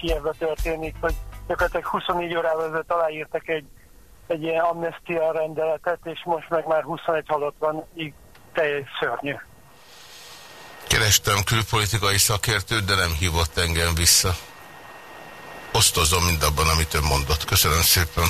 Kievbe történik, hogy gyakorlatilag 24 órával ezelőtt aláírtak egy, egy ilyen amnestia rendeletet, és most meg már 21 halott van, így teljes szörnyű. Kerestem külpolitikai szakértőt, de nem hívott engem vissza. Osztozom mindabban, amit ön mondott. Köszönöm szépen.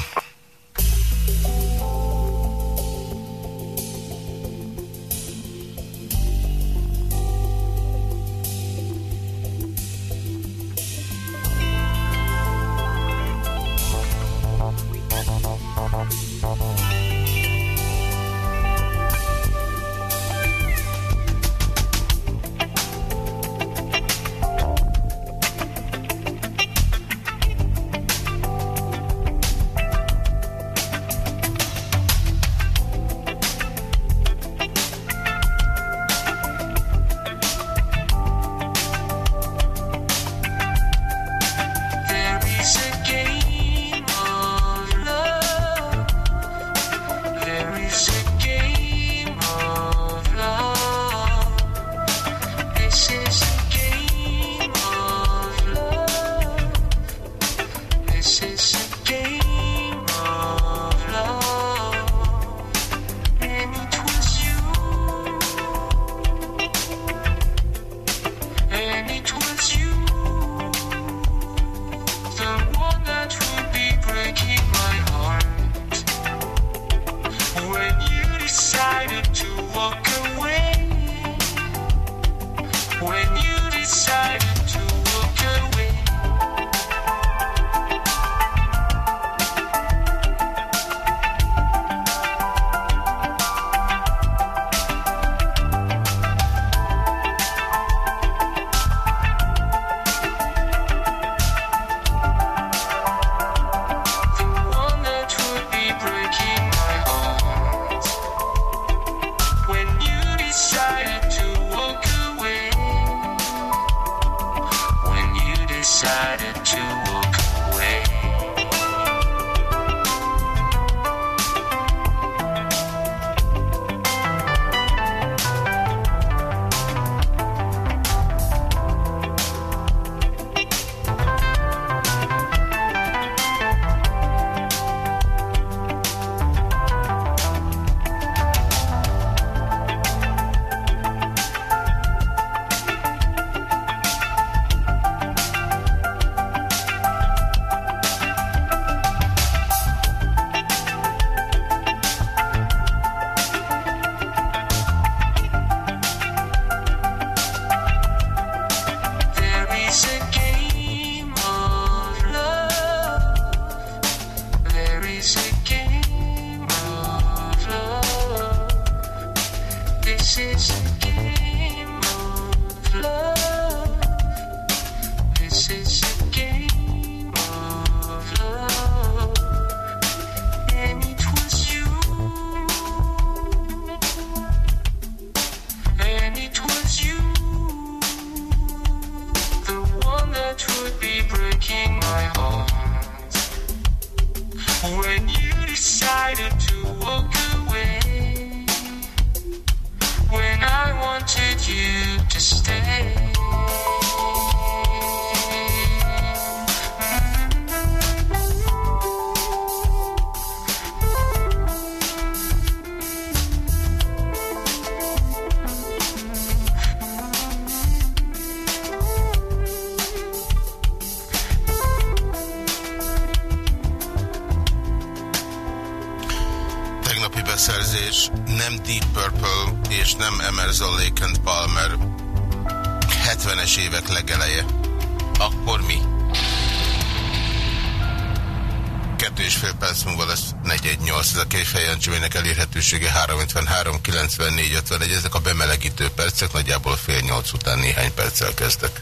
elkezdtek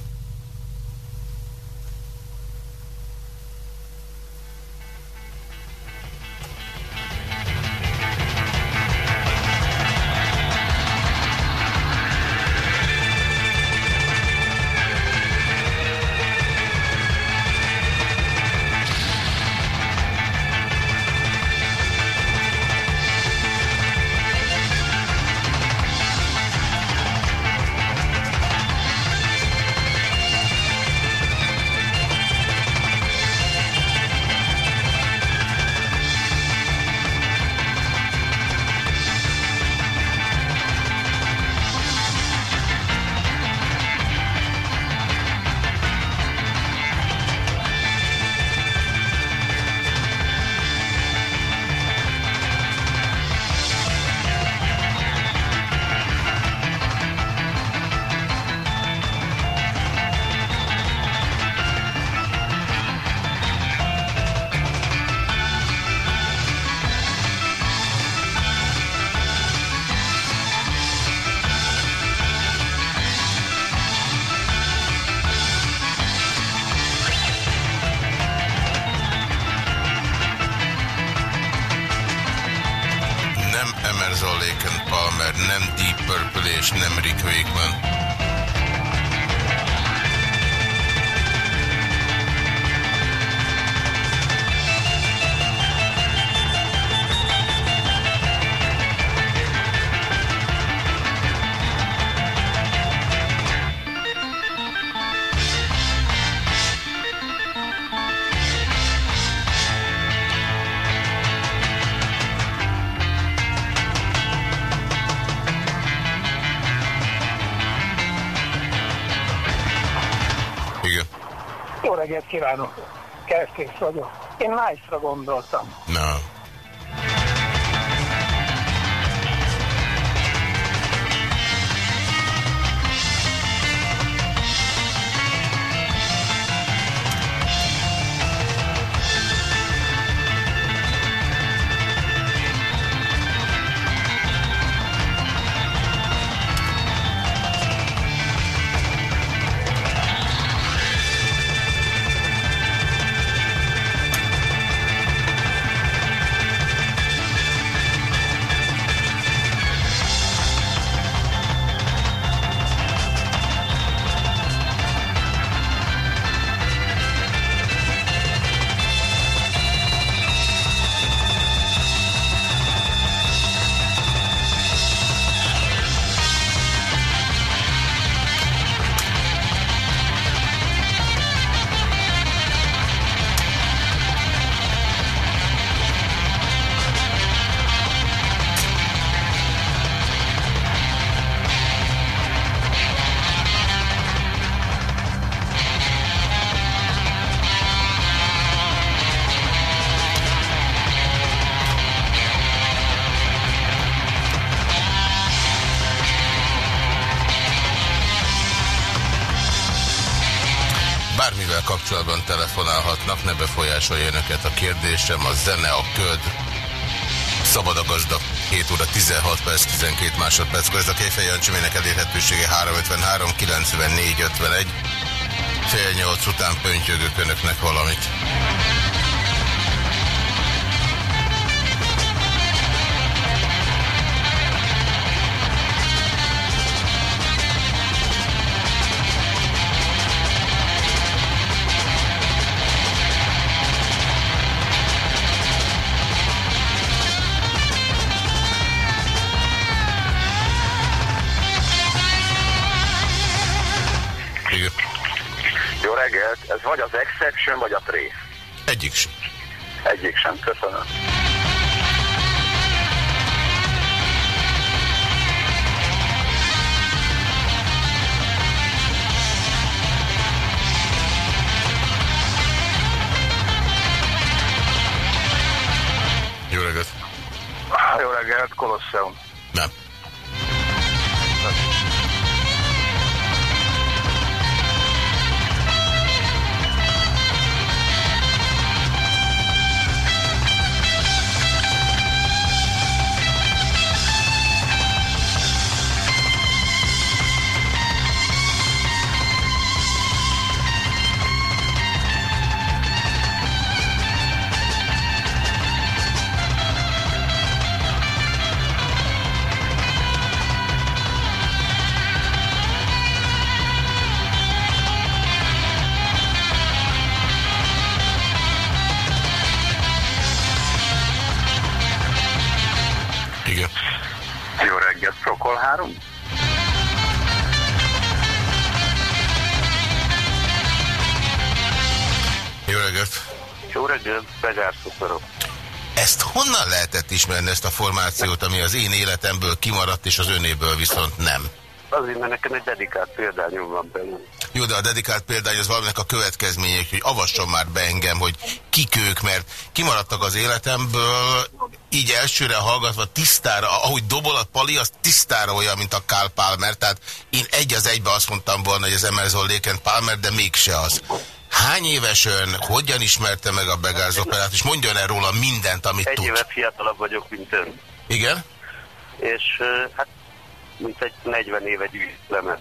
néhány perccel kezdek. Kívánok! Kertész vagyok. Én Nice-ra gondoltam. Na. Kérdésem, a zene, a köd, szabad a gazda, 7 óra 16 perc, 12 másodperc, ez a Kéfej Jancsimének elérhetősége 353 94 51, fél nyolc után pöntjögök önöknek valamit. Ismerni, ezt a formációt, ami az én életemből kimaradt, és az önéből viszont nem? Azért, mert nekem egy dedikált példányom van belőle. Jó, de a dedikált példány az valaminek a következménye, hogy avasson már be engem, hogy kik ők, mert kimaradtak az életemből, így elsőre hallgatva tisztára, ahogy dobol a pali, az tisztára olyan, mint a Kál Palmer, tehát én egy az egybe azt mondtam volna, hogy az Emerson Lake Palmer, de mégse az. Hány éves ön, hogyan ismerte meg a Begáz operát, és mondjon el róla mindent, amit Egy tud. évet fiatalabb vagyok, mint ön. Igen? És hát, mint egy 40 éve gyűjtlemet.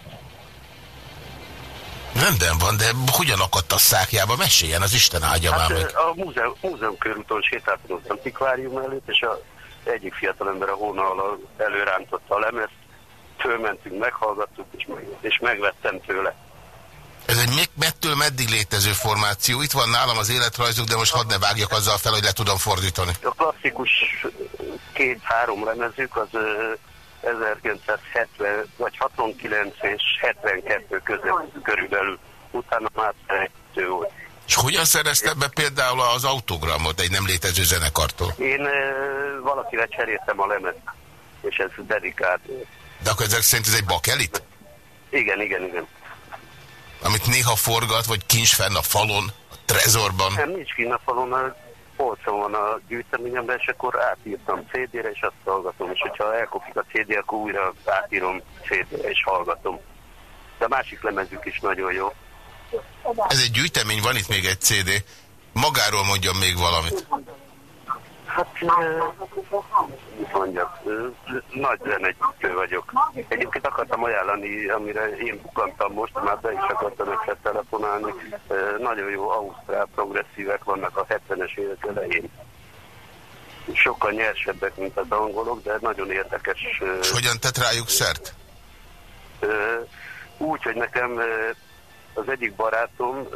Rendben van, de hogyan akadt a szákjába? Meséljen, az Isten áldja Hát már meg. a múzeum, múzeum körúton sétáltam az antikvárium előtt, és a egyik fiatalember a hónal előrántotta a lemezt, fölmentünk, meghallgattuk, és, meg, és megvettem tőle. Ez egy még mettől meddig létező formáció. Itt van nálam az életrajzok, de most hadd ne vágjak azzal fel, hogy le tudom fordítani. A klasszikus két-három lemezük az ö, 1970, vagy 69 és 72 között körülbelül. Utána már kettő volt. És hogyan szerezte be például az autogramot egy nem létező zenekartól? Én valakire cseréltem a lemez, és ez dedikált. De akkor ezek szerint ez egy bakelit? Igen, igen, igen. Amit néha forgat, vagy kincs fenn a falon, a trezorban. Nem, nincs kint a falon, a polcon van a gyűjteményemben, és akkor átírtam CD-re, és azt hallgatom. És hogyha elkopik a CD, akkor újra átírom CD-re, és hallgatom. De a másik lemezük is nagyon jó. Ez egy gyűjtemény, van itt még egy CD. Magáról mondjon még valamit. Hát, mit mondjak, nagy zenegyítő vagyok. Egyébként akartam ajánlani, amire én bukantam most, már be is akartam egyszer telefonálni. Nagyon jó ausztrál progresszívek vannak a 70-es évek elején. Sokkal nyersebbek, mint az angolok, de nagyon érdekes. És hogyan tett rájuk szert? Úgy, hogy nekem az egyik barátom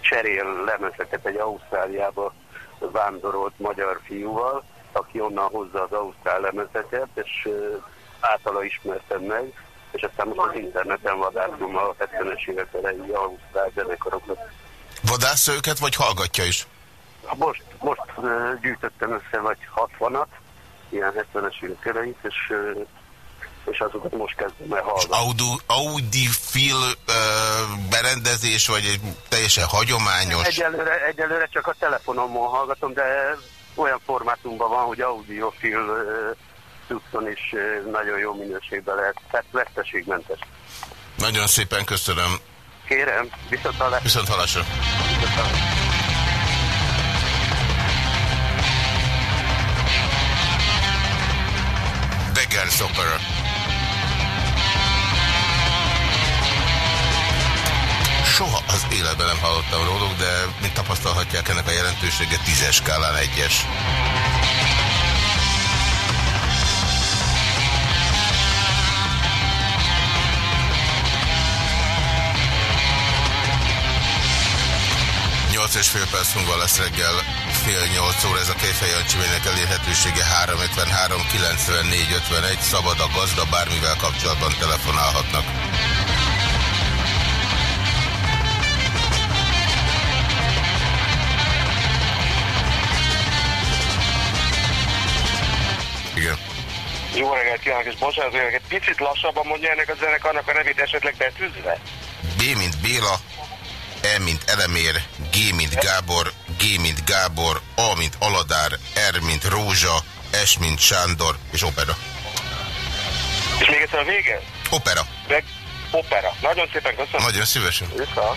cserél lemezeket egy Ausztráliába vándorolt magyar fiúval, aki onnan hozza az ausztrál lemezeket, és általa ismertem meg, és aztán most az interneten vadászom a 70-es évek elejé ausztrál zenekarokat. Vadásza őket, vagy hallgatja is? Most, most gyűjtöttem össze vagy 60-at, ilyen 70-es évek elejét, és, és azokat most kezdem el hallgatni. Audi, Audifil uh, berendezés, vagy egy teljesen hagyományos? Egyelőre, egyelőre csak a telefonomon hallgatom, de olyan formátumban van, hogy audiofil cuccon is ö, nagyon jó minőségben lehet, tehát veszteségmentes. Nagyon szépen köszönöm. Kérem, viszont hallás. Viszont hallásra. Viszont hallás. Beggars Opera. Soha az életben nem hallottam róluk, de mint tapasztalhatják, ennek a jelentősége tízes skálán egyes. És fél perc múlva lesz reggel fél nyolc óra, ez a Kejfej Jancsimének elérhetősége 353 94 51, szabad a gazda, bármivel kapcsolatban telefonálhatnak. Jó reggelt kívánok, és bocsánat, hogy egy picit lassabban mondja ennek a zenekarnak a nevét esetleg betűzve? B, mint Béla, E, mint Elemér, G, mint Gábor, G, mint Gábor, A, mint Aladár, R, mint Rózsa, S, mint Sándor, és opera. És még egyszer a vége? Opera. Meg opera. Nagyon szépen köszönöm. Nagyon szívesen. Vissza.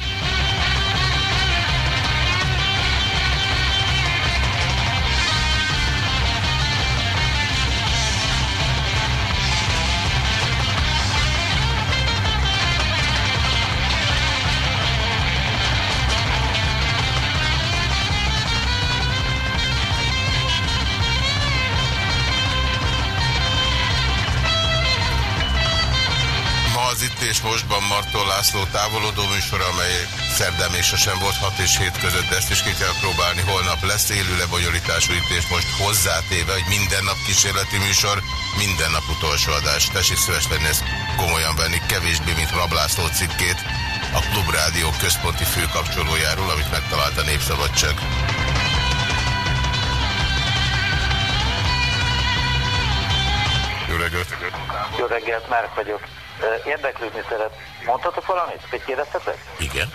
És mostban Martól László távolodó műsor, amely szerdán és sosem volt 6 és 7 között, de ezt is ki kell próbálni. Holnap lesz élő lebonyolítású itt, és most hozzátéve, hogy minden nap kísérleti műsor, minden nap utolsó adás. Tessék szíves lenni ezt komolyan venni, kevésbé, mint Rablászló cikkét a Klubrádió központi főkapcsolójáról, amit megtalált a Népszabadság. Jó reggelt! Jó reggelt, Márk vagyok. Érdeklődni szeret. Mondhatok valamit? Hogy kérdeztetek? Igen.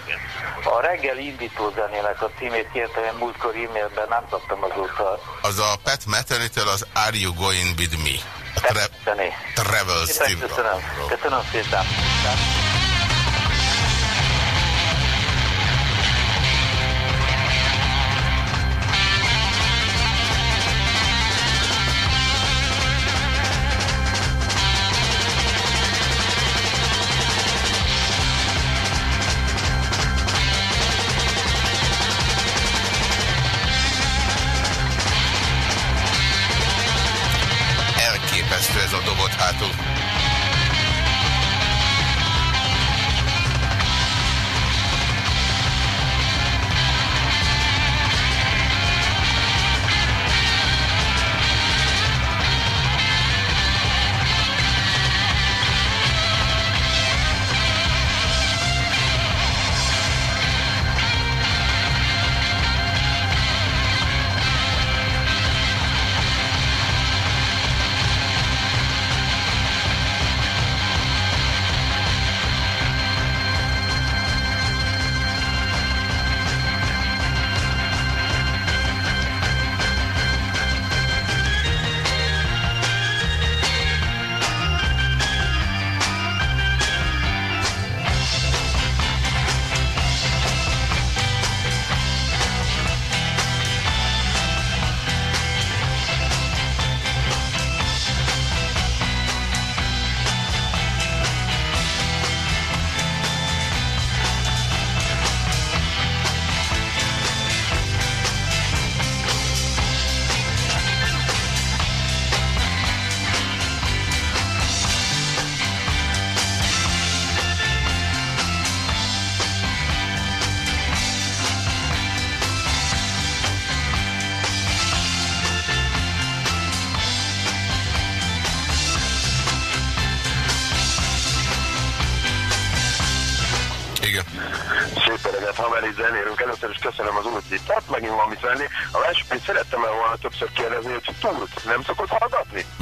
A reggeli indító zenének a címét kértem én múltkor e-mailben, nem kaptam azóta. Az a Pat Metheny-től az Are You Going With Me? A tra Travel. Köszönöm. Köszönöm szépen.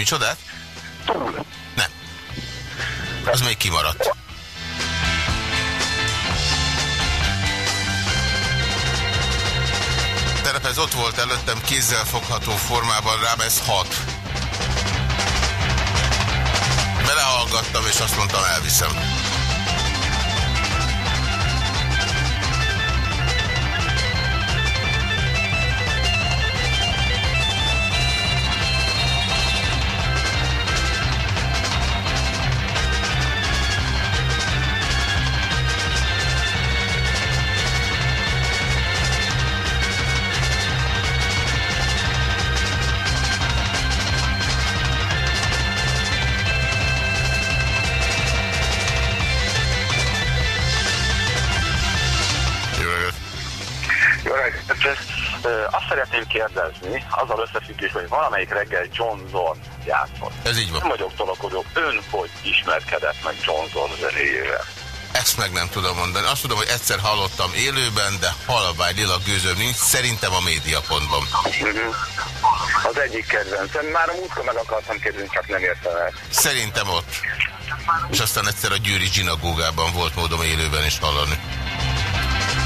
Micsodát? Túl. Reggel Johnson játszott. Ez így van. Nem vagyok tolakodó. Ön hogy ismerkedett meg Johnson zenéjével? Ezt meg nem tudom mondani. Azt tudom, hogy egyszer hallottam élőben, de halabály lila gőzöm nincs. Szerintem a médiapontban. Mhm. Az egyik kedvencem. Már a múltkor meg akartam kérdezni, csak nem értem el. Szerintem ott. És aztán egyszer a Győri zsinagógában volt módom élőben is hallani.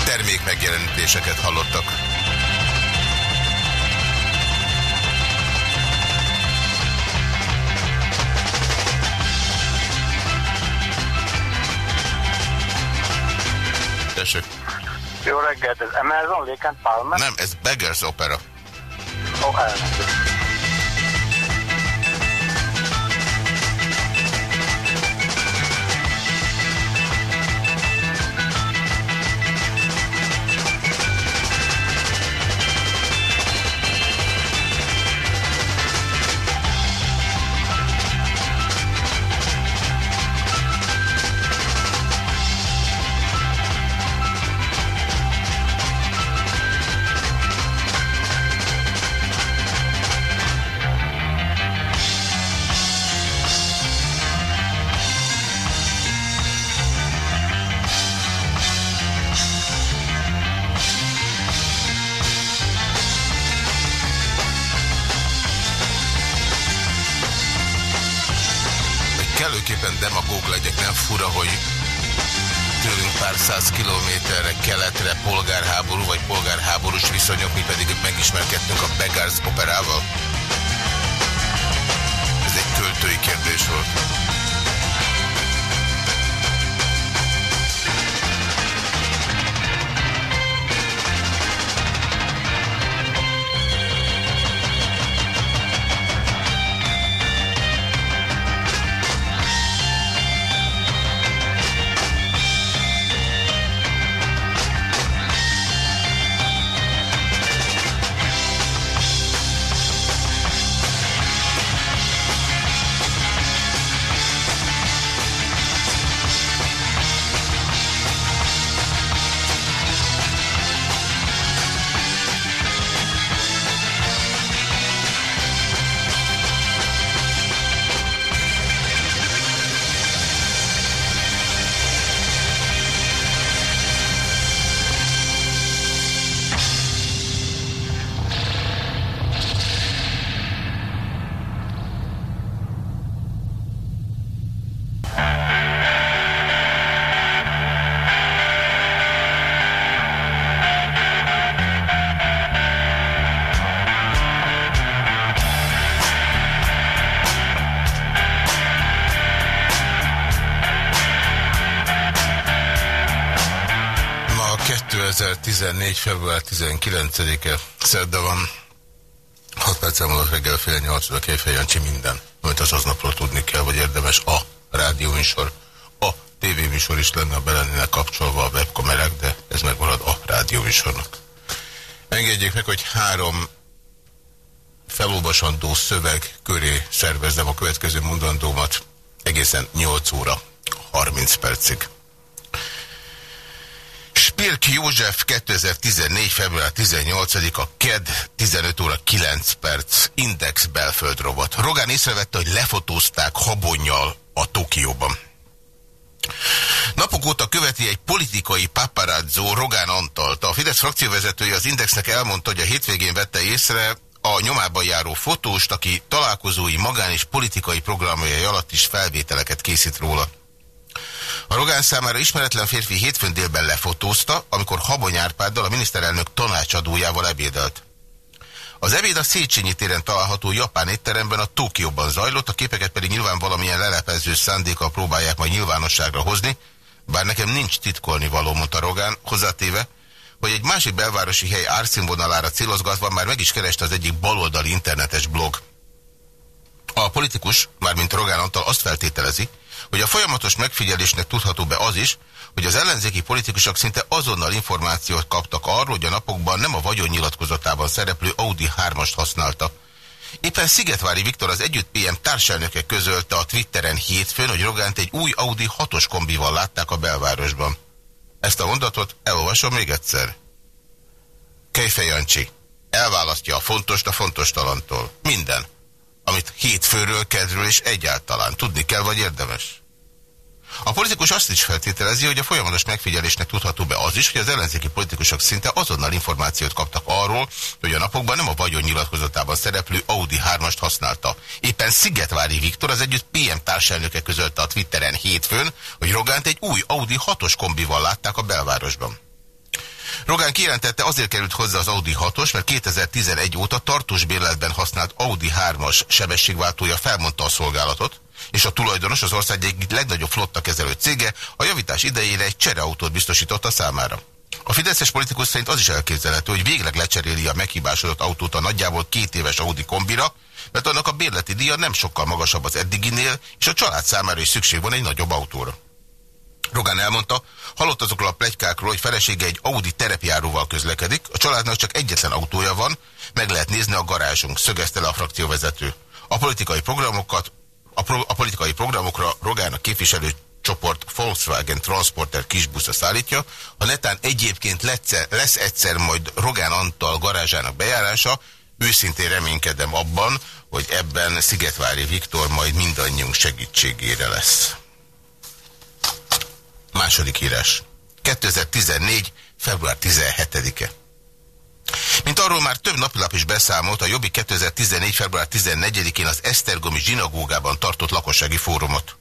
Termék megjelenítéseket hallottak. Reggelt, ez Emerson, Lake Palmer? Nem, ez Beggars Opera. Oh, elnézést. 200 kilométerre keletre polgárháború vagy polgárháborús viszonyok, mi pedig megismerkedtünk a Beggars operával. Ez egy költői kérdés volt. Február 19-e, szerda van. 6 perc múlva reggel fél 8 a Kejfej Jancsi minden, amit az aznapról tudni kell, vagy érdemes a rádióműsor, a tévéműsor is lenne, ha belennének kapcsolva a webkamerák, de ez megmarad a rádióműsornak. Engedjék meg, hogy három felolvasandó szöveg köré szervezzem a következő mondandómat egészen 8 óra 30 percig. Pirk József 2014. február 18-a KED 15 óra 9 perc Index belföld robot. Rogán észrevette, hogy lefotózták habonnyal a Tokióban. Napok óta követi egy politikai paparazzo Rogán Antalt. A Fidesz frakcióvezetője az Indexnek elmondta, hogy a hétvégén vette észre a nyomában járó fotóst, aki találkozói magán és politikai programjai alatt is felvételeket készít róla. A Rogán számára ismeretlen férfi hétfőn délben lefotózta, amikor Habony Árpáddal a miniszterelnök tanácsadójával ebédelt. Az ebéd a Széchenyi téren található japán étteremben a Tókióban zajlott, a képeket pedig nyilván valamilyen lelepező szándékkal próbálják majd nyilvánosságra hozni, bár nekem nincs titkolni való, mondta Rogán, hozzátéve, hogy egy másik belvárosi hely árszínvonalára célozgatva már meg is kereste az egyik baloldali internetes blog. A politikus, mármint Rogán Antal azt feltételezi, hogy a folyamatos megfigyelésnek tudható be az is, hogy az ellenzéki politikusok szinte azonnal információt kaptak arról, hogy a napokban nem a vagyonnyilatkozatában szereplő Audi 3-ast használta. Éppen Szigetvári Viktor az Együtt PM társelnöke közölte a Twitteren hétfőn, hogy Rogánt egy új Audi 6-os kombival látták a belvárosban. Ezt a mondatot elolvasom még egyszer. Kejfej Jancsi. Elválasztja a fontos a fontos talantól. Minden. Amit hétfőről, kedről és egyáltalán tudni kell, vagy érdemes. A politikus azt is feltételezi, hogy a folyamatos megfigyelésnek tudható be az is, hogy az ellenzéki politikusok szinte azonnal információt kaptak arról, hogy a napokban nem a vagyon nyilatkozatában szereplő Audi 3-ast használta. Éppen Szigetvári Viktor az együtt PM társelnöke közölte a Twitteren hétfőn, hogy Rogánt egy új Audi 6-os kombival látták a belvárosban. Rogán kijelentette, azért került hozzá az Audi 6-os, mert 2011 óta tartós bérletben használt Audi 3-as sebességváltója felmondta a szolgálatot, és a tulajdonos az ország egyik legnagyobb flotta kezelő cége a javítás idejére egy csereautót biztosította számára. A fideszes politikus szerint az is elképzelhető, hogy végleg lecseréli a meghibásodott autót a nagyjából két éves Audi kombira, mert annak a bérleti díja nem sokkal magasabb az eddiginél, és a család számára is szükség van egy nagyobb autóra. Rogán elmondta, halott azokról a plegykákról, hogy felesége egy Audi terepjáróval közlekedik, a családnak csak egyetlen autója van, meg lehet nézni a garázsunk, szögezte le a frakcióvezető. A politikai programokat, a, pro, a politikai programokra Rogán a képviselő csoport Volkswagen Transporter kisbusza szállítja. Ha netán egyébként lesz, egyszer majd Rogán Antal garázsának bejárása, őszintén reménykedem abban, hogy ebben Szigetvári Viktor majd mindannyiunk segítségére lesz. Második írás. 2014. február 17-e. Mint arról már több napilap is beszámolt, a Jobbik 2014. február 14-én az Esztergomi zsinagógában tartott lakossági fórumot.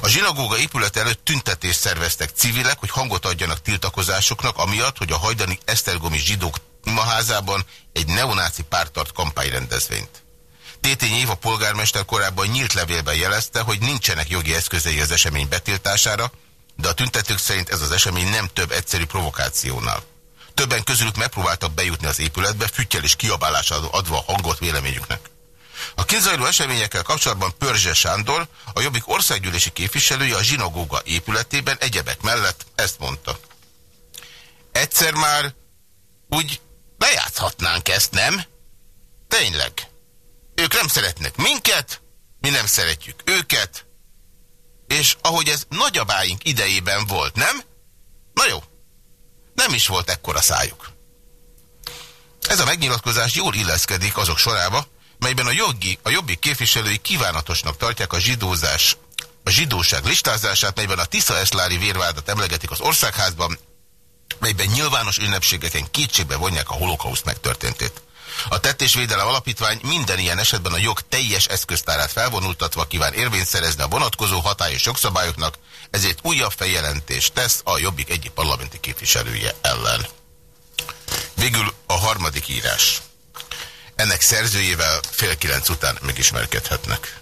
A zsinagóga épület előtt tüntetést szerveztek civilek, hogy hangot adjanak tiltakozásoknak, amiatt, hogy a hajdani Esztergomi zsidók imaházában egy neonáci párt tart kampányrendezvényt. Tétény Éva polgármester korábban nyílt levélben jelezte, hogy nincsenek jogi eszközei az esemény betiltására, de a tüntetők szerint ez az esemény nem több egyszerű provokációnál. Többen közülük megpróbáltak bejutni az épületbe, füttyel és kiabálással adva hangot véleményüknek. A kínzajló eseményekkel kapcsolatban Pörzse Sándor, a Jobbik országgyűlési képviselője a zsinagóga épületében egyebek mellett ezt mondta. Egyszer már úgy bejátszhatnánk ezt, nem? Tényleg. Ők nem szeretnek minket, mi nem szeretjük őket, és ahogy ez nagyabáink idejében volt, nem? Na jó, nem is volt ekkora szájuk. Ez a megnyilatkozás jól illeszkedik azok sorába, melyben a, jogi, a jobbik képviselői kívánatosnak tartják a zsidózás, a zsidóság listázását, melyben a Tisza Eszlári vérvádat emlegetik az országházban, melyben nyilvános ünnepségeken kétségbe vonják a holokauszt megtörténtét. A tettésvédelem alapítvány minden ilyen esetben a jog teljes eszköztárát felvonultatva kíván érvényt szerezni a vonatkozó hatályos jogszabályoknak, ezért újabb feljelentést tesz a Jobbik egyik parlamenti képviselője ellen. Végül a harmadik írás. Ennek szerzőjével fél kilenc után megismerkedhetnek.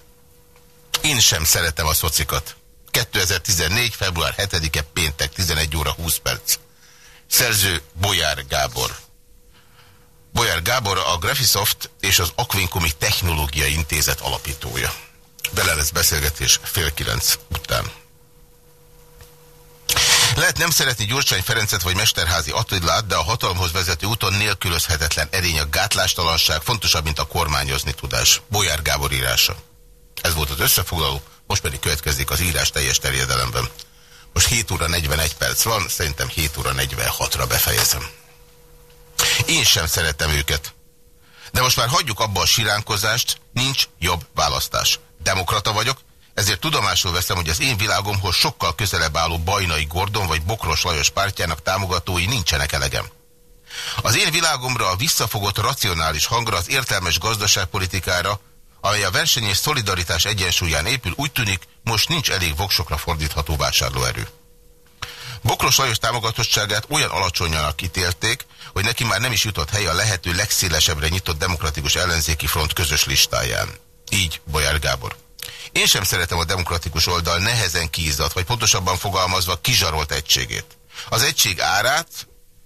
Én sem szeretem a szocikat. 2014. február 7-e péntek 11 óra 20 perc. Szerző Bolyár Gábor. Bolyár Gábor a Graphisoft és az Aquincumi Technológia Intézet alapítója. Bele lesz beszélgetés fél kilenc után. Lehet nem szeretni Gyurcsány Ferencet vagy Mesterházi Attilát, de a hatalomhoz vezető úton nélkülözhetetlen erény a gátlástalanság, fontosabb, mint a kormányozni tudás. Bolyár Gábor írása. Ez volt az összefoglaló, most pedig következik az írás teljes terjedelemben. Most 7 óra 41 perc van, szerintem 7 óra 46-ra befejezem. Én sem szeretem őket. De most már hagyjuk abba a siránkozást, nincs jobb választás. Demokrata vagyok, ezért tudomásul veszem, hogy az én világomhoz sokkal közelebb álló Bajnai Gordon vagy Bokros Lajos pártjának támogatói nincsenek elegem. Az én világomra a visszafogott racionális hangra, az értelmes gazdaságpolitikára, amely a verseny és szolidaritás egyensúlyán épül, úgy tűnik, most nincs elég voksokra fordítható vásárlóerő. Bokros Lajos támogatottságát olyan alacsonyanak ítélték, hogy neki már nem is jutott hely a lehető legszélesebbre nyitott demokratikus ellenzéki front közös listáján. Így Bolyár Gábor. Én sem szeretem a demokratikus oldal nehezen kiizzadt, vagy pontosabban fogalmazva kizsarolt egységét. Az egység árát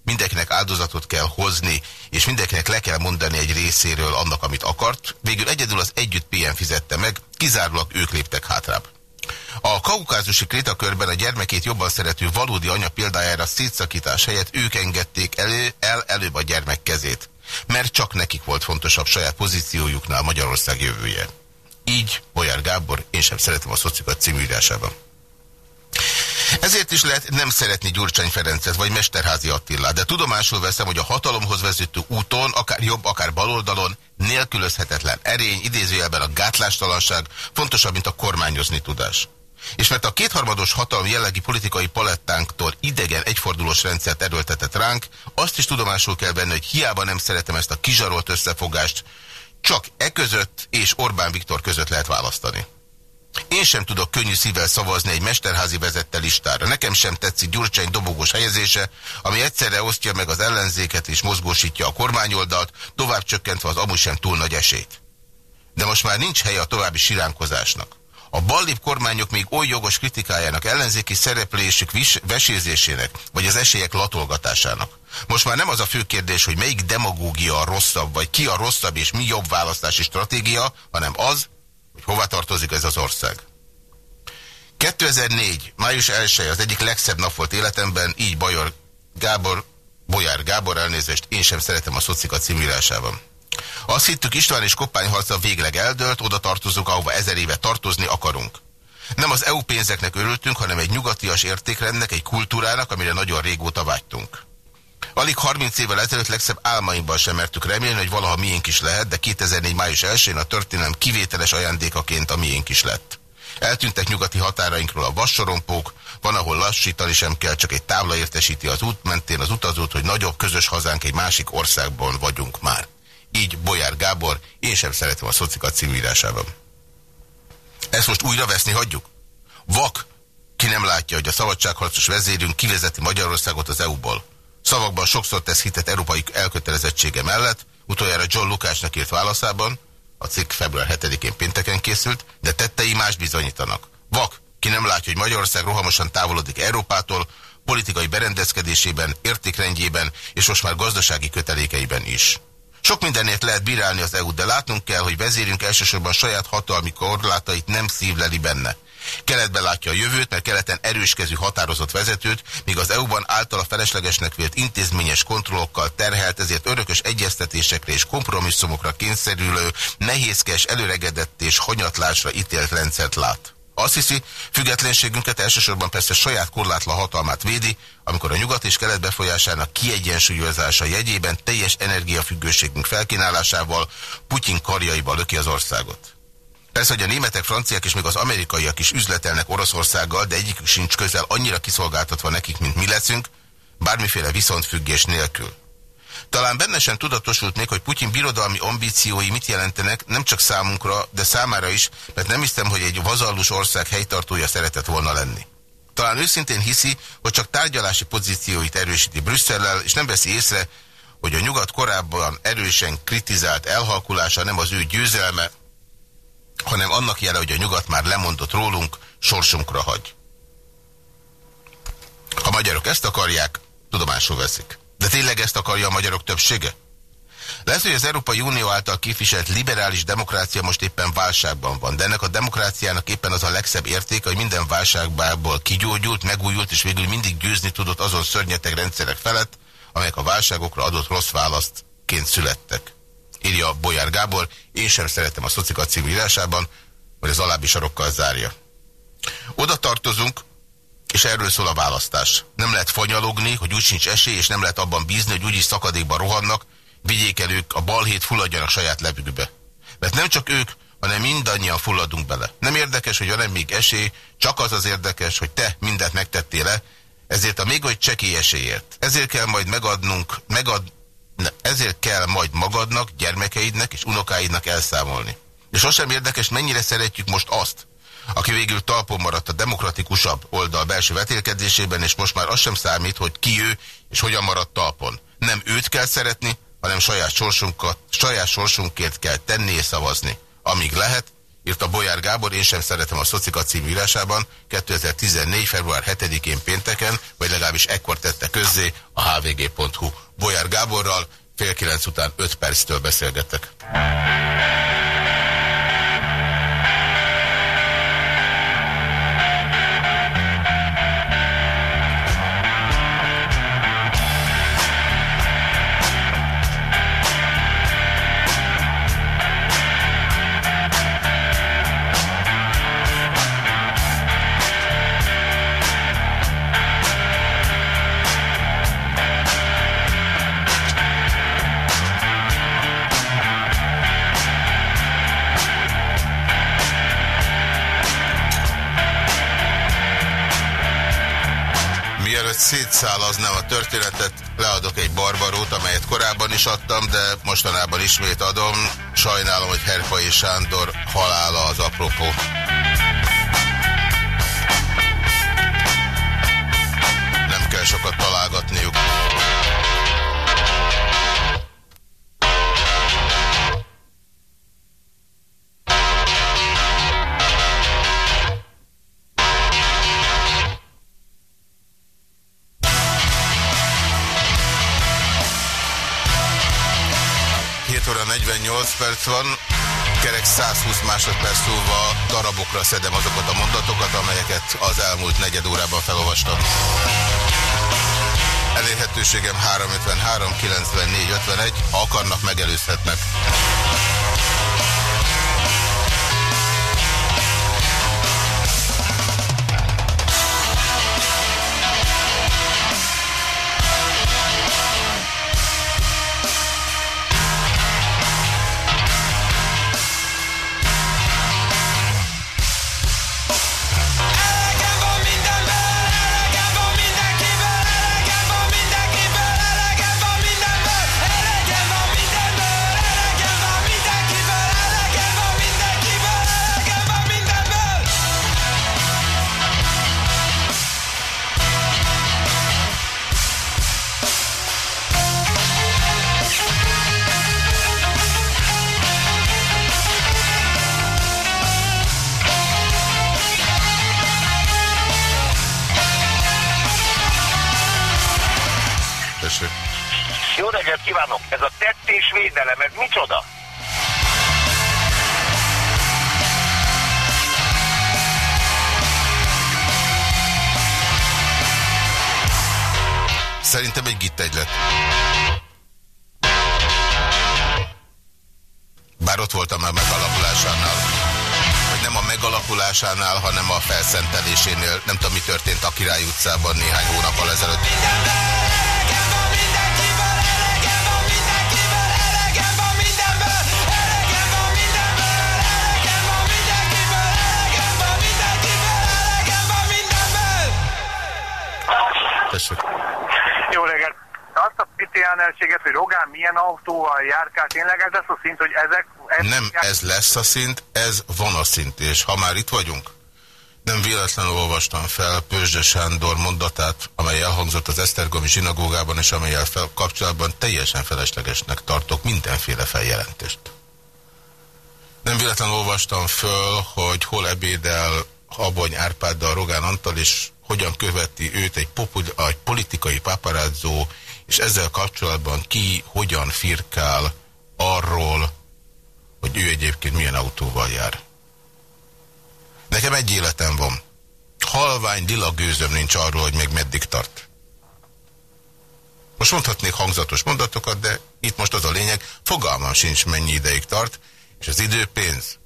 mindenkinek áldozatot kell hozni, és mindenkinek le kell mondani egy részéről annak, amit akart. Végül egyedül az együtt PM fizette meg, kizárólag ők léptek hátrább. A kaukázusi krétakörben a gyermekét jobban szerető valódi anya példájára szétszakítás helyett ők engedték elő, el előbb a gyermek kezét, mert csak nekik volt fontosabb saját pozíciójuknál Magyarország jövője. Így Bolyár Gábor, én sem szeretem a szocikat című. Ezért is lehet nem szeretni Gyurcsány Ferencet vagy Mesterházi Attilát, de tudomásul veszem, hogy a hatalomhoz vezető úton, akár jobb, akár baloldalon, nélkülözhetetlen erény, idézőjelben a gátlástalanság fontosabb, mint a kormányozni tudás. És mert a kétharmados hatalom jellegi politikai palettánktól idegen egyfordulós rendszert erőltetett ránk, azt is tudomásul kell venni, hogy hiába nem szeretem ezt a kizsarolt összefogást, csak e között és Orbán Viktor között lehet választani. Én sem tudok könnyű szívvel szavazni egy mesterházi vezette listára. Nekem sem tetszik Gyurcsány dobogós helyezése, ami egyszerre osztja meg az ellenzéket és mozgósítja a kormányoldalt, tovább csökkentve az amúgy sem túl nagy esélyt. De most már nincs helye a további siránkozásnak. A ballib kormányok még oly jogos kritikájának, ellenzéki szereplésük vesézésének, vagy az esélyek latolgatásának. Most már nem az a fő kérdés, hogy melyik demagógia a rosszabb, vagy ki a rosszabb és mi jobb választási stratégia, hanem az, hogy hova tartozik ez az ország. 2004. május 1 az egyik legszebb nap volt életemben, így Bajor Gábor, Bolyár Gábor elnézést, én sem szeretem a szocika címírásában. Azt hittük István és Koppány harca végleg eldőlt, oda tartozunk, ahova ezer éve tartozni akarunk. Nem az EU pénzeknek örültünk, hanem egy nyugatias értékrendnek, egy kultúrának, amire nagyon régóta vágytunk. Alig 30 évvel ezelőtt legszebb álmaimban sem mertük remélni, hogy valaha miénk is lehet, de 2004. május 1-én a történelem kivételes ajándékaként a miénk is lett. Eltűntek nyugati határainkról a vassorompók, van, ahol lassítani sem kell, csak egy tábla értesíti az út mentén az utazót, hogy nagyobb közös hazánk egy másik országban vagyunk már. Így Bolyár Gábor, én sem szeretem a szocikat címírásában. Ezt most újra veszni hagyjuk? Vak, ki nem látja, hogy a szabadságharcos vezérünk kivezeti Magyarországot az EU-ból. Szavakban sokszor tesz hitet európai elkötelezettsége mellett, utoljára John Lukásnak írt válaszában, a cikk február 7-én pénteken készült, de tettei más bizonyítanak. Vak, ki nem látja, hogy Magyarország rohamosan távolodik Európától, politikai berendezkedésében, értékrendjében és most már gazdasági kötelékeiben is. Sok mindenért lehet bírálni az EU-t, de látnunk kell, hogy vezérünk elsősorban saját hatalmi korlátait nem szívleli benne. Keletben látja a jövőt, mert keleten erőskezű határozott vezetőt, míg az EU-ban általa feleslegesnek vélt intézményes kontrollokkal terhelt, ezért örökös egyeztetésekre és kompromisszumokra kényszerülő, nehézkes, előregedett és hanyatlásra ítélt rendszert lát. Azt hiszi, függetlenségünket elsősorban persze saját korlátlan hatalmát védi, amikor a nyugat és kelet befolyásának kiegyensúlyozása jegyében teljes energiafüggőségünk felkínálásával Putyin karjaiba löki az országot. Persze, hogy a németek, franciák és még az amerikaiak is üzletelnek Oroszországgal, de egyikük sincs közel annyira kiszolgáltatva nekik, mint mi leszünk, bármiféle viszontfüggés nélkül. Talán benne sem tudatosult még, hogy Putyin birodalmi ambíciói mit jelentenek, nem csak számunkra, de számára is, mert nem hiszem, hogy egy vazallus ország helytartója szeretett volna lenni. Talán őszintén hiszi, hogy csak tárgyalási pozícióit erősíti Brüsszellel, és nem veszi észre, hogy a nyugat korábban erősen kritizált elhalkulása nem az ő győzelme, hanem annak jele, hogy a nyugat már lemondott rólunk, sorsunkra hagy. Ha magyarok ezt akarják, tudomásul veszik. De tényleg ezt akarja a magyarok többsége? Lehet, hogy az Európai Unió által képviselt liberális demokrácia most éppen válságban van, de ennek a demokráciának éppen az a legszebb értéke, hogy minden válságból kigyógyult, megújult, és végül mindig győzni tudott azon szörnyeteg rendszerek felett, amelyek a válságokra adott rossz választként születtek. Írja Bolyár Gábor, én sem szeretem a szocikat című írásában, hogy az alábbi sarokkal zárja. Oda tartozunk, és erről szól a választás. Nem lehet fanyalogni, hogy úgy sincs esély, és nem lehet abban bízni, hogy úgyis szakadékba rohannak, vigyék el ők a balhét, fulladjanak saját levükbe. Mert nem csak ők, hanem mindannyian fulladunk bele. Nem érdekes, hogy van-e még esély, csak az az érdekes, hogy te mindent megtettél le, ezért a még hogy csekély esélyért. Ezért kell majd megadnunk, megad, ezért kell majd magadnak, gyermekeidnek és unokáidnak elszámolni. És sosem érdekes, mennyire szeretjük most azt, aki végül talpon maradt a demokratikusabb oldal belső vetélkedésében, és most már az sem számít, hogy ki ő, és hogyan maradt talpon. Nem őt kell szeretni, hanem saját, sorsunkat, saját sorsunkért kell tenni és szavazni. Amíg lehet, írta Bolyár Gábor, én sem szeretem a Szocika című írásában, 2014. február 7-én pénteken, vagy legalábbis ekkor tette közzé a hvg.hu. Bolyár Gáborral fél kilenc után 5 perctől beszélgettek. Is adtam, de mostanában ismét adom. Sajnálom, hogy Herpai Sándor halála az apropó. Nem kell sokat találgatniuk. 48 perc van, kerek 120 másodperc múlva darabokra szedem azokat a mondatokat, amelyeket az elmúlt negyed órában felolvastam. Elérhetőségem 353 94 51, ha akarnak, megelőzhetnek. Ez lesz a szint, ez van a szint, és ha már itt vagyunk, nem véletlenül olvastam fel Pőzsde Sándor mondatát, amely elhangzott az Esztergomi zsinagógában, és amelyel fel, kapcsolatban teljesen feleslegesnek tartok mindenféle feljelentést. Nem véletlenül olvastam föl, hogy hol ebédel Habony Árpáddal Rogán Antal, és hogyan követi őt egy, egy politikai paparázzó, és ezzel kapcsolatban ki hogyan firkál arról, hogy ő egyébként milyen autóval jár. Nekem egy életem van. Halvány lila gőzöm nincs arról, hogy még meddig tart. Most mondhatnék hangzatos mondatokat, de itt most az a lényeg, fogalmam sincs mennyi ideig tart, és az idő pénz.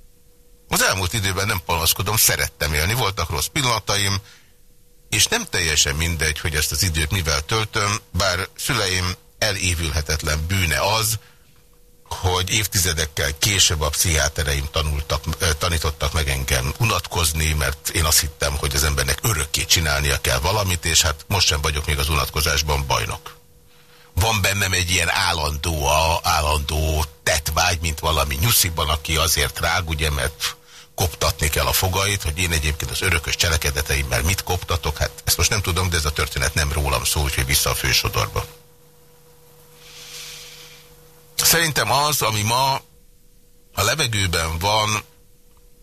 Az elmúlt időben nem panaszkodom, szerettem élni, voltak rossz pillanataim, és nem teljesen mindegy, hogy ezt az időt mivel töltöm, bár szüleim elévülhetetlen bűne az, hogy évtizedekkel később a pszichiátereim tanultak, tanítottak meg engem unatkozni, mert én azt hittem, hogy az embernek örökké csinálnia kell valamit, és hát most sem vagyok még az unatkozásban bajnok. Van bennem egy ilyen állandó, állandó tetvágy, mint valami nyusziban, aki azért rág, ugye, mert koptatni kell a fogait, hogy én egyébként az örökös cselekedeteimmel mit koptatok, hát ezt most nem tudom, de ez a történet nem rólam szól, úgyhogy vissza a fősodorba. Szerintem az, ami ma a levegőben van,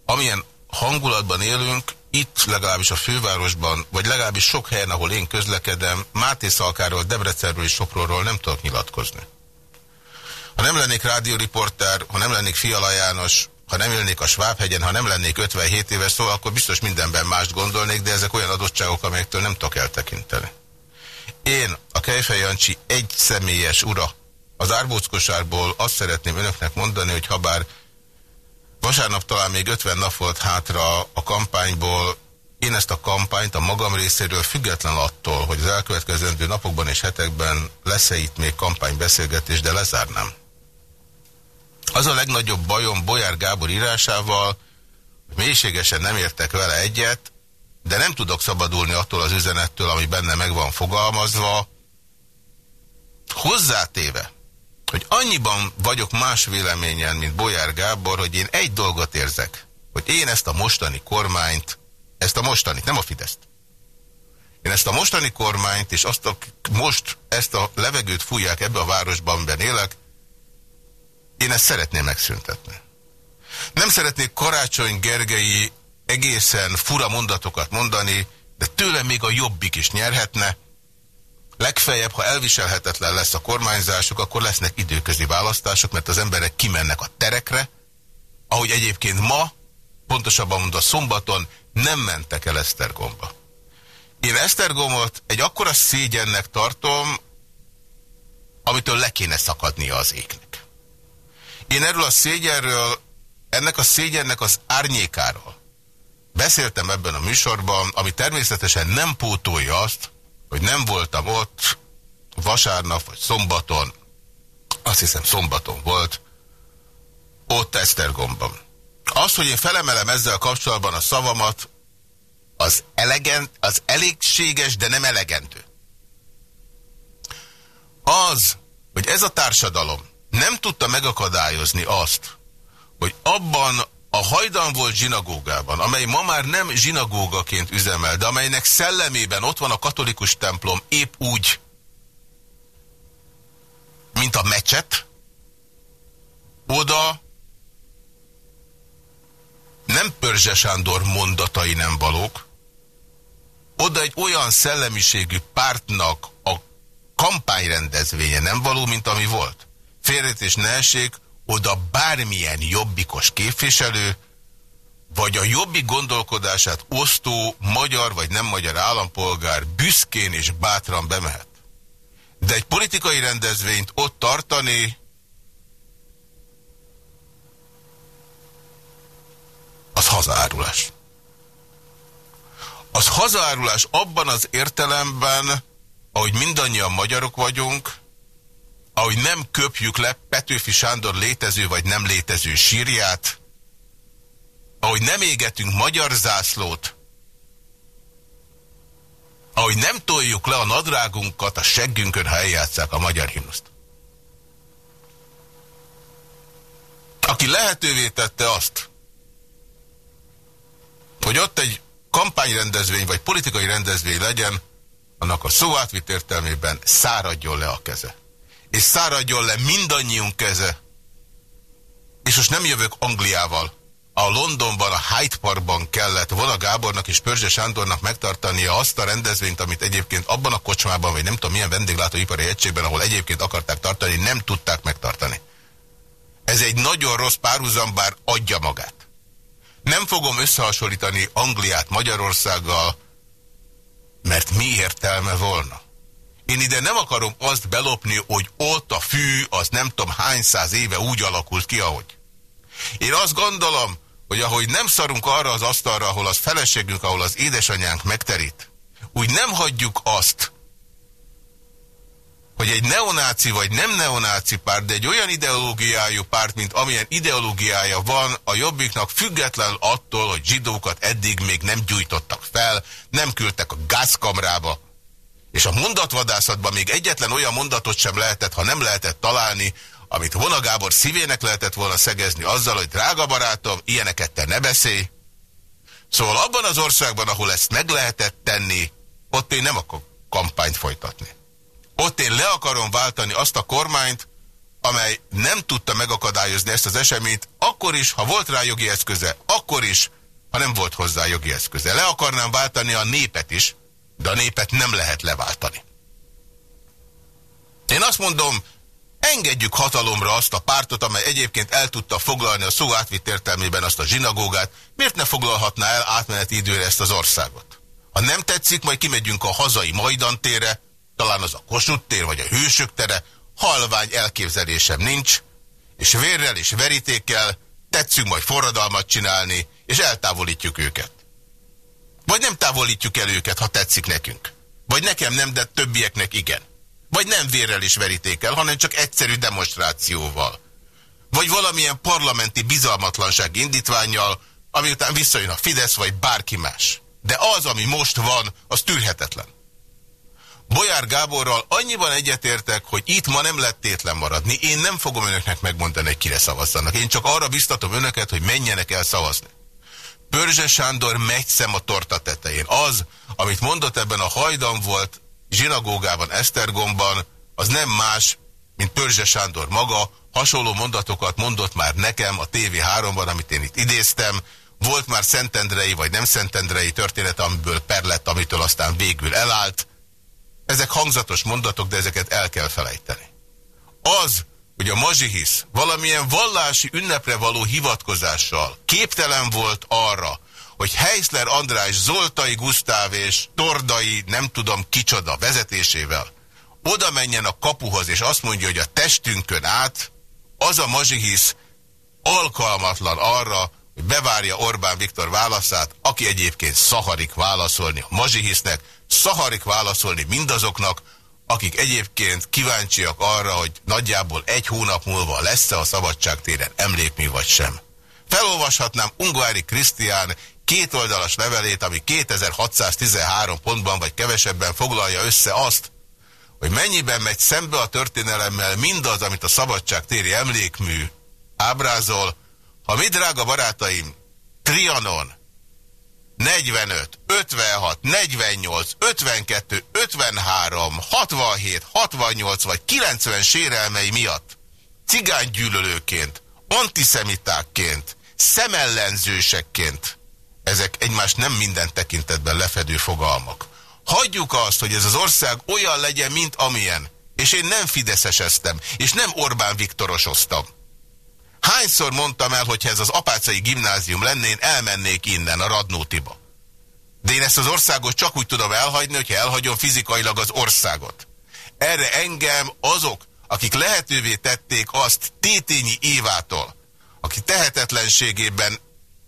amilyen hangulatban élünk, itt legalábbis a fővárosban, vagy legalábbis sok helyen, ahol én közlekedem, Máté Szalkáról, Debrecenről és Sopronról nem tudok nyilatkozni. Ha nem lennék rádióriporter, ha nem lennék Fiala János, ha nem élnék a Svábhegyen, ha nem lennék 57 éves, szóval akkor biztos mindenben mást gondolnék, de ezek olyan adottságok, amelyektől nem tudok eltekinteni. Én, a Kejfej Jancsi egy személyes ura, az árbóckosárból azt szeretném önöknek mondani, hogy ha bár vasárnap talán még 50 nap volt hátra a kampányból, én ezt a kampányt a magam részéről független attól, hogy az elkövetkezendő napokban és hetekben lesz-e itt még kampánybeszélgetés, de lezárnám. Az a legnagyobb bajom Bolyár Gábor írásával, mélységesen nem értek vele egyet, de nem tudok szabadulni attól az üzenettől, ami benne meg van fogalmazva, hozzátéve, hogy annyiban vagyok más véleményen, mint Bolyár Gábor, hogy én egy dolgot érzek, hogy én ezt a mostani kormányt, ezt a mostani, nem a Fideszt, én ezt a mostani kormányt, és azt a, most ezt a levegőt fújják ebbe a városban, amiben élek, én ezt szeretném megszüntetni. Nem szeretnék Karácsony Gergely egészen fura mondatokat mondani, de tőlem még a jobbik is nyerhetne, Legfeljebb, ha elviselhetetlen lesz a kormányzásuk, akkor lesznek időközi választások, mert az emberek kimennek a terekre, ahogy egyébként ma, pontosabban mondva szombaton nem mentek el Esztergomba. Én Esztergomot egy akkora szégyennek tartom, amitől le kéne szakadnia az égnek. Én erről a szégyenről, ennek a szégyennek az árnyékáról beszéltem ebben a műsorban, ami természetesen nem pótolja azt, hogy nem voltam ott vasárnap vagy szombaton, azt hiszem szombaton volt, ott Esztergomban. Az, hogy én felemelem ezzel kapcsolatban a szavamat, az, elegent, az elégséges, de nem elegendő. Az, hogy ez a társadalom nem tudta megakadályozni azt, hogy abban a hajdan volt zsinagógában, amely ma már nem zsinagógaként üzemel, de amelynek szellemében ott van a katolikus templom épp úgy, mint a mecset, oda nem Pörzse Sándor mondatai nem valók, oda egy olyan szellemiségű pártnak a kampányrendezvénye nem való, mint ami volt. Félretés ne essék, oda bármilyen jobbikos képviselő, vagy a jobbik gondolkodását osztó magyar vagy nem magyar állampolgár büszkén és bátran bemehet. De egy politikai rendezvényt ott tartani, az hazárulás. Az hazárulás abban az értelemben, ahogy mindannyian magyarok vagyunk, ahogy nem köpjük le Petőfi Sándor létező vagy nem létező sírját, ahogy nem égetünk magyar zászlót, ahogy nem toljuk le a nadrágunkat a seggünkön, ha eljátszák a magyar himnuszt. Aki lehetővé tette azt, hogy ott egy kampányrendezvény vagy politikai rendezvény legyen, annak a szó átvitt értelmében száradjon le a keze és száradjon le mindannyiunk keze. És most nem jövök Angliával. A Londonban, a Hyde Parkban kellett Vona Gábornak és Pörzse Sándornak megtartania azt a rendezvényt, amit egyébként abban a kocsmában, vagy nem tudom milyen vendéglátóipari egységben, ahol egyébként akarták tartani, nem tudták megtartani. Ez egy nagyon rossz párhuzam, bár adja magát. Nem fogom összehasonlítani Angliát Magyarországgal, mert mi értelme volna? Én ide nem akarom azt belopni, hogy ott a fű, az nem tudom hány száz éve úgy alakult ki, ahogy. Én azt gondolom, hogy ahogy nem szarunk arra az asztalra, ahol az feleségünk, ahol az édesanyánk megterít, úgy nem hagyjuk azt, hogy egy neonáci vagy nem neonáci párt, de egy olyan ideológiájú párt, mint amilyen ideológiája van a jobbiknak, független attól, hogy zsidókat eddig még nem gyújtottak fel, nem küldtek a gázkamrába, és a mondatvadászatban még egyetlen olyan mondatot sem lehetett, ha nem lehetett találni, amit Vona Gábor szívének lehetett volna szegezni azzal, hogy drága barátom, ilyeneket te ne beszélj. Szóval abban az országban, ahol ezt meg lehetett tenni, ott én nem akarok kampányt folytatni. Ott én le akarom váltani azt a kormányt, amely nem tudta megakadályozni ezt az eseményt, akkor is, ha volt rá jogi eszköze, akkor is, ha nem volt hozzá jogi eszköze. Le akarnám váltani a népet is, de a népet nem lehet leváltani. Én azt mondom, engedjük hatalomra azt a pártot, amely egyébként el tudta foglalni a szó átvitt értelmében azt a zsinagógát, miért ne foglalhatná el átmeneti időre ezt az országot? Ha nem tetszik, majd kimegyünk a hazai Majdan térre, talán az a Kossuth tér, vagy a Hősök tere, halvány elképzelésem nincs, és vérrel és verítékkel tetszünk majd forradalmat csinálni, és eltávolítjuk őket. Vagy nem távolítjuk el őket, ha tetszik nekünk. Vagy nekem nem, de többieknek igen. Vagy nem vérrel és verítékkel, hanem csak egyszerű demonstrációval. Vagy valamilyen parlamenti bizalmatlanság indítványjal, ami után visszajön a Fidesz vagy bárki más. De az, ami most van, az tűrhetetlen. Bolyár Gáborral annyiban egyetértek, hogy itt ma nem lett tétlen maradni. Én nem fogom önöknek megmondani, hogy kire szavazzanak. Én csak arra biztatom önöket, hogy menjenek el szavazni. Pörzse Sándor megy szem a torta tetején. Az, amit mondott ebben a hajdan volt zsinagógában, Esztergomban, az nem más, mint Pörzse Sándor maga, hasonló mondatokat mondott már nekem a TV3-ban, amit én itt idéztem, volt már Szentendrei vagy nem Szentendrei történet, amiből per lett, amitől aztán végül elállt. Ezek hangzatos mondatok, de ezeket el kell felejteni. Az, hogy a mazsihisz valamilyen vallási ünnepre való hivatkozással képtelen volt arra, hogy Heisler András, Zoltai Gusztáv és Tordai, nem tudom kicsoda vezetésével oda menjen a kapuhoz, és azt mondja, hogy a testünkön át az a mazsihisz alkalmatlan arra, hogy bevárja Orbán Viktor válaszát, aki egyébként szaharik válaszolni a mazsihisznek, szaharik válaszolni mindazoknak, akik egyébként kíváncsiak arra, hogy nagyjából egy hónap múlva lesz-e a szabadságtéren emlékmű vagy sem. Felolvashatnám Ungári Krisztián kétoldalas levelét, ami 2613 pontban vagy kevesebben foglalja össze azt, hogy mennyiben megy szembe a történelemmel mindaz, amit a szabadságtéri emlékmű ábrázol, ha mi drága barátaim, Trianon, 45, 56, 48, 52, 53, 67, 68 vagy 90 sérelmei miatt cigánygyűlölőként, antiszemitákként, szemellenzősekként, ezek egymást nem minden tekintetben lefedő fogalmak. Hagyjuk azt, hogy ez az ország olyan legyen, mint amilyen. És én nem fideszeseztem, és nem Orbán Viktorosoztam. Hányszor mondtam el, hogyha ez az apácai gimnázium lenne, én elmennék innen, a Radnótiba. De én ezt az országot csak úgy tudom elhagyni, hogyha elhagyom fizikailag az országot. Erre engem azok, akik lehetővé tették azt Tétényi Évától, aki tehetetlenségében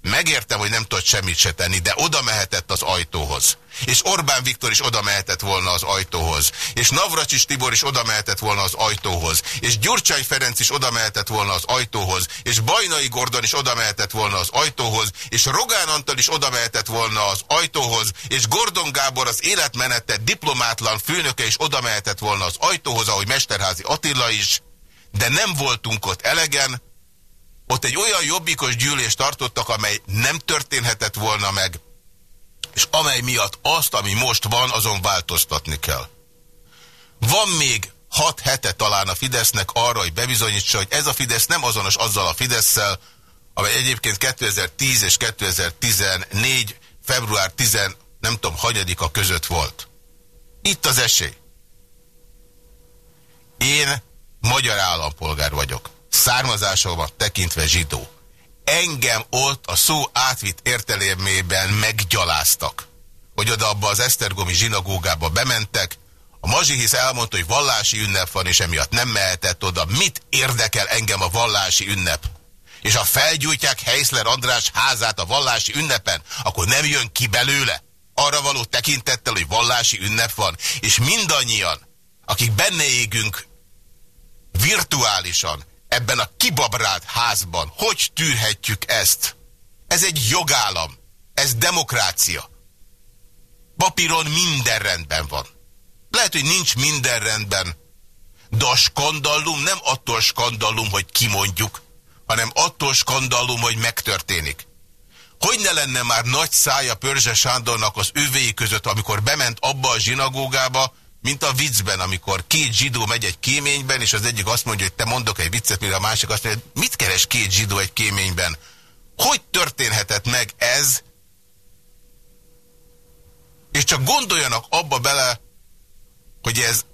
megértem, hogy nem tudott semmit se tenni, de oda mehetett az ajtóhoz. És Orbán Viktor is oda mehetett volna az ajtóhoz. És Navracsis Tibor is oda mehetett volna az ajtóhoz. És Gyurcsány Ferenc is oda mehetett volna az ajtóhoz. És Bajnai Gordon is oda mehetett volna az ajtóhoz. És Rogán Antal is oda mehetett volna az ajtóhoz. És Gordon Gábor az életmenete diplomátlan főnöke is oda mehetett volna az ajtóhoz, ahogy Mesterházi Attila is. De nem voltunk ott elegen. Ott egy olyan jobbikos gyűlést tartottak, amely nem történhetett volna meg és amely miatt azt, ami most van, azon változtatni kell. Van még hat hete talán a Fidesznek arra, hogy bebizonyítsa, hogy ez a Fidesz nem azonos azzal a Fideszsel, amely egyébként 2010 és 2014 február 10 nem tudom, hanyadika között volt. Itt az esély. Én magyar állampolgár vagyok. Származásomat tekintve zsidó engem ott a szó átvitt értelemében meggyaláztak. Hogy oda abba az Esztergomi zsinagógába bementek, a mazsihisz elmondta, hogy vallási ünnep van, és emiatt nem mehetett oda. Mit érdekel engem a vallási ünnep? És ha felgyújtják Heisler András házát a vallási ünnepen, akkor nem jön ki belőle? Arra való tekintettel, hogy vallási ünnep van. És mindannyian, akik benne égünk virtuálisan, ebben a kibabrált házban. Hogy tűrhetjük ezt? Ez egy jogállam. Ez demokrácia. Papíron minden rendben van. Lehet, hogy nincs minden rendben, de a skandallum nem attól skandallum, hogy kimondjuk, hanem attól skandallum, hogy megtörténik. Hogy ne lenne már nagy szája Pörzse Sándornak az övéi között, amikor bement abba a zsinagógába, mint a viccben, amikor két zsidó megy egy kéményben, és az egyik azt mondja, hogy te mondok egy viccet, mire a másik azt mondja, hogy mit keres két zsidó egy kéményben? Hogy történhetett meg ez? És csak gondoljanak abba bele, hogy ez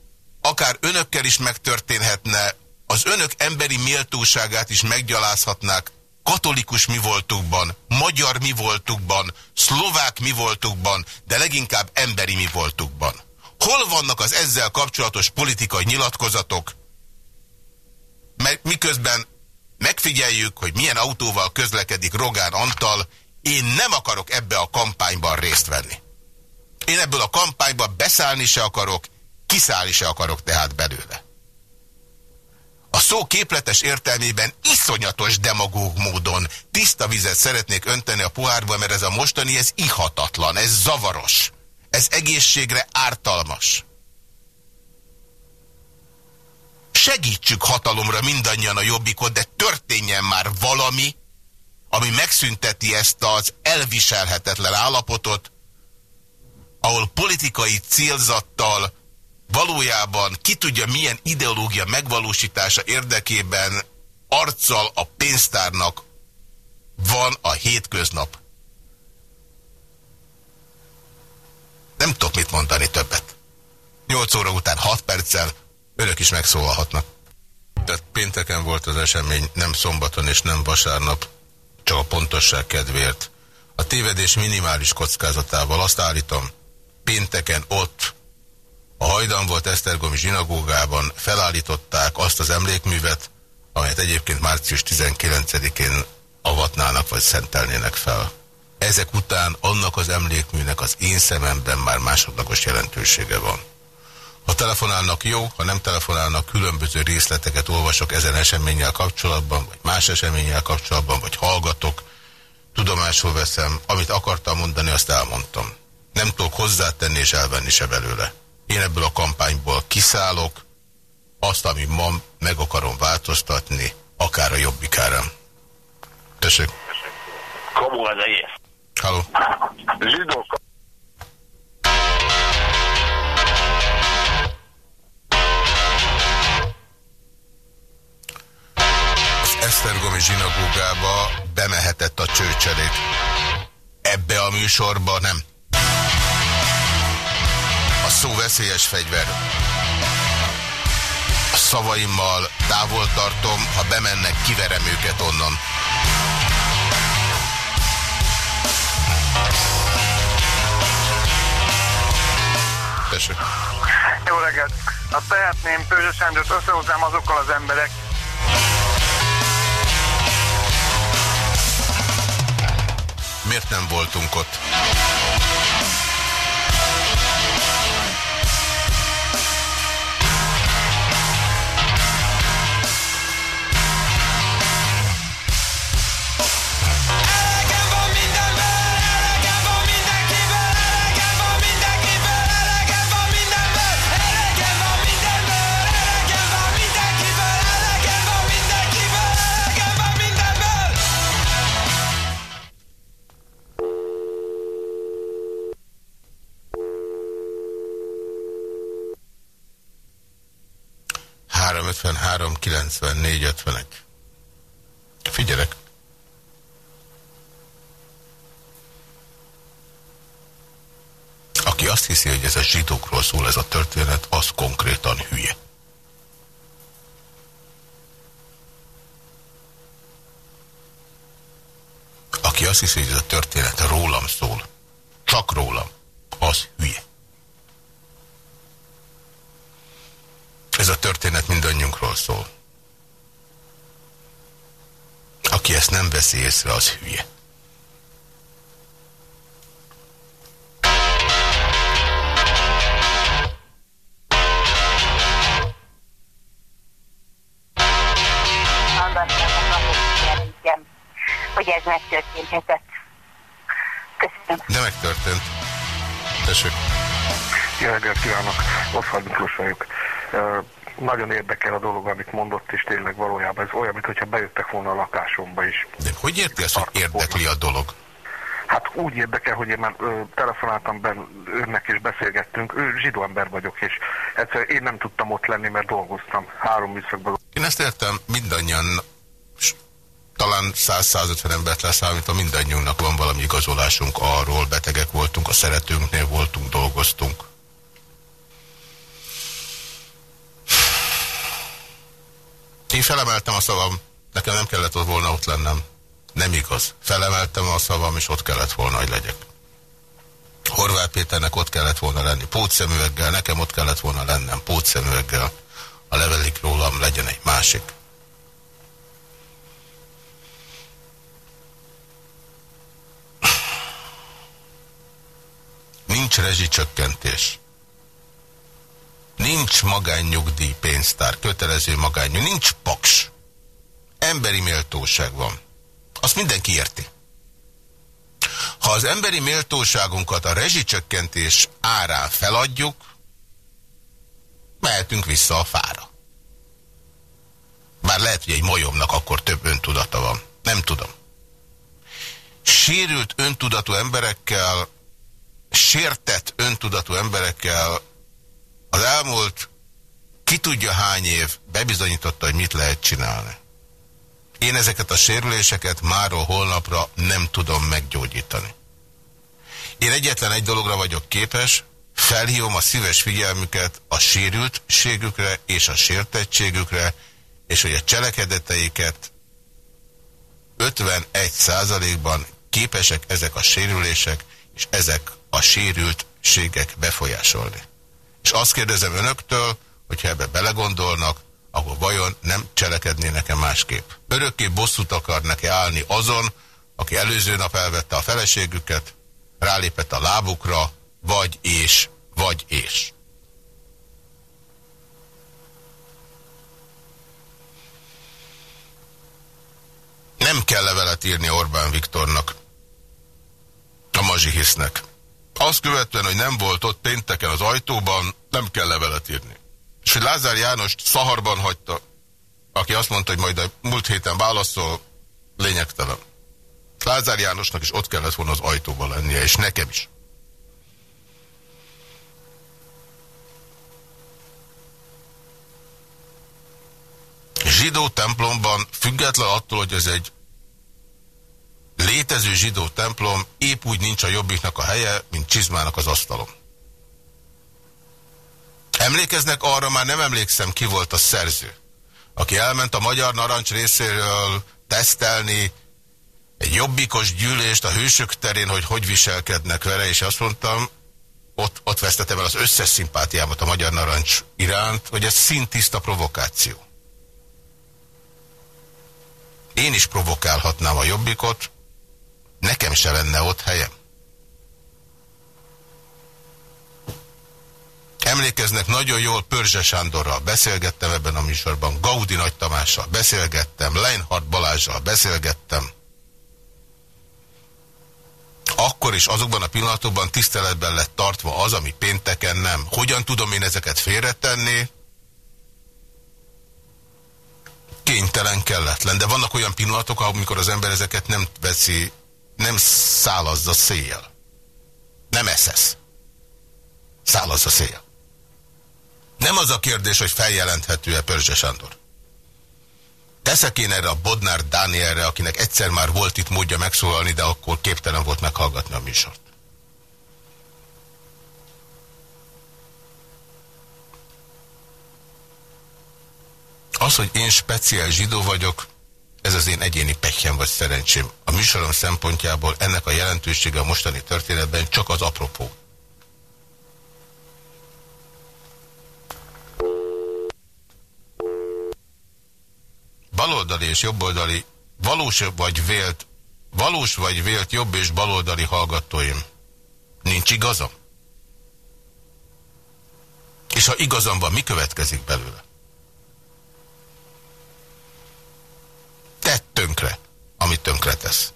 akár önökkel is megtörténhetne, az önök emberi méltóságát is meggyalázhatnák, katolikus mi voltukban, magyar mi voltukban, szlovák mi voltukban, de leginkább emberi mi voltukban. Hol vannak az ezzel kapcsolatos politikai nyilatkozatok? Mert miközben megfigyeljük, hogy milyen autóval közlekedik Rogán Antal, én nem akarok ebbe a kampányban részt venni. Én ebből a kampányban beszállni se akarok, kiszállni se akarok tehát belőle. A szó képletes értelmében iszonyatos demagóg módon tiszta vizet szeretnék önteni a pohárba, mert ez a mostani, ez ihatatlan, ez zavaros. Ez egészségre ártalmas. Segítsük hatalomra mindannyian a jobbikot, de történjen már valami, ami megszünteti ezt az elviselhetetlen állapotot, ahol politikai célzattal valójában ki tudja milyen ideológia megvalósítása érdekében arccal a pénztárnak van a hétköznap. Nem tudok mit mondani többet. 8 óra után 6 perccel önök is megszólalhatnak. Tehát pénteken volt az esemény, nem szombaton és nem vasárnap, csak a pontosság kedvéért. A tévedés minimális kockázatával azt állítom, pénteken ott, a hajdan volt Esztergomi zsinagógában, felállították azt az emlékművet, amelyet egyébként március 19-én avatnának vagy szentelnének fel. Ezek után annak az emlékműnek az én szememben már másodlagos jelentősége van. Ha telefonálnak jó, ha nem telefonálnak, különböző részleteket olvasok ezen eseménnyel kapcsolatban, vagy más eseménnyel kapcsolatban, vagy hallgatok, tudomásul veszem, amit akartam mondani, azt elmondtam. Nem tudok hozzátenni és elvenni se belőle. Én ebből a kampányból kiszállok, azt, ami ma meg akarom változtatni, akár a jobbikára. Tessék. Komu az egész. Halló. Zsidó Esztergomi zsinagógába bemehetett a csőcselék. Ebbe a műsorba nem. A szó veszélyes fegyver. A szavaimmal távol tartom, ha bemennek, kiverem őket onnan. Tessék. Jó reggelt! Ha tehetném, Pőzsös Endőt összehoznám azokkal az emberek, Miért nem voltunk ott? Három ötven, három, kilencven, négy, ötvenegy. Figyelek. Aki azt hiszi, hogy ez a zsidókról szól ez a történet, az konkrétan hülye. Aki azt hiszi, hogy ez a történet rólam szól, csak rólam, az hülye. Ez a történet mindannyiunkról szól. Aki ezt nem veszi észre, az hülye. hogy ez megtörténhetett. Köszönöm. De megtörtént. Tessék. Jó reggelt kívánok, Oszfald Miklós vagyok. Nagyon érdekel a dolog, amit mondott, és tényleg valójában ez olyan, mintha bejöttek volna a lakásomba is. De hogy érti ezt, hogy érdekli a dolog? Hát úgy érdekel, hogy én már ö, telefonáltam be önnek és beszélgettünk. Ő zsidó ember vagyok, és egyszer én nem tudtam ott lenni, mert dolgoztam. Három műszakban. Én ezt értem, mindannyian, talán 100-150 embert leszámítva mindannyiunknak van valami igazolásunk arról, betegek voltunk, a szeretőnknél voltunk, dolgoztunk. Én felemeltem a szavam, nekem nem kellett volna ott lennem. Nem igaz. Felemeltem a szavam, és ott kellett volna, hogy legyek. Horváth Péternek ott kellett volna lenni, pótszemüveggel, nekem ott kellett volna lennem, pótszemüveggel. A levelik rólam legyen egy másik. Nincs rezsicsökkentés. Nincs magánnyugdíj pénztár, kötelező magánnyug, nincs paks. Emberi méltóság van. Azt mindenki érti. Ha az emberi méltóságunkat a rezsicsökkentés árán feladjuk, mehetünk vissza a fára. Bár lehet, hogy egy majomnak akkor több öntudata van. Nem tudom. Sérült öntudatú emberekkel, sértett öntudatú emberekkel az elmúlt ki tudja hány év bebizonyította, hogy mit lehet csinálni. Én ezeket a sérüléseket máról holnapra nem tudom meggyógyítani. Én egyetlen egy dologra vagyok képes, felhívom a szíves figyelmüket a sérültségükre és a sértettségükre, és hogy a cselekedeteiket 51 százalékban képesek ezek a sérülések és ezek a sérültségek befolyásolni. És azt kérdezem önöktől, hogyha ebbe belegondolnak, akkor vajon nem cselekednének-e másképp? Örökké bosszút akarnak-e állni azon, aki előző nap elvette a feleségüket, rálépett a lábukra, vagy és, vagy és. Nem kell levelet írni Orbán Viktornak, a mazsihisznek. Azt követően, hogy nem volt ott pénteken az ajtóban, nem kell levelet írni. És hogy Lázár Jánost szaharban hagyta, aki azt mondta, hogy majd a múlt héten válaszol, lényegtelen. Lázár Jánosnak is ott kellett volna az ajtóban lennie, és nekem is. Zsidó templomban, független attól, hogy ez egy létező zsidó templom, épp úgy nincs a jobbiknak a helye, mint csizmának az asztalon. Emlékeznek arra, már nem emlékszem, ki volt a szerző, aki elment a Magyar Narancs részéről tesztelni egy jobbikos gyűlést a hősök terén, hogy hogy viselkednek vele, és azt mondtam, ott, ott vesztettem el az összes szimpátiámat a Magyar Narancs iránt, hogy ez szintiszta provokáció. Én is provokálhatnám a jobbikot, nekem se lenne ott helyem. Emlékeznek nagyon jól Pörzse Sándorral, beszélgettem ebben a műsorban, Gaudi Nagy Tamással beszélgettem, Leinhardt Balázsral beszélgettem. Akkor is azokban a pillanatokban tiszteletben lett tartva az, ami pénteken nem. Hogyan tudom én ezeket félretenni? Kénytelen, kelletlen. De vannak olyan pillanatok, amikor az ember ezeket nem veszi, nem szálazza széjjel. Nem eszesz. Szálazza széjjel. Nem az a kérdés, hogy feljelenthető-e Pörzse Sándor. Teszek én erre a Bodnár Dánielre, akinek egyszer már volt itt módja megszólalni, de akkor képtelen volt meghallgatni a műsort. Az, hogy én speciál zsidó vagyok, ez az én egyéni pekjem vagy szerencsém. A műsorom szempontjából ennek a jelentősége a mostani történetben csak az apropó. baloldali és jobboldali, valós vagy vélt, valós vagy vélt jobb és baloldali hallgatóim. Nincs igazam? És ha igazam van, mi következik belőle? Tett tönkre, amit tönkre tesz.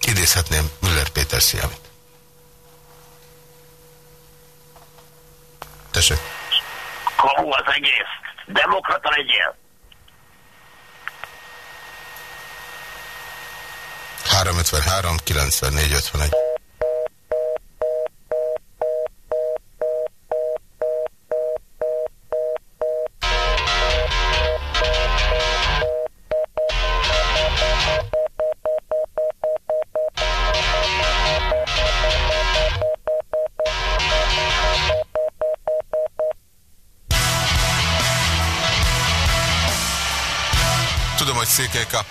Idézhetném Müller Péter Sziamit. Tessék. Kamu az egész. Demokrata legyél. 353 94 51.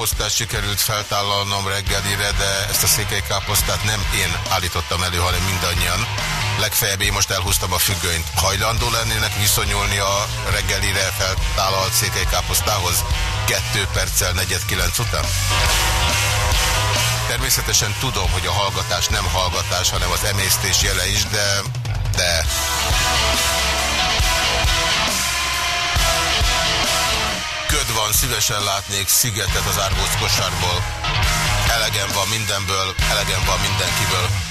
székelykáposztát sikerült feltállalnom reggelire, de ezt a székelykáposztát nem én állítottam elő, hanem mindannyian. Legfeljebb én most elhúztam a függönyt. Hajlandó lennének viszonyulni a reggelire feltállalt székelykáposztához? Kettő perccel negyed kilenc után? Természetesen tudom, hogy a hallgatás nem hallgatás, hanem az emésztés jele is, de... szívesen látnék szigetet az árbóc kosárból. Elegem van mindenből, elegem van mindenkiből.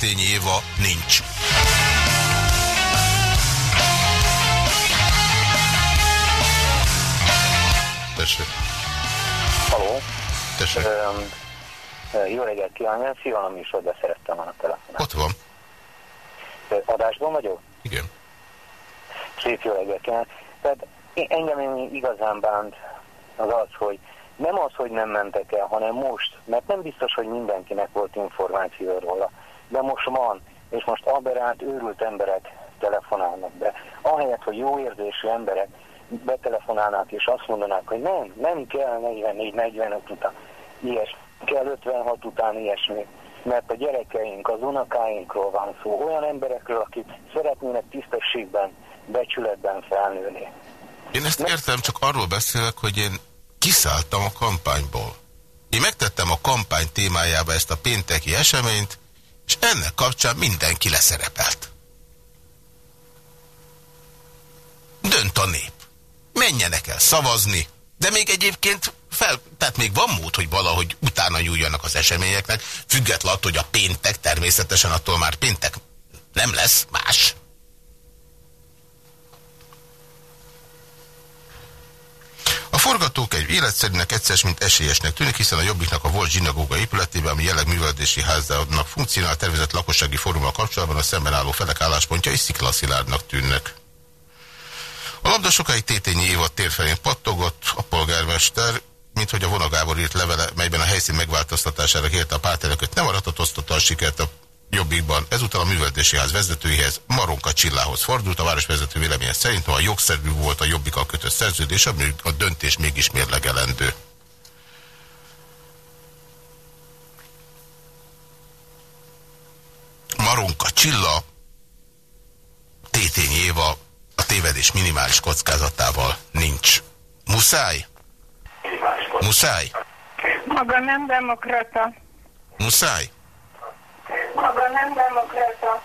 Szétényi Éva nincs. Tessék. Haló. Tessék. Öm, jó reggelt kívánok, szívem a műsorba szerettem volna telefonálni. Ott van. Adásban vagyok? Igen. Szép jó reggelt kívánok. Tehát engem igazán bánt az az, hogy nem az, hogy nem mentek el, hanem most, mert nem biztos, hogy mindenkinek volt információ róla, de most van, és most aberrált, őrült emberek telefonálnak be. Ahelyett, hogy jó érzésű emberek betelefonálnák és azt mondanák, hogy nem, nem kell 44-45 után ilyesmi, kell 56 után ilyesmi, mert a gyerekeink, az unokáinkról van szó, olyan emberekről, akik szeretnének tisztességben, becsületben felnőni. Én ezt értem, csak arról beszélek, hogy én kiszálltam a kampányból. Én megtettem a kampány témájába ezt a pénteki eseményt, és ennek kapcsán mindenki leszerepelt. Dönt a nép. Menjenek el szavazni, de még egyébként fel, tehát még van mód, hogy valahogy utána nyúljanak az eseményeknek, függetlenül attól, hogy a péntek természetesen attól már péntek nem lesz más. A forgatókönyv életszerűnek egyszer, mint esélyesnek tűnik, hiszen a Jobbiknak a volt zsinagóga épületében, ami jelenleg művelési házának funkcionál, tervezett lakossági fórummal kapcsolatban a szemben álló felek álláspontja is sziklaszilárdnak tűnnek. A labda sokáig Tétényi Éva tér felén pattogott, a polgármester, mint hogy a vonagábor írt levele, melyben a helyszín megváltoztatására kérte a pártelnököt, nem aratott osztotta sikert a Jobbikban. Ezúttal a művelési ház vezetőihez, Maronka Csillához fordult. A városvezető véleménye szerint, ha a jogszerű volt a Jobbikkal kötött szerződés, a döntés mégis mérlegelendő. Maronka Csilla, Tétény Éva a tévedés minimális kockázatával nincs. Muszáj? Muszáj? Maga nem demokrata. Muszáj? Maga nem demokrata.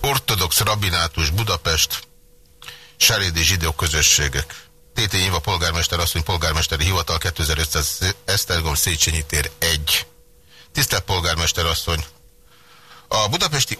Ortodox rabinátus Budapest, Serédi zsidó közösségek. Tétény Éva polgármester asszony polgármesteri hivatal 2500 Esztergom Széchenyi tér 1. Tisztelt polgármester asszony! A budapesti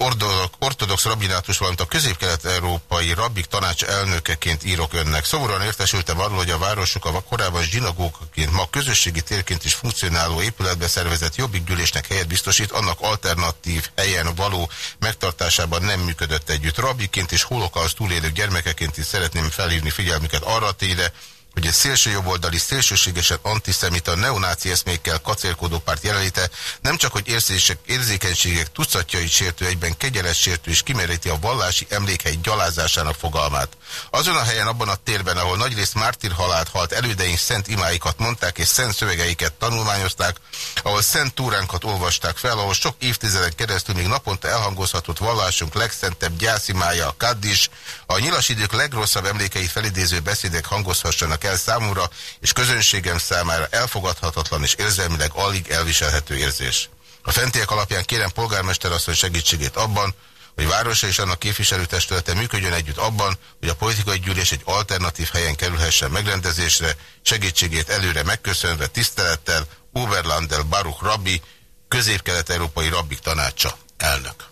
ortodox rabinátus, valamint a közép-kelet-európai rabbik tanács elnökeként írok önnek. Szomorúan értesültem arról, hogy a városok a korábban zsinagókaként, ma közösségi térként is funkcionáló épületbe szervezett jobbik gyűlésnek helyet biztosít, annak alternatív helyen való megtartásában nem működött együtt. Rabbiként és holokauszt túlélő gyermekeként is szeretném felhívni figyelmüket arra tényre, hogy egy szélső jobboldali, szélsőségesen antiszemita, neonáci eszmékkel kacérkodó párt jelenléte nem csak, hogy érzések, érzékenységek tucatjait sértő egyben kegyeles sértő és kimeríti a vallási emlékhely gyalázásának fogalmát. Azon a helyen, abban a térben, ahol nagyrészt mártír halált halt, elődeink szent imáikat mondták és szent szövegeiket tanulmányozták, ahol szent túránkat olvasták fel, ahol sok évtizeden keresztül még naponta elhangozhatott vallásunk legszentebb gyászimája a Kaddis, a nyilas idők legrosszabb emlékeit felidéző beszédek hangozhassanak el számúra, és közönségem számára elfogadhatatlan és érzelmileg alig elviselhető érzés. A fentiek alapján kérem polgármester asszony segítségét abban, hogy városa és annak képviselőtestülete működjön együtt abban, hogy a politikai gyűlés egy alternatív helyen kerülhessen megrendezésre, segítségét előre megköszönve tisztelettel Oberlandel Baruch Rabbi, közép-kelet-európai rabbik tanácsa, elnök.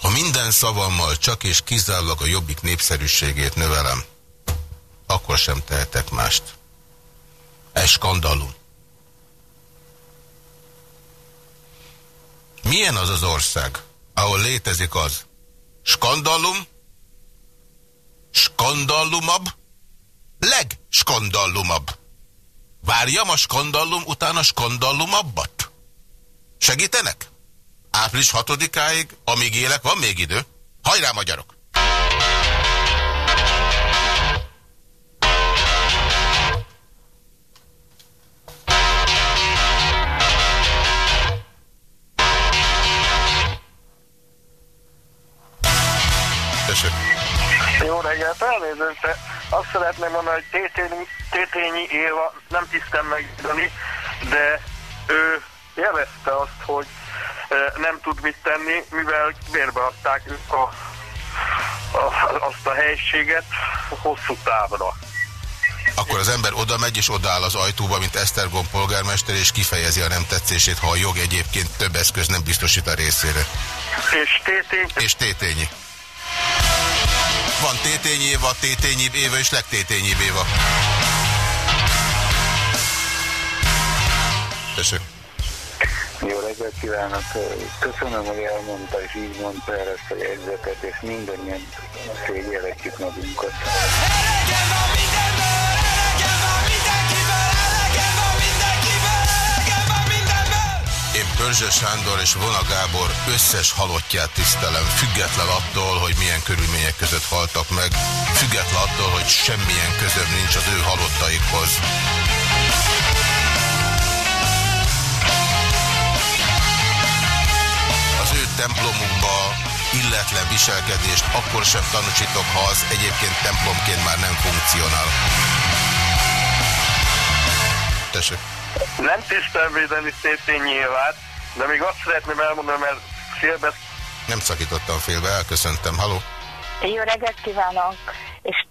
Ha minden szavammal csak és kizárólag a jobbik népszerűségét növelem, akkor sem tehetek mást. Ez skandalum. Milyen az az ország, ahol létezik az skandalum, skandalumabb, legskandalumabb. Várjam a skandalum után a skandalumabbat? Segítenek? Április 6-áig, amíg élek, van még idő. Hajrá, magyarok! Elnézést, de azt szeretném mondani, hogy Tétényi, Tétényi Éva nem tisztem megítani, de ő jelezte azt, hogy nem tud mit tenni, mivel bérbeadták a, a, azt a helységet hosszú távra. Akkor az ember oda megy és odaáll az ajtóba, mint Esztergom polgármester, és kifejezi a nem tetszését, ha a jog egyébként több eszköz nem biztosít a részére. És tétény? És tétényi. Van Tétényi Éva, Tétényi Éva és legtétényi Éva. Tessék. Jó reggelt kívánok! Köszönöm, hogy elmondta, és így mondta el ezt a jegyzetet, és mindannyian szégyeletjük magunkat. Börzse Sándor és Vona Gábor összes halottját tisztelem, független attól, hogy milyen körülmények között haltak meg, független attól, hogy semmilyen közöm nincs az ő halottaikhoz. Az ő templomukba illetlen viselkedést akkor sem tanúsítok, ha az egyébként templomként már nem funkcionál. Tessék. Nem tisztem védeni Évát, de még azt szeretném elmondani, mert félbe... Nem szakítottam félbe, elköszöntem. Haló? Jó reggelt kívánok! És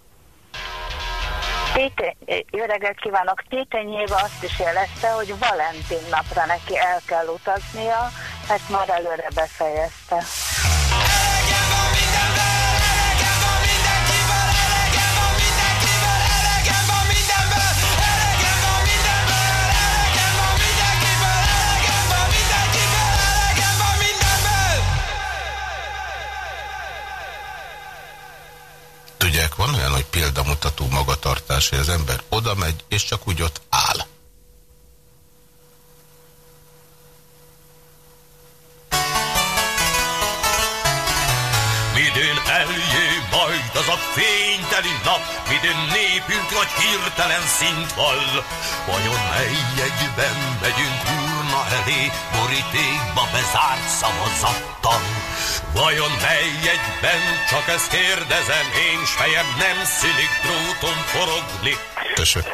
Téte, jó reggelt kívánok! Téteny Éva azt is jelezte, hogy Valentin napra neki el kell utaznia, ezt már előre befejezte. Tudják, van olyan, hogy példamutató magatartás, hogy az ember oda megy, és csak úgy ott áll. Midőn eljé majd az a fényteli nap, midőn népünk nagy hirtelen szint vall. Vajon mely egyben megyünk urna elé, borítékba bezárt szavazattal? Vajon mely egyben, csak ezt kérdezem, én s fejem nem szülik dróton forogni. Tessék.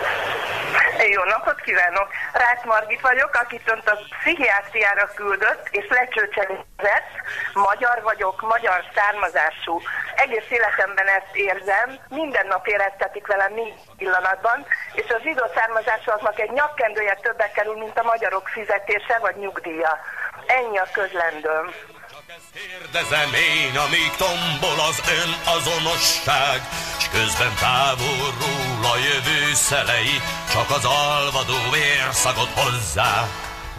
Jó napot kívánok! Rácz Margit vagyok, akit önt a pszichiátriára küldött, és lecsőcselizett. Magyar vagyok, magyar származású. Egész életemben ezt érzem, minden nap éreztetik velem minden pillanatban, és az zsidó származásúaknak egy nyakkendője többek kerül, mint a magyarok fizetése vagy nyugdíja. Ennyi a közlendőm. Kérdezem én, amíg tombol az ön azonosság, s közben távolról a jövő szelei, csak az alvadó vérszagot hozzá.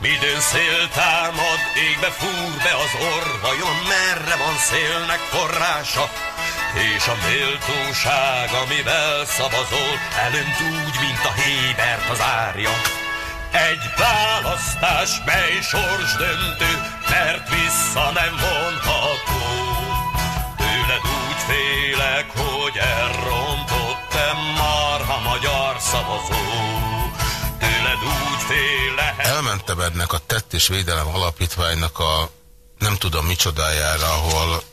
Midőn szél támad, égbe fúr be az orvajon, merre van szélnek forrása, és a méltóság, amivel szavazol, elönt úgy, mint a hébert az árja. Egy választás, mely sors döntő, mert vissza nem vonható. Tőled úgy félek, hogy elrontottam marha magyar szavazó. Tőled úgy félek... Elmentem ennek a Tett és Védelem Alapítványnak a nem tudom micsodájára, ahol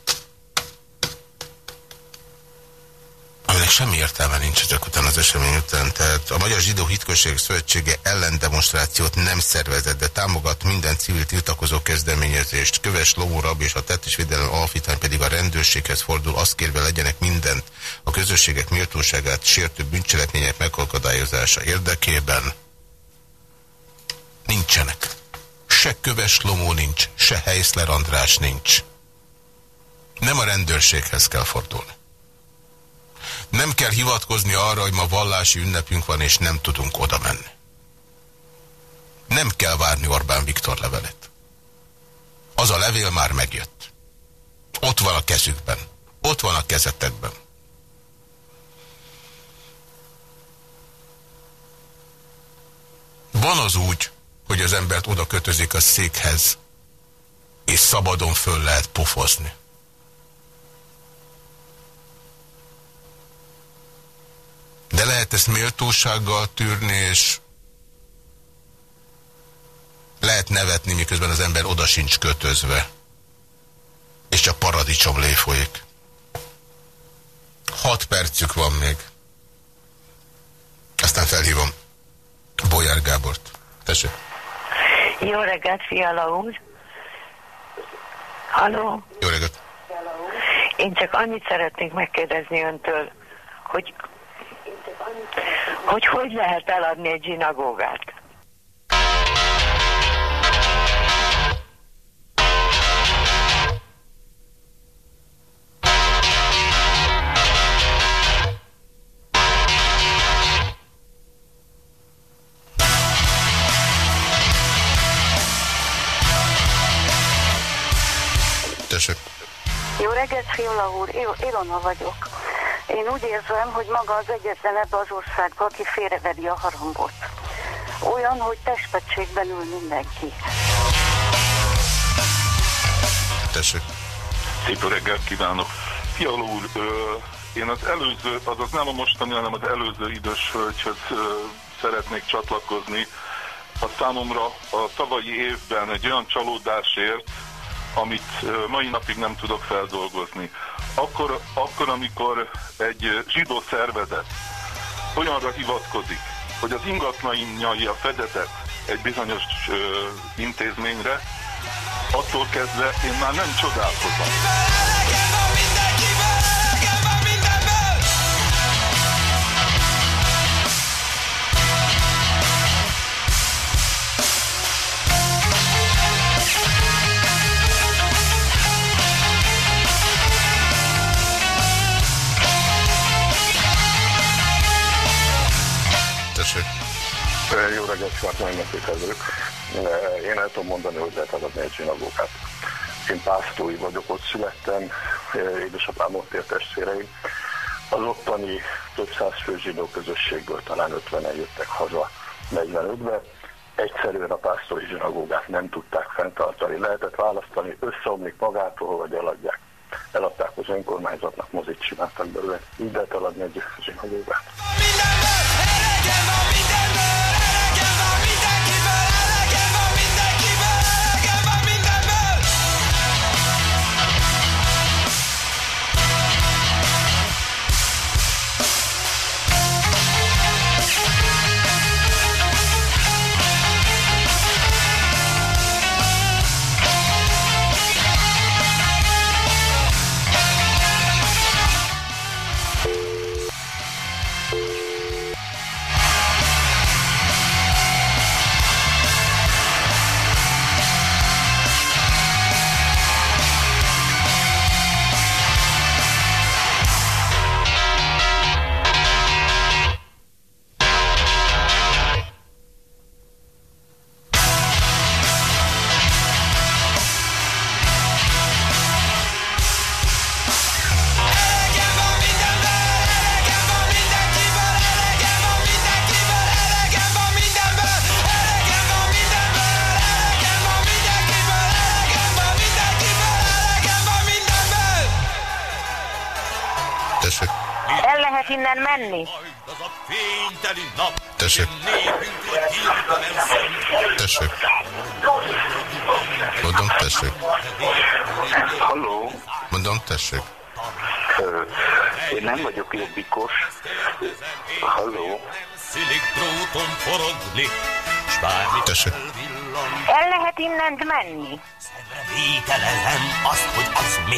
aminek semmi értelme nincs ezek után az esemény után. Tehát a Magyar Zsidó Hitközség Szövetsége ellendemonstrációt nem szervezett, de támogat minden civil tiltakozó kezdeményezést. Köves Lómorab és a Tettésvédelem Alapítvány pedig a rendőrséghez fordul, azt kérve legyenek mindent a közösségek méltóságát sértő bűncselekmények megakadályozása érdekében. Nincsenek. Se Köves Lomó nincs, se Heiszler András nincs. Nem a rendőrséghez kell fordulni. Nem kell hivatkozni arra, hogy ma vallási ünnepünk van, és nem tudunk oda menni. Nem kell várni Orbán Viktor levelet. Az a levél már megjött. Ott van a kezükben. Ott van a kezetekben. Van az úgy, hogy az embert oda kötözik a székhez, és szabadon föl lehet pofozni. De lehet ezt méltósággal tűrni, és lehet nevetni, miközben az ember oda sincs kötözve. És csak paradicsom lé folyik. Hat percük van még. Aztán felhívom Bolyár Gábort. Tessék. Jó reggelt, Fiala úr! Halló? Jó reggelt! Én csak annyit szeretnék megkérdezni öntől, hogy hogy hogy lehet eladni egy zsinagógát. Tessék. Jó reggelt, Fiola úr, Ilona vagyok. Én úgy érzem, hogy maga az egyetlen ebbe az országba, aki félreveri a harangot. Olyan, hogy testpetségben ül mindenki. Tessék. Szép reggelt kívánok. Fiala úr, ö, én az előző, azaz nem a mostani, hanem az előző idős hölgyhöz szeretnék csatlakozni. A számomra a tavalyi évben egy olyan csalódásért, amit mai napig nem tudok feldolgozni. Akkor, akkor, amikor egy zsidó szervezet olyanra hivatkozik, hogy az ingatlanjai a fedezet egy bizonyos ö, intézményre, attól kezdve én már nem csodálkozom. Jó reggelt, Svart Nagymeszék vagyok. Én el tudom mondani, hogy lehet adni egy zsinagógát. Én pásztói vagyok, ott születtem, édesapám ott ért testvéreim. Az ottani több száz fő zsidó közösségből talán 50-en jöttek haza 45-be. Egyszerűen a pásztói zsinagógát nem tudták fenntartani. Lehetett választani, összeomlik magától, vagy eladják. Eladták az önkormányzatnak, mozit csináltak belőle. Így lehet eladni egy zsinagógát. Tessék. Fényteli nap, Tessék. Tessék. Mondom, tessék. Halló? Mondom, tessék. Én nem vagyok jobbikos. Halló? Szülik dróton forogni, s bármit. El lehet innen menni? vételezem azt, hogy az mi.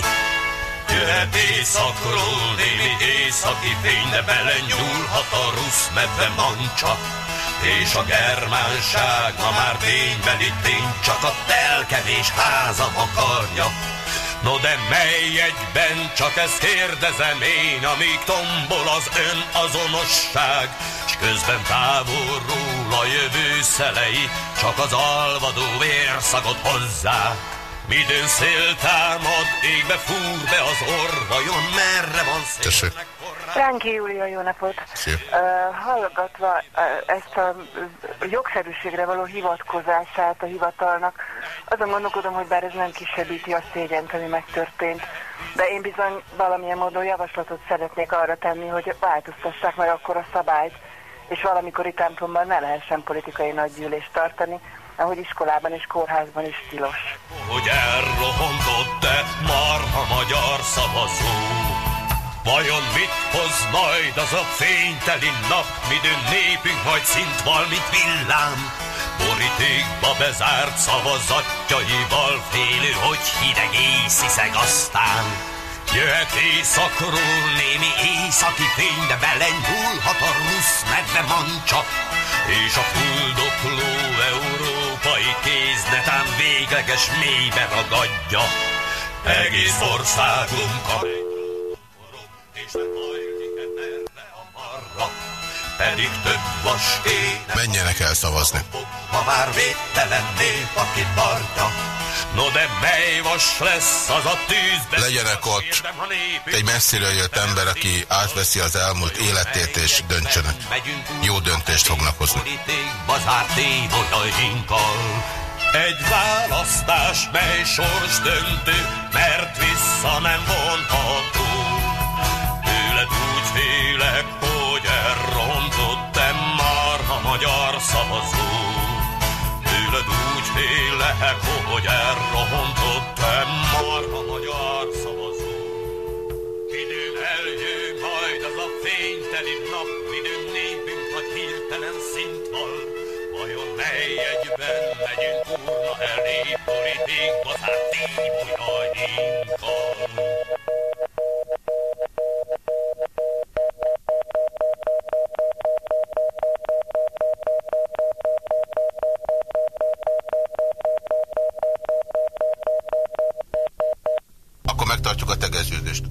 Jöhet éjszakról némi északi fény, de belenyúlhat a rusz medve mancsa. És a germánság ma már ténybeli tény, csak a telkevés háza akarja. No de mely egyben, csak ezt kérdezem én, amíg tombol az ön azonosság, s közben távolról a jövő szelei, csak az alvadó vérszagot hozzá. Midőn szél támad, égbe fúr be az orvajon, merre van szél? Ránki Júlia, jó napot! Szia. Uh, hallgatva uh, ezt a jogszerűségre való hivatkozását a hivatalnak, azon gondolkodom, hogy bár ez nem kisebbíti a szégyent, ami megtörtént, de én bizony valamilyen módon javaslatot szeretnék arra tenni, hogy változtassák meg akkor a szabályt, és valamikor templomban ne lehessen politikai nagygyűlést tartani, ahogy iskolában és kórházban is tilos. hogy elrohontott te marha magyar szavazó. Vajon mit hoz majd az a fényteli nap, midőn népünk majd szint val, mint villám? Borítékba bezárt szavazatjaival félő, hogy hideg észiszeg aztán. Jöhet éjszakról némi északi fény, de belenyúlhat a rusz medve mancsa, és a fuldokló európai kéz netán végleges mélybe ragadja. Egész országunk a és nem hajlik erre a marra, pedig több vas kéne. Menjenek el szavazni. Ha már védtelen nép, aki tartja, No de mely vas lesz az a tűzbe? Legyenek ott egy messziről jött ember, aki átveszi az elmúlt életét, és döntsenek. Jó döntést fognak hozni. Egy választás, mely sors döntő, mert vissza nem vonható. Tőled úgy félek, hogy magyar szavazó. Tőled úgy félek, hogy elrontottam már a magyar szavazó. Midőn eljön majd az a fényteli nap, midőn népünk a hirtelen szint val. Vajon mely egyben megyünk urna elé, politikba zárt tíbolyainkkal? Akkor megtartjuk a tegeződést.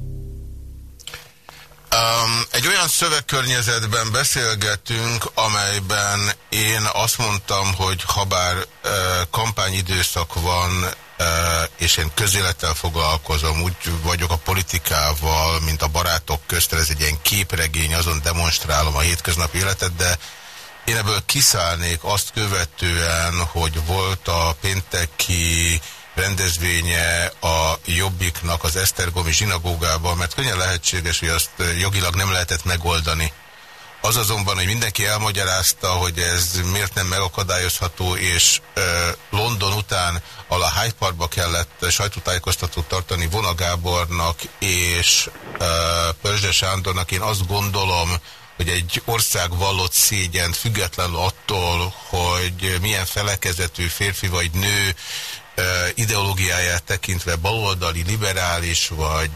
Um, egy olyan szövegkörnyezetben beszélgetünk, amelyben én azt mondtam, hogy habár uh, kampányidőszak van, uh, és én közélettel foglalkozom, úgy vagyok a politikával, mint a barátok közt, ez egy ilyen képregény, azon demonstrálom a hétköznapi életet, de én ebből kiszállnék azt követően, hogy volt a pénteki rendezvénye a Jobbiknak az Esztergomi zsinagógában, mert könnyen lehetséges, hogy azt jogilag nem lehetett megoldani. Az azonban, hogy mindenki elmagyarázta, hogy ez miért nem megakadályozható, és uh, London után, a Hyde Parkba kellett sajtótájékoztatót tartani Vona Gábornak és uh, Pörzse Sándornak, én azt gondolom, hogy egy ország vallott szégyent, függetlenül attól, hogy milyen felekezetű férfi vagy nő ideológiáját tekintve baloldali, liberális, vagy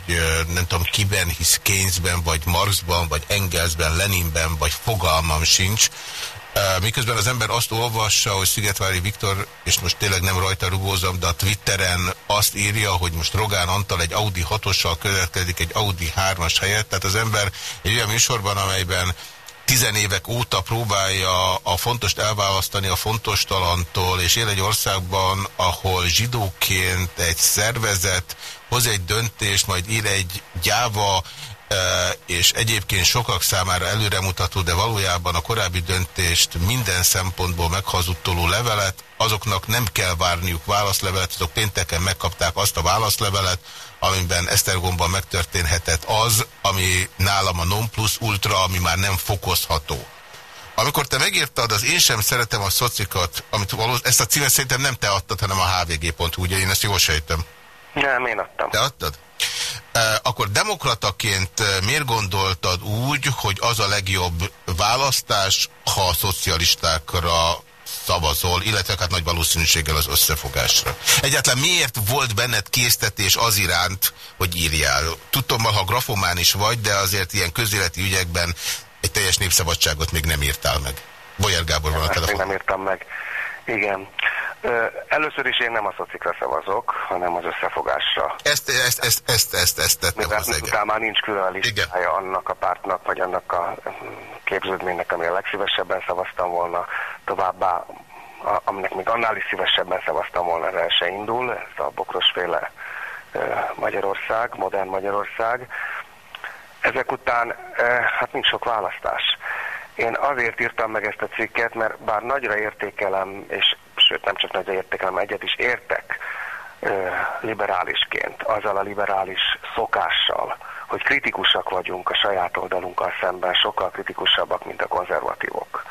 nem tudom kiben hisz Keynesben, vagy Marxban, vagy Engelsben, Leninben, vagy fogalmam sincs. Miközben az ember azt olvassa, hogy Szigetvári Viktor, és most tényleg nem rajta rugózom, de a Twitteren azt írja, hogy most Rogán Antal egy Audi 6-ossal következik egy Audi 3-as helyett, tehát az ember egy olyan műsorban, amelyben tizenévek óta próbálja a fontost elválasztani a fontos talantól, és él egy országban, ahol zsidóként egy szervezet hoz egy döntést, majd ír egy gyáva, és egyébként sokak számára előremutató, de valójában a korábbi döntést minden szempontból meghazudtoló levelet, azoknak nem kell várniuk válaszlevelet, azok pénteken megkapták azt a válaszlevelet, amiben Esztergomban megtörténhetett az, ami nálam a non plus ultra, ami már nem fokozható. Amikor te megírtad, az én sem szeretem a szocikat, amit valószínűleg, ezt a címet szerintem nem te adtad, hanem a hvg.hu, ugye én ezt jól sejtem. Nem, én adtam. Te adtad? Akkor demokrataként miért gondoltad úgy, hogy az a legjobb választás, ha a szocialistákra szavazol, illetve hát nagy valószínűséggel az összefogásra. Egyáltalán miért volt benned késztetés az iránt, hogy írjál? Tudom, ha grafomán is vagy, de azért ilyen közéleti ügyekben egy teljes népszabadságot még nem írtál meg. Bolyár Gábor van a telefon. Még nem írtam meg. Igen. Először is én nem a szocikra szavazok, hanem az összefogásra. Ezt, ezt, ezt, ezt, ezt, ezt tettem hozzá. Mivel már nincs külön listája annak a pártnak, vagy annak a képződménynek, amire legszívesebben szavaztam volna. Továbbá, aminek még annál is szívesebben szavaztam volna, el se indul, ez a bokrosféle Magyarország, modern Magyarország. Ezek után hát nincs sok választás. Én azért írtam meg ezt a cikket, mert bár nagyra értékelem, és sőt nem csak nagyra értékelem, egyet is értek liberálisként, azzal a liberális szokással, hogy kritikusak vagyunk a saját oldalunkkal szemben, sokkal kritikusabbak, mint a konzervatívok.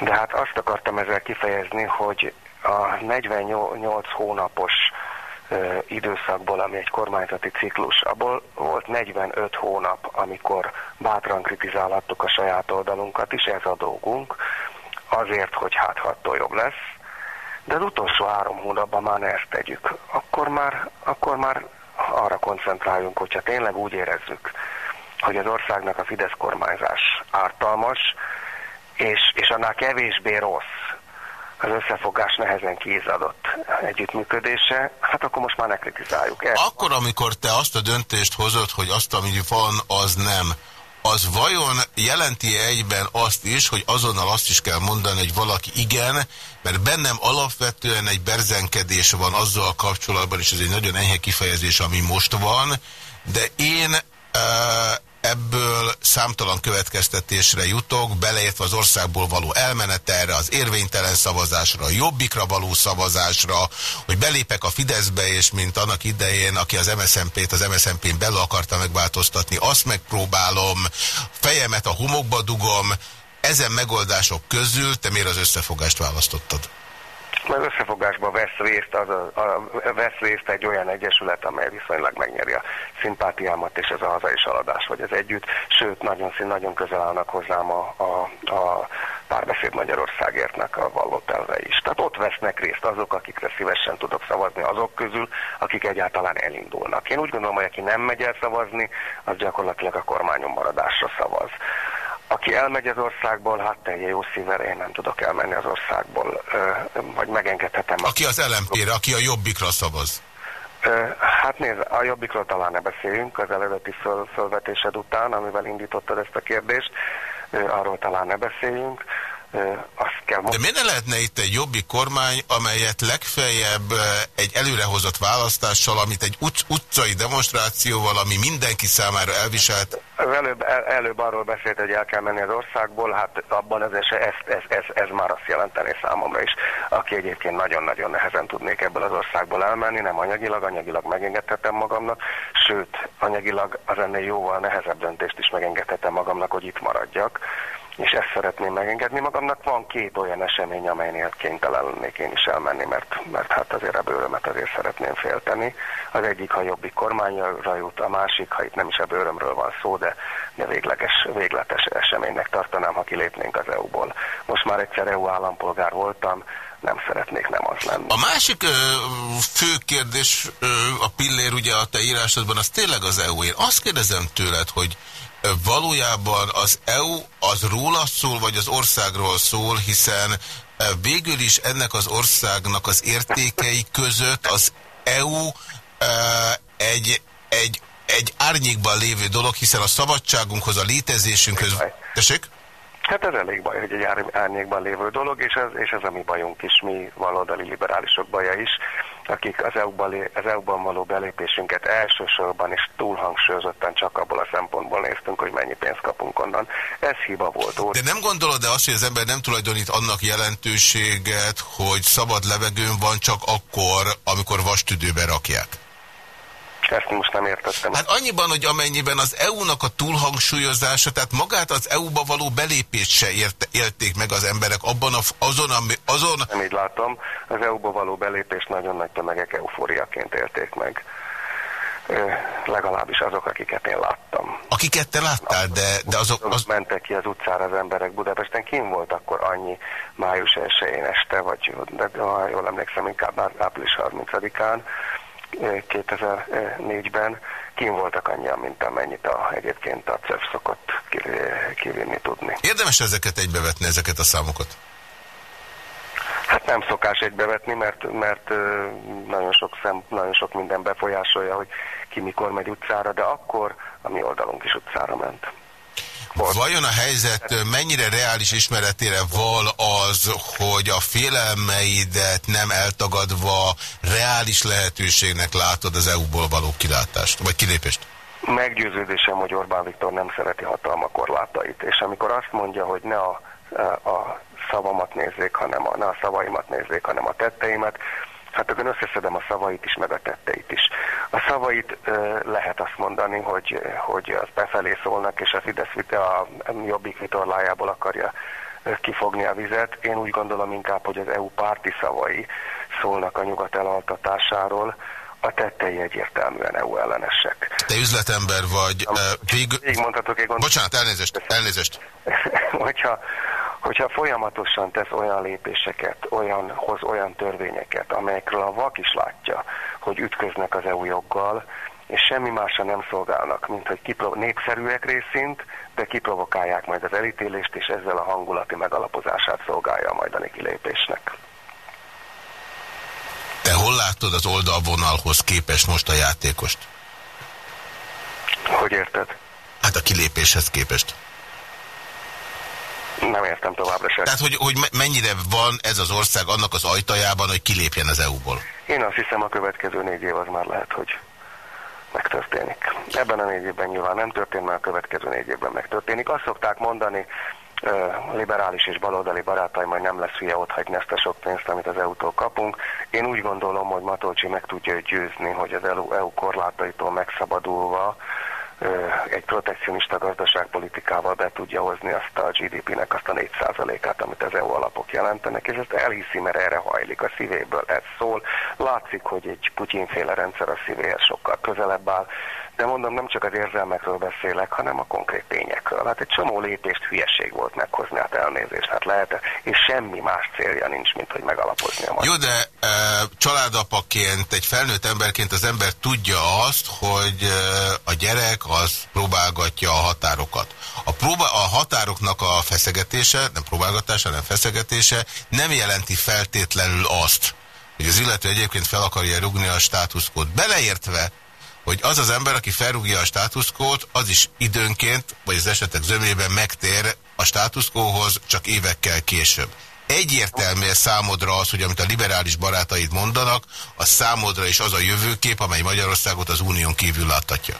De hát azt akartam ezzel kifejezni, hogy a 48 hónapos időszakból, ami egy kormányzati ciklus, abból volt 45 hónap, amikor bátran kritizálhattuk a saját oldalunkat, és ez a dolgunk, azért, hogy hát ha attól jobb lesz, de az utolsó három hónapban már ne ezt tegyük. Akkor már, akkor már arra koncentráljunk, hogyha tényleg úgy érezzük, hogy az országnak a Fidesz kormányzás ártalmas, és, és annál kevésbé rossz az összefogás nehezen kiizadott együttműködése, hát akkor most már ne kritizáljuk el. Akkor, amikor te azt a döntést hozod, hogy azt, ami van, az nem, az vajon jelenti -e egyben azt is, hogy azonnal azt is kell mondani, hogy valaki igen, mert bennem alapvetően egy berzenkedés van azzal kapcsolatban, és ez egy nagyon enyhe kifejezés, ami most van, de én ebből számtalan következtetésre jutok, beleértve az országból való elmenetelre, az érvénytelen szavazásra, a jobbikra való szavazásra, hogy belépek a Fideszbe, és mint annak idején, aki az MSZNP-t az MSZNP-n belül akarta megváltoztatni, azt megpróbálom, fejemet a homokba dugom, ezen megoldások közül te miért az összefogást választottad? Az összefogásban vesz részt, az a, a, vesz részt egy olyan egyesület, amely viszonylag megnyeri a szimpátiámat, és ez a hazai saladás vagy az együtt, sőt, nagyon nagyon közel állnak hozzám a, a, a párbeszéd Magyarországértnek a vallott elve is. Tehát ott vesznek részt azok, akikre szívesen tudok szavazni, azok közül, akik egyáltalán elindulnak. Én úgy gondolom, hogy aki nem megy el szavazni, az gyakorlatilag a kormányon maradásra szavaz. Aki elmegy az országból, hát teljes jó szívvel én nem tudok elmenni az országból, vagy megengedhetem. Aki az LMP-re, aki a Jobbikra szavaz? Hát nézd, a Jobbikról talán ne beszéljünk az eredeti föl, fölvetésed után, amivel indítottad ezt a kérdést, arról talán ne beszéljünk azt kell De miért ne lehetne itt egy jobbi kormány, amelyet legfeljebb egy előrehozott választással, amit egy ut utcai demonstrációval, ami mindenki számára elviselt? Előbb, el, előbb arról beszélt, hogy el kell menni az országból, hát abban az eset, ez, ez, ez, ez már azt jelenteni számomra is, aki egyébként nagyon-nagyon nehezen tudnék ebből az országból elmenni, nem anyagilag, anyagilag megengedhetem magamnak, sőt, anyagilag az ennél jóval nehezebb döntést is megengedhetem magamnak, hogy itt maradjak és ezt szeretném megengedni magamnak. Van két olyan esemény, amelynél kénytelen lennék én is elmenni, mert, mert hát azért a bőrömet azért szeretném félteni. Az egyik, ha jobbik kormányra jut, a másik, ha itt nem is a bőrömről van szó, de, de végleges, végletes eseménynek tartanám, ha kilépnénk az EU-ból. Most már egyszer EU állampolgár voltam, nem szeretnék nem az lenni. A másik ö, fő kérdés, ö, a pillér ugye a te írásodban, az tényleg az EU. Én azt kérdezem tőled, hogy valójában az EU az róla szól, vagy az országról szól, hiszen végül is ennek az országnak az értékei között az EU egy, egy, egy árnyékban lévő dolog, hiszen a szabadságunkhoz, a létezésünkhöz... Tessék? Hát ez elég baj, hogy egy árnyékban lévő dolog, és ez, és ez a mi bajunk is, mi baloldali liberálisok baja is, akik az EU-ban, EU-ban való belépésünket elsősorban és túlhangsúlyozottan csak abból a szempontból néztünk, hogy mennyi pénzt kapunk onnan. Ez hiba volt. Úr. De nem gondolod-e azt, hogy az ember nem tulajdonít annak jelentőséget, hogy szabad levegőn van csak akkor, amikor vastüdőbe rakják? Ezt most nem értettem. Hát annyiban, hogy amennyiben az EU-nak a túlhangsúlyozása, tehát magát az EU-ba való belépést se ért, élték meg az emberek abban a, azon, ami, azon... Nem így látom. Az EU-ba való belépést nagyon nagy tömegek eufóriaként élték meg. Legalábbis azok, akiket én láttam. Akiket te láttál, de, de azok... Az... Mentek ki az utcára az emberek Budapesten, kim volt akkor annyi május 1 este, vagy de, de, jól emlékszem, inkább április 30-án, 2004-ben kim voltak annyian, mint amennyit a, egyébként a CEF szokott kivinni tudni. Érdemes ezeket egybevetni, ezeket a számokat? Hát nem szokás egybevetni, mert, mert nagyon, sok szem, nagyon sok minden befolyásolja, hogy ki mikor megy utcára, de akkor a mi oldalunk is utcára ment. Vajon a helyzet mennyire reális ismeretére val az, hogy a félelmeidet nem eltagadva reális lehetőségnek látod az EU-ból való kilátást, vagy kilépést? Meggyőződésem, hogy Orbán Viktor nem szereti hatalma korlátait, és amikor azt mondja, hogy ne a, a szavamat nézzék, hanem a, ne a szavaimat nézzék, hanem a tetteimet, hát akkor összeszedem a szavait is, meg a tetteit is. A szavait lehet azt mondani, hogy, hogy az befelé szólnak, és a Fidesz a jobbik vitorlájából akarja kifogni a vizet. Én úgy gondolom inkább, hogy az EU párti szavai szólnak a nyugat elaltatásáról, a tettei egyértelműen EU ellenesek. Te üzletember vagy. Vég... Még mondhatok egy gondot. Bocsánat, elnézést, elnézést. hogyha, hogyha folyamatosan tesz olyan lépéseket, olyan, hoz olyan törvényeket, amelyekről a vak is látja, hogy ütköznek az EU joggal, és semmi másra nem szolgálnak, mint hogy népszerűek részint, de kiprovokálják majd az elítélést, és ezzel a hangulati megalapozását szolgálja a majdani kilépésnek. Te hol látod az oldalvonalhoz képest most a játékost? Hogy érted? Hát a kilépéshez képest? Nem értem továbbra sem. Tehát, hogy, hogy mennyire van ez az ország annak az ajtajában, hogy kilépjen az EU-ból? Én azt hiszem a következő négy év az már lehet, hogy megtörténik. Ebben a négy évben nyilván nem történt, mert a következő négy évben megtörténik. Azt szokták mondani, liberális és baloldali barátaim, hogy nem lesz hülye otthagyni ezt a sok pénzt, amit az EU-tól kapunk. Én úgy gondolom, hogy Matolcsi meg tudja győzni, hogy az EU korlátaitól megszabadulva egy protekcionista gazdaságpolitikával be tudja hozni azt a GDP-nek azt a 4%-át, amit az EU alapok jelentenek, és ezt elhiszi, mert erre hajlik a szívéből, ez szól. Látszik, hogy egy Putyinféle rendszer a szívéhez sokkal közelebb áll, de mondom, nem csak az érzelmekről beszélek, hanem a konkrét tényekről. Hát egy csomó lépést hülyeség volt meghozni, hát elnézést, hát lehet, és semmi más célja nincs, mint hogy megalapozni a magyar. Jó, de e, családapaként, egy felnőtt emberként az ember tudja azt, hogy e, a gyerek az próbálgatja a határokat. A, próba, a határoknak a feszegetése, nem próbálgatása, nem feszegetése nem jelenti feltétlenül azt, hogy az illető egyébként fel akarja rugni a státuszkót. Beleértve, hogy az az ember, aki felrúgja a státuszkót, az is időnként, vagy az esetek zömében megtér a státuszkóhoz, csak évekkel később. Egyértelmű számodra az, hogy amit a liberális barátaid mondanak, az számodra is az a jövőkép, amely Magyarországot az unión kívül láttatja.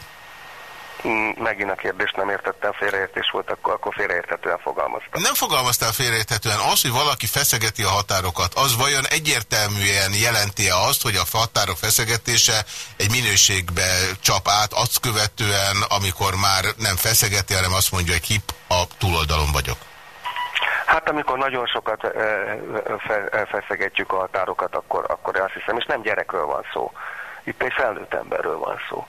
Megint a kérdést nem értettem, félreértés volt, akkor, akkor félreérthetően fogalmaztam. Nem fogalmaztál félreérthetően. Az, hogy valaki feszegeti a határokat, az vajon egyértelműen jelenti-e azt, hogy a határok feszegetése egy minőségbe csap át, azt követően, amikor már nem feszegeti, hanem azt mondja, hogy hip, a túloldalon vagyok? Hát amikor nagyon sokat feszegetjük a határokat, akkor, akkor azt hiszem, és nem gyerekről van szó. Itt egy felnőtt emberről van szó.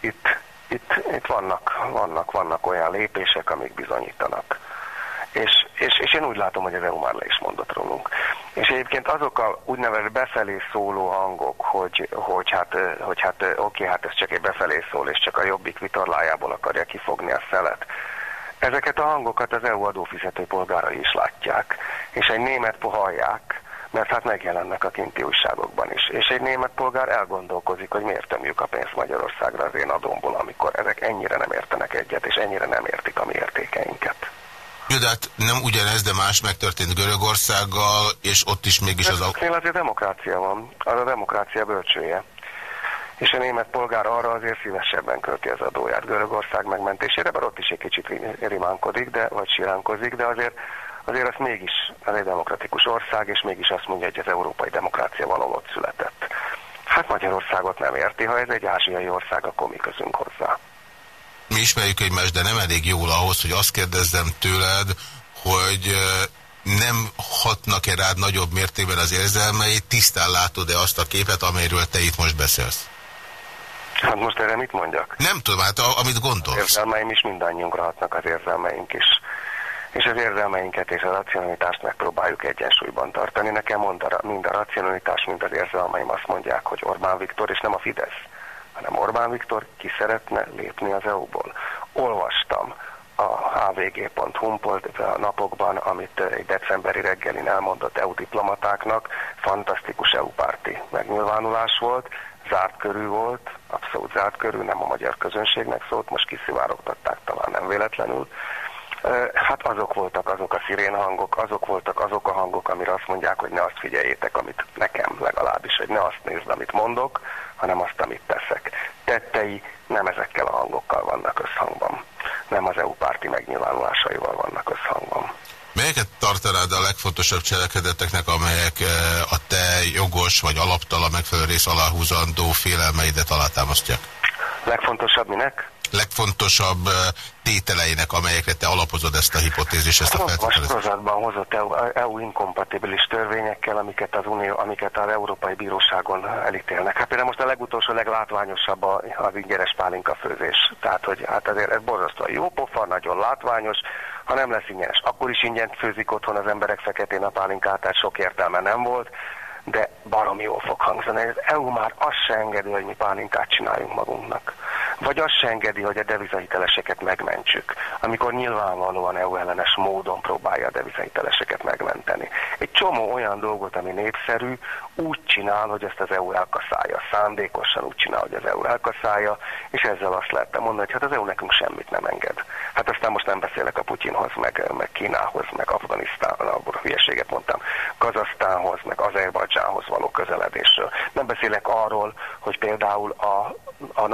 Itt itt, itt vannak, vannak, vannak olyan lépések, amik bizonyítanak. És, és, és én úgy látom, hogy az EU már le is mondott rólunk. És egyébként azok a úgynevezett befelé szóló hangok, hogy, hogy hát, hogy hát oké, hát ez csak egy befelé szól, és csak a jobbik vitorlájából akarja kifogni a szelet. Ezeket a hangokat az EU adófizető polgárai is látják, és egy német pohallják, mert hát megjelennek a kinti újságokban is. És egy német polgár elgondolkozik, hogy miért tömjük a pénzt Magyarországra az én adómból, amikor ezek ennyire nem értenek egyet, és ennyire nem értik a mi értékeinket. Jó, de hát nem ugyanez, de más megtörtént Görögországgal, és ott is mégis az... A... azért demokrácia van, az a demokrácia bölcsője. És a német polgár arra azért szívesebben költi az adóját Görögország megmentésére, bár ott is egy kicsit rimánkodik, de, vagy siránkozik, de azért azért az mégis az egy demokratikus ország, és mégis azt mondja, hogy az európai demokrácia valahol ott született. Hát Magyarországot nem érti, ha ez egy ázsiai ország, akkor mi közünk hozzá. Mi ismerjük egymást, de nem elég jól ahhoz, hogy azt kérdezzem tőled, hogy nem hatnak-e rád nagyobb mértékben az érzelmeit, tisztán látod-e azt a képet, amelyről te itt most beszélsz? Hát most erre mit mondjak? Nem tudom, hát amit gondolsz. Az érzelmeim is mindannyiunkra hatnak az érzelmeink is és az érzelmeinket és a racionalitást megpróbáljuk egyensúlyban tartani. Nekem mond a, mind a racionalitás, mind az érzelmeim azt mondják, hogy Orbán Viktor, és nem a Fidesz, hanem Orbán Viktor ki szeretne lépni az EU-ból. Olvastam a hvg.hu a napokban, amit egy decemberi reggelin elmondott EU diplomatáknak, fantasztikus EU-párti megnyilvánulás volt, zárt körű volt, abszolút zárt körű, nem a magyar közönségnek szólt, most kiszivárogtatták talán nem véletlenül, Hát azok voltak azok a szirénhangok, azok voltak azok a hangok, amire azt mondják, hogy ne azt figyeljétek, amit nekem legalábbis, hogy ne azt nézd, amit mondok, hanem azt, amit teszek. Tettei nem ezekkel a hangokkal vannak összhangban, nem az EU párti megnyilvánulásaival vannak összhangban. Melyeket tartanád a legfontosabb cselekedeteknek, amelyek a te jogos vagy alaptala megfelelő rész aláhúzandó félelmeidet alátámasztják? Legfontosabb minek? Legfontosabb tételeinek, amelyekre te alapozod ezt a hipotézist, ezt a feltételezést? sorozatban hozott EU, EU inkompatibilis törvényekkel, amiket az Unió, amiket az Európai Bíróságon elítélnek. Hát például most a legutolsó, leglátványosabb az ingyenes pálinka főzés. Tehát, hogy hát azért ez borzasztóan jó pofa, nagyon látványos, ha nem lesz ingyenes, akkor is ingyen főzik otthon az emberek feketén a pálinkát, tehát sok értelme nem volt de baromi jól fog hangzani. Az EU már azt se engedi, hogy mi pálinkát csináljunk magunknak. Vagy azt se engedi, hogy a devizahiteleseket megmentsük, amikor nyilvánvalóan EU ellenes módon próbálja a devizahiteleseket megmenteni. Egy csomó olyan dolgot, ami népszerű, úgy csinál, hogy ezt az EU elkaszálja, szándékosan úgy csinál, hogy az EU elkaszálja, és ezzel azt lehetne mondani, hogy hát az EU nekünk semmit nem enged. Hát aztán most nem beszélek a Putyinhoz, meg, meg Kínához, meg Afganisztán, a hülyeséget mondtam, Kazasztánhoz, meg Azerbajdzsánhoz való közeledésről. Nem beszélek arról, hogy például a, a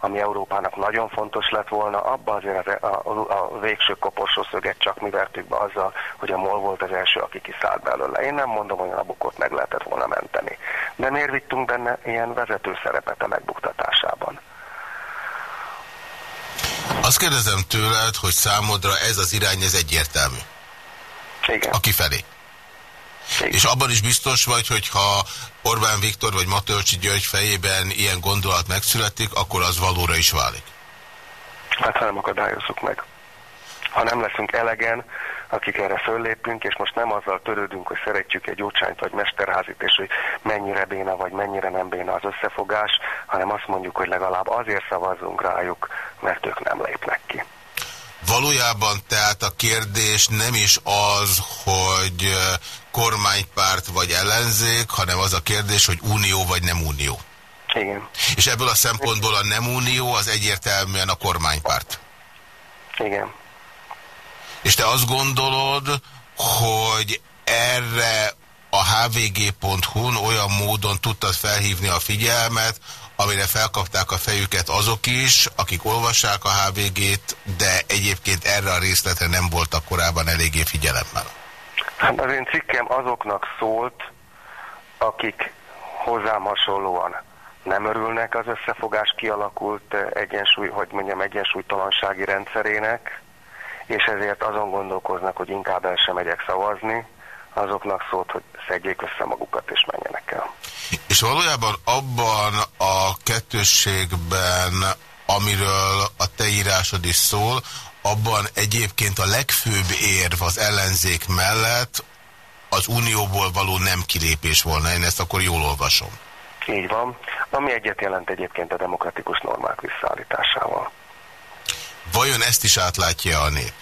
Ami Európának nagyon fontos lett volna, abba azért a, a, a végső koporsószöget csak mi vertük be azzal, hogy a MOL volt az első, aki kiszállt belőle. Én nem mondom, hogy a Nabukkót meg lehetett volna menteni. De miért vittünk benne ilyen vezető szerepet a megbuktatásában? Azt kérdezem tőled, hogy számodra ez az irány, ez egyértelmű. Igen. Aki felé. És abban is biztos vagy, hogy ha Orbán Viktor vagy Matolcsi György fejében ilyen gondolat megszületik, akkor az valóra is válik. Hát ha nem akadályozzuk meg. Ha nem leszünk elegen, akik erre föllépünk, és most nem azzal törődünk, hogy szeretjük egy gyurcsányt vagy mesterházit, és hogy mennyire béna vagy mennyire nem béna az összefogás, hanem azt mondjuk, hogy legalább azért szavazzunk rájuk, mert ők nem lépnek ki. Valójában tehát a kérdés nem is az, hogy kormánypárt vagy ellenzék, hanem az a kérdés, hogy unió vagy nem unió. Igen. És ebből a szempontból a nem unió az egyértelműen a kormánypárt. Igen. És te azt gondolod, hogy erre a hvg.hu-n olyan módon tudtad felhívni a figyelmet, amire felkapták a fejüket azok is, akik olvassák a HVG-t, de egyébként erre a részletre nem voltak korábban eléggé figyelemmel. Hát az én cikkem azoknak szólt, akik hozzám hasonlóan nem örülnek az összefogás kialakult egyensúly, hogy mondjam, egyensúlytalansági rendszerének, és ezért azon gondolkoznak, hogy inkább el sem megyek szavazni, azoknak szólt, hogy szedjék össze magukat és menjenek el. És valójában abban a kettősségben, amiről a te írásod is szól, abban egyébként a legfőbb érv az ellenzék mellett az unióból való nem kilépés volna. Én ezt akkor jól olvasom. Így van. Ami egyet jelent egyébként a demokratikus normák visszaállításával. Vajon ezt is átlátja a nép?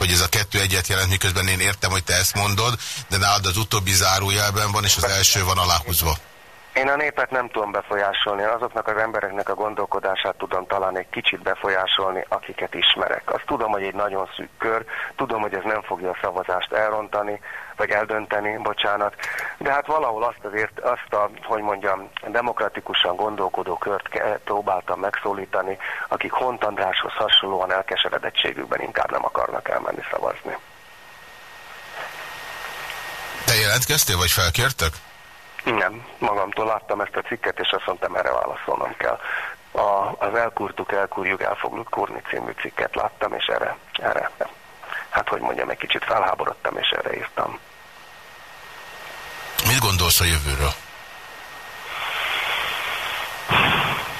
Hogy ez a kettő egyet jelent, miközben én értem, hogy te ezt mondod, de nálad az utóbbi zárójelben van, és az első van aláhúzva. Én a népet nem tudom befolyásolni, azoknak az embereknek a gondolkodását tudom talán egy kicsit befolyásolni, akiket ismerek. Azt tudom, hogy egy nagyon szűk kör, tudom, hogy ez nem fogja a szavazást elrontani, vagy eldönteni, bocsánat, de hát valahol azt azért, azt a, hogy mondjam, demokratikusan gondolkodó kört próbáltam megszólítani, akik Hont Andráshoz hasonlóan elkeseredettségükben inkább nem akarnak elmenni szavazni. Te jelentkeztél, vagy felkértek? Nem, magamtól láttam ezt a cikket, és azt mondtam, erre válaszolnom kell. A, az Elkurtuk, Elkurjuk, El fogjuk kurni című cikket láttam, és erre, erre, hát hogy mondjam, egy kicsit felháborodtam, és erre írtam. Mit gondolsz a jövőről?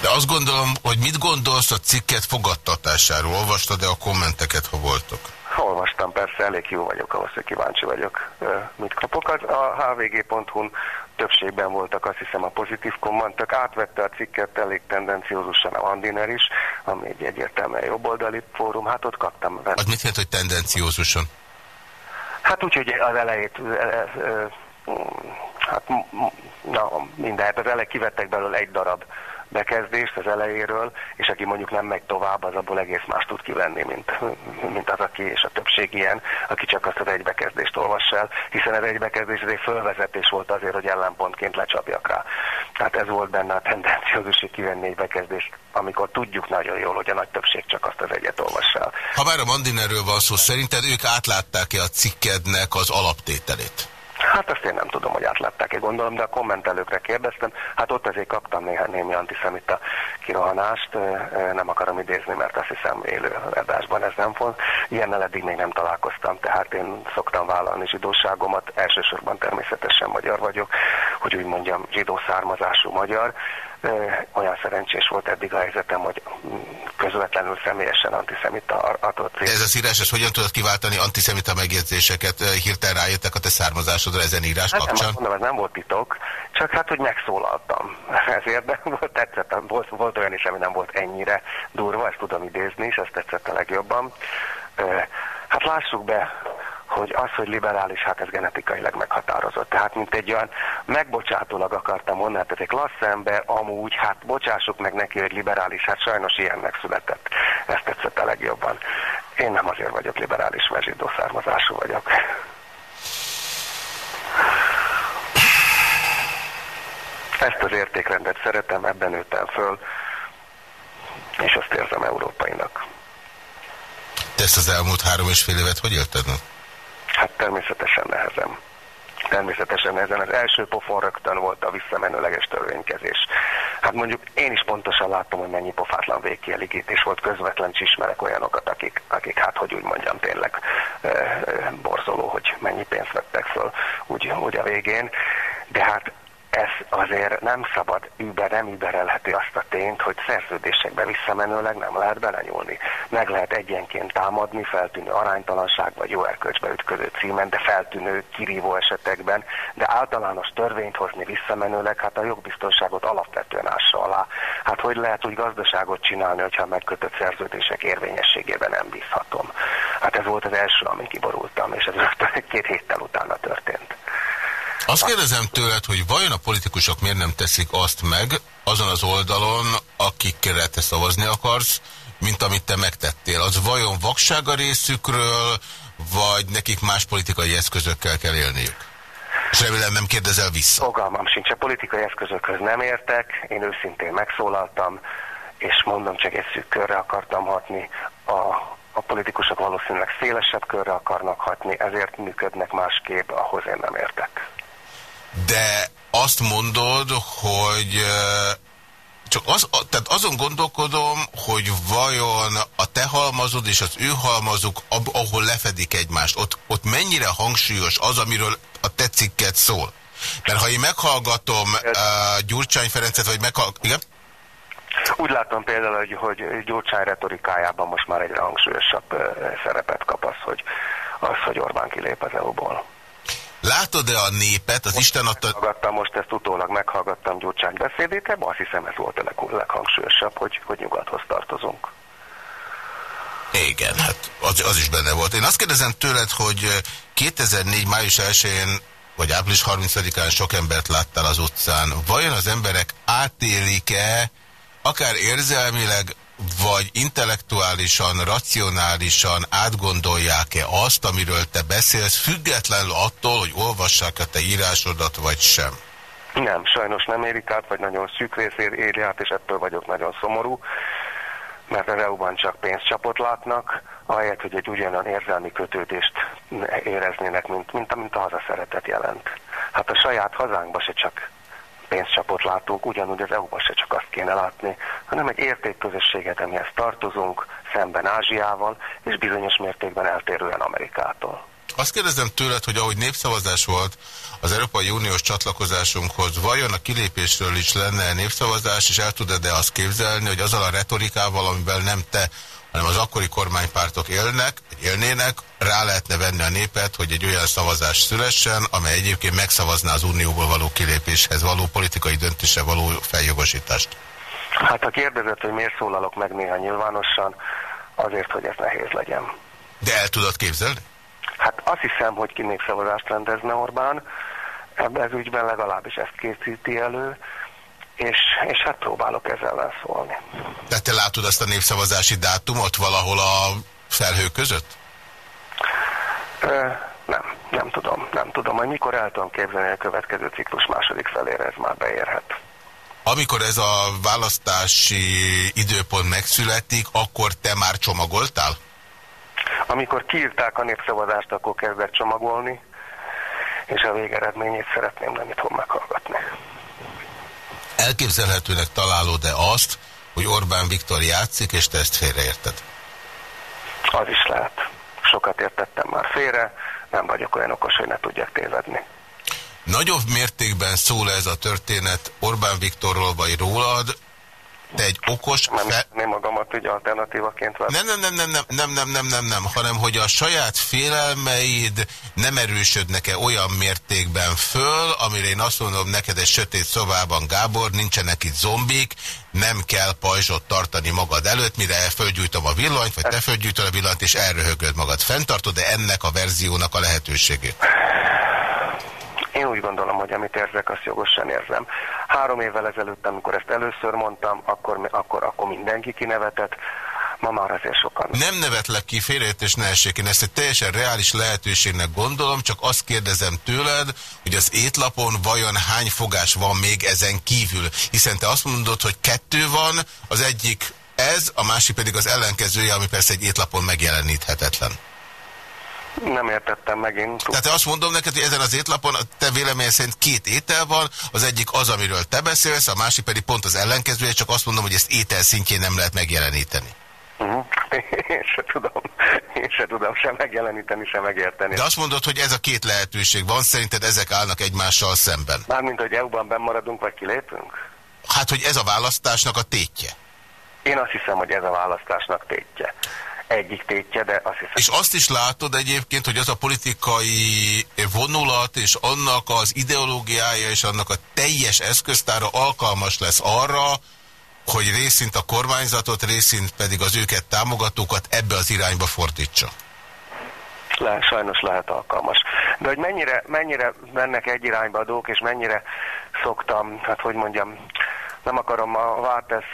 De azt gondolom, hogy mit gondolsz a cikket fogadtatásáról? Olvastad-e a kommenteket, ha voltok? Olvastam, persze, elég jó vagyok ahhoz, hogy kíváncsi vagyok, mit kapok. A hvg.hu-n többségben voltak azt hiszem a pozitív kommentek, átvette a cikket elég tendenciózusan a Andiner is, ami egy egyértelműen jobboldali fórum, hát ott kaptam. Az mit jelent, hogy tendenciózusan? Hát úgy, hogy az elejét, hát na, minden, hát az elej kivettek belőle egy darab bekezdést az elejéről, és aki mondjuk nem megy tovább, az abból egész más tud kivenni, mint, mint az, aki, és a többség ilyen, aki csak azt az egy bekezdést olvas el, hiszen ez egy bekezdés, ez egy fölvezetés volt azért, hogy ellenpontként lecsapjak rá. Tehát ez volt benne a tendenciózus, hogy kivenni egy bekezdést, amikor tudjuk nagyon jól, hogy a nagy többség csak azt az egyet olvas el. Ha már a Mandinerről van szó, szerinted ők átlátták-e a cikkednek az alaptételét? Hát azt én nem tudom, hogy átlátták-e gondolom, de a kommentelőkre kérdeztem. Hát ott azért kaptam néhány némi antiszemita kirohanást, nem akarom idézni, mert azt hiszem élő adásban ez nem font. Ilyennel eddig még nem találkoztam, tehát én szoktam vállalni zsidóságomat, elsősorban természetesen magyar vagyok, hogy úgy mondjam, zsidó származású magyar, olyan szerencsés volt eddig a helyzetem, hogy közvetlenül személyesen antiszemita adott. De ez a szírás, ez hogyan tudod kiváltani antiszemita megjegyzéseket? Hirtelen rájöttek a te származásodra ezen írás hát kapcsán? Nem, mondom, ez nem volt titok, csak hát, hogy megszólaltam. Ezért de volt, tetszett, volt, volt olyan is, ami nem volt ennyire durva, ezt tudom idézni, és ezt tetszett a legjobban. Hát lássuk be, hogy az, hogy liberális, hát ez genetikailag meghatározott. Tehát, mint egy olyan megbocsátólag akartam mondani, tehát egy klassz ember, amúgy, hát bocsássuk meg neki, hogy liberális, hát sajnos ilyennek született. Ezt tetszett a legjobban. Én nem azért vagyok liberális, mert zsidó származású vagyok. Ezt az értékrendet szeretem, ebben nőttem föl, és azt érzem európainak. Te ezt az elmúlt három és fél évet hogy élted? Hát természetesen nehezen. Természetesen ezen az első pofon rögtön volt a visszamenőleges törvénykezés. Hát mondjuk én is pontosan látom, hogy mennyi pofátlan végkielégítés volt közvetlen, ismerek olyanokat, akik, akik hát hogy úgy mondjam tényleg e, e, borzoló, hogy mennyi pénzt vettek föl úgy, úgy a végén. De hát ez azért nem szabad über, nem überelheti azt a tényt, hogy szerződésekbe visszamenőleg nem lehet belenyúlni. Meg lehet egyenként támadni feltűnő aránytalanság vagy jó erkölcsbe ütköző címen, de feltűnő kirívó esetekben, de általános törvényt hozni visszamenőleg, hát a jogbiztonságot alapvetően ássa alá. Hát hogy lehet úgy gazdaságot csinálni, hogyha megkötött szerződések érvényességében nem bízhatom. Hát ez volt az első, amin kiborultam, és ez két héttel utána történt. Azt kérdezem tőled, hogy vajon a politikusok miért nem teszik azt meg azon az oldalon, akikre te szavazni akarsz, mint amit te megtettél. Az vajon vakság a részükről, vagy nekik más politikai eszközökkel kell élniük? És remélem nem kérdezel vissza. Fogalmam sincs, a politikai eszközökhöz nem értek, én őszintén megszólaltam, és mondom, csak egy szűk körre akartam hatni. A, a politikusok valószínűleg szélesebb körre akarnak hatni, ezért működnek másképp, ahhoz én nem értek de azt mondod, hogy csak az, tehát azon gondolkodom, hogy vajon a te halmazod és az ő halmazuk, ahol lefedik egymást, ott, ott mennyire hangsúlyos az, amiről a te cikket szól? Mert ha én meghallgatom uh, Gyurcsány Ferencet, vagy meghallgatom... Igen? Úgy látom például, hogy, hogy Gyurcsány retorikájában most már egyre hangsúlyosabb szerepet kap az, hogy, az, hogy Orbán kilép az EU-ból. Látod-e a népet, az most Isten adta... Meghallgattam, most ezt utólag meghallgattam Gyurcsány beszédét, ebben azt hiszem ez volt a leg, leghangsúlyosabb, hogy, hogy nyugathoz tartozunk. Igen, hát az, az is benne volt. Én azt kérdezem tőled, hogy 2004. május 1-én vagy április 30-án sok embert láttál az utcán. Vajon az emberek átélik-e, akár érzelmileg, vagy intellektuálisan, racionálisan átgondolják-e azt, amiről te beszélsz, függetlenül attól, hogy olvassák a te írásodat, vagy sem? Nem, sajnos nem érik át, vagy nagyon szűk részért éri át, és ettől vagyok nagyon szomorú, mert az EU-ban csak pénzcsapot látnak, ahelyett, hogy egy ugyanolyan érzelmi kötődést éreznének, mint, mint, mint a hazaszeretet jelent. Hát a saját hazánkba se csak pénzcsapot látunk, ugyanúgy az EU-ban se csak azt kéne látni, hanem egy értékközösséget, amihez tartozunk, szemben Ázsiával, és bizonyos mértékben eltérően Amerikától. Azt kérdezem tőled, hogy ahogy népszavazás volt az Európai Uniós csatlakozásunkhoz, vajon a kilépésről is lenne népszavazás, és el tudod-e azt képzelni, hogy azzal a retorikával, amivel nem te, hanem az akkori kormánypártok élnek, élnének, rá lehetne venni a népet, hogy egy olyan szavazás szülessen, amely egyébként megszavazná az unióból való kilépéshez való politikai döntése való feljogosítást. Hát a kérdezett, hogy miért szólalok meg néha nyilvánosan, azért, hogy ez nehéz legyen. De el tudod képzelni? Hát azt hiszem, hogy ki népszavazást rendezne Orbán, ebben az ügyben legalábbis ezt készíti elő, és, és hát próbálok ezzel ellen szólni. De te látod azt a népszavazási dátumot valahol a felhők között? Ö, nem, nem tudom, nem tudom. Majd mikor el tudom képzelni a következő ciklus második felére, ez már beérhet. Amikor ez a választási időpont megszületik, akkor te már csomagoltál? Amikor kiírták a népszavazást, akkor kezdett csomagolni, és a végeredményét szeretném nem itthon meghallgatni. Elképzelhetőnek találod-e azt, hogy Orbán Viktor játszik, és te ezt félreérted? Az is lehet. Sokat értettem már félre, nem vagyok olyan okos, hogy ne tudjak tévedni. nagyobb mértékben szól ez a történet Orbán Viktorról vagy rólad, te egy okos... Nem, fe... nem magamat ugye alternatívaként vett. Nem, nem, nem, nem, nem, nem, nem, nem, nem, nem, hanem hogy a saját félelmeid nem erősödnek-e olyan mértékben föl, amire én azt mondom neked egy sötét szobában, Gábor, nincsenek itt zombik, nem kell pajzsot tartani magad előtt, mire fölgyújtom a villanyt, vagy te fölgyújtod a villanyt, és elröhögöd magad. Fentartod-e ennek a verziónak a lehetőségét? Én úgy gondolom, hogy amit érzek, azt jogosan érzem. Három évvel ezelőtt, amikor ezt először mondtam, akkor, akkor, akkor mindenki kinevetett, ma már azért sokan. Nem nevetlek ki félrejét és ne essék. Én ezt egy teljesen reális lehetőségnek gondolom, csak azt kérdezem tőled, hogy az étlapon vajon hány fogás van még ezen kívül? Hiszen te azt mondod, hogy kettő van, az egyik ez, a másik pedig az ellenkezője, ami persze egy étlapon megjeleníthetetlen. Nem értettem megint. Tehát azt mondom neked, hogy ezen az étlapon a te vélemény szerint két étel van, az egyik az, amiről te beszélsz, a másik pedig pont az ellenkezője, csak azt mondom, hogy ezt étel szintjén nem lehet megjeleníteni. Uh -huh. Én se tudom. Én se tudom sem megjeleníteni, sem megérteni. De azt mondod, hogy ez a két lehetőség van, szerinted ezek állnak egymással szemben? Mármint, hogy EU-ban bemaradunk, vagy kilépünk? Hát, hogy ez a választásnak a tétje. Én azt hiszem, hogy ez a választásnak tétje egyik tétje, de azt hiszem... És azt is látod egyébként, hogy az a politikai vonulat és annak az ideológiája és annak a teljes eszköztára alkalmas lesz arra, hogy részint a kormányzatot, részint pedig az őket támogatókat ebbe az irányba fordítsa. Le, sajnos lehet alkalmas. De hogy mennyire, mennyire mennek egy irányba a dolgok, és mennyire szoktam, hát hogy mondjam, nem akarom a Váltesz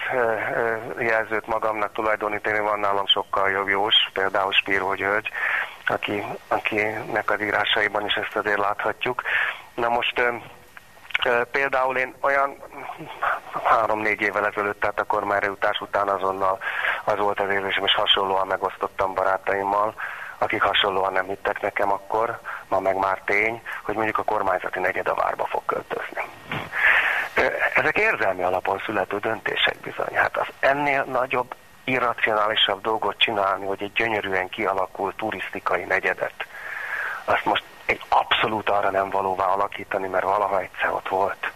jelzőt magamnak tulajdonítani, van nálam sokkal jobb jós, például Spíró György, aki, akinek az írásaiban is ezt azért láthatjuk. Na most Például én olyan három-négy évvel ezelőtt, tehát a kormányreutás után azonnal az volt az érzésem, és hasonlóan megosztottam barátaimmal, akik hasonlóan nem hittek nekem akkor, ma meg már tény, hogy mondjuk a kormányzati negyed a várba fog költözni. Ezek érzelmi alapon születő döntések bizony. Hát az ennél nagyobb, irracionálisabb dolgot csinálni, hogy egy gyönyörűen kialakult turisztikai negyedet, azt most egy abszolút arra nem valóvá alakítani, mert valaha egyszer ott volt,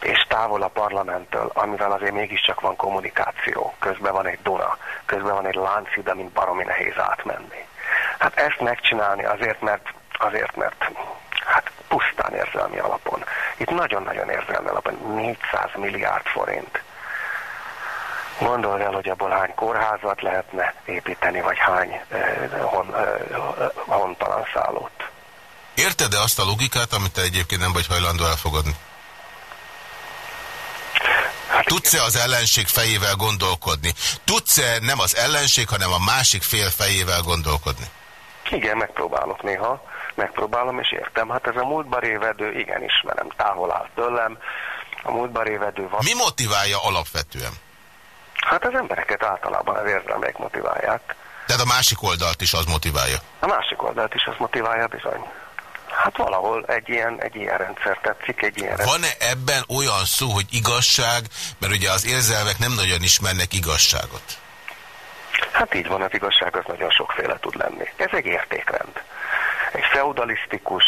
és távol a parlamenttől, amivel azért mégiscsak van kommunikáció, közben van egy Duna, közben van egy láncid, mint baromi nehéz átmenni. Hát ezt megcsinálni azért, mert, azért, mert hát pusztán érzelmi alapon. Itt nagyon-nagyon érzelmi alapon 400 milliárd forint. Gondold el, hogy abból hány kórházat lehetne építeni, vagy hány eh, hon, eh, hontalan szállót. Érted-e azt a logikát, amit te egyébként nem vagy hajlandó elfogadni? Hát Tudsz-e az ellenség fejével gondolkodni? Tudsz-e nem az ellenség, hanem a másik fél fejével gondolkodni? Igen, megpróbálok néha megpróbálom, és értem. Hát ez a múltba révedő, igen, ismerem, távol áll tőlem. A múltba révedő van. Mi motiválja alapvetően? Hát az embereket általában az érzelmek motiválják. Tehát a másik oldalt is az motiválja? A másik oldalt is az motiválja bizony. Hát valahol egy ilyen, egy ilyen rendszer tetszik, egy ilyen Van-e ebben olyan szó, hogy igazság, mert ugye az érzelmek nem nagyon ismernek igazságot? Hát így van, az igazság az nagyon sokféle tud lenni. Ez egy értékrend egy feudalisztikus,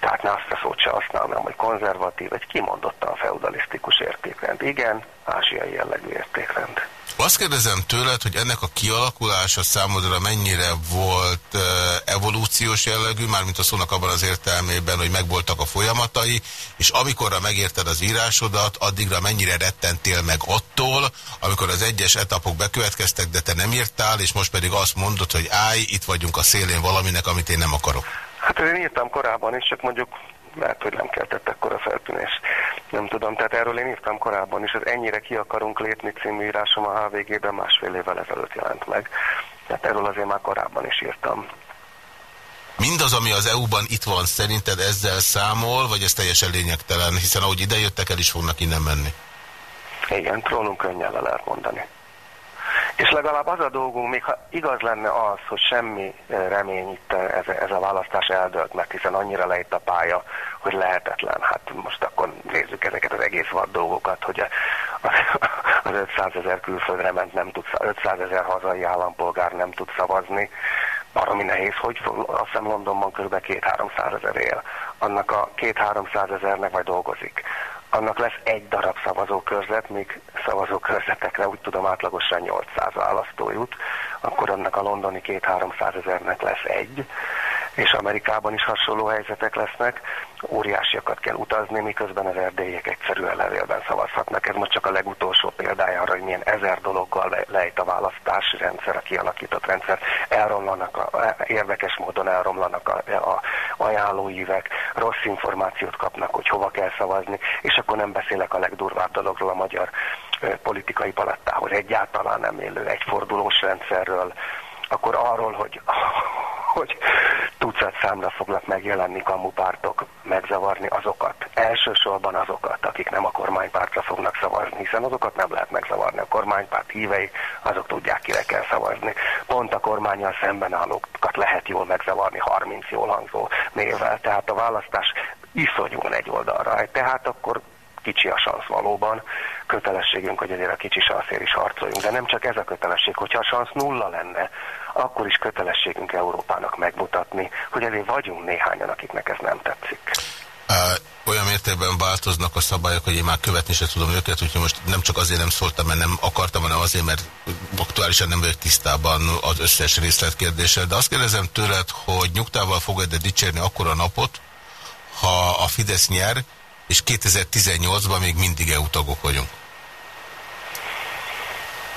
tehát ne azt a szót se használnám, hogy konzervatív, egy kimondottan feudalisztikus értékrend. Igen, ázsiai jellegű értékrend. Azt kérdezem tőled, hogy ennek a kialakulása számodra mennyire volt evolúciós jellegű, mármint a szónak abban az értelmében, hogy megvoltak a folyamatai, és amikorra megérted az írásodat, addigra mennyire rettentél meg attól, amikor az egyes etapok bekövetkeztek, de te nem írtál, és most pedig azt mondod, hogy állj, itt vagyunk a szélén valaminek, amit én nem akarok. Hát én írtam korábban is, csak mondjuk lehet, hogy nem keltett ekkora feltűnés. Nem tudom, tehát erről én írtam korábban is, az Ennyire ki akarunk lépni című írásom a HVG-ben másfél évvel ezelőtt jelent meg. Tehát erről azért már korábban is írtam. Mindaz, ami az EU-ban itt van, szerinted ezzel számol, vagy ez teljesen lényegtelen? Hiszen ahogy idejöttek, el is fognak innen menni. Igen, trónunk könnyen le lehet mondani. És legalább az a dolgunk, még ha igaz lenne az, hogy semmi eh, remény itt eh, ez, ez a választás eldölt, mert hiszen annyira lejt a pálya, hogy lehetetlen. Hát most akkor nézzük ezeket az egész vad dolgokat, hogy az 500 ezer külföldre ment, nem tud, 500 ezer hazai állampolgár nem tud szavazni, baromi nehéz, hogy azt hiszem Londonban kb. 2-300 ezer él. annak a két-háromszáz ezernek vagy dolgozik, annak lesz egy darab szavazókörzet, míg szavazókörzetekre úgy tudom átlagosan 800 választó jut, akkor annak a londoni két-háromszáz ezernek lesz egy, és Amerikában is hasonló helyzetek lesznek, óriásiakat kell utazni, miközben az erdélyek egyszerűen levélben szavazhatnak. Ez most csak a legutolsó példája arra, hogy milyen ezer dologgal le, lejt a választási rendszer, a kialakított rendszer. Elromlanak, a, érdekes módon elromlanak a, a ajánlóívek, rossz információt kapnak, hogy hova kell szavazni, és akkor nem beszélek a legdurvább dologról a magyar politikai palattához egyáltalán nem élő egyfordulós rendszerről, akkor arról, hogy, hogy tucat számra fognak megjelenni kamupártok, megzavarni azokat, elsősorban azokat, akik nem a kormánypártra fognak szavazni, hiszen azokat nem lehet megzavarni. A kormánypárt hívei, azok tudják, kire kell szavazni. Pont a kormányjal szemben állókat lehet jól megzavarni 30 jól hangzó névvel. Tehát a választás iszonyúan egy oldalra. Tehát akkor kicsi a szansz valóban, kötelességünk, hogy azért a kicsi sanszért is harcoljunk. De nem csak ez a kötelesség, hogyha a sansz nulla lenne, akkor is kötelességünk Európának megmutatni, hogy azért vagyunk néhányan, akiknek ez nem tetszik. Olyan mértékben változnak a szabályok, hogy én már követni sem tudom őket, úgyhogy most nem csak azért nem szóltam, mert nem akartam, hanem azért, mert aktuálisan nem vagyok tisztában az összes részletkérdéssel. De azt kérdezem tőled, hogy nyugtával fogod-e dicsérni akkor a napot, ha a Fidesz nyer, és 2018-ban még mindig EU tagok vagyunk.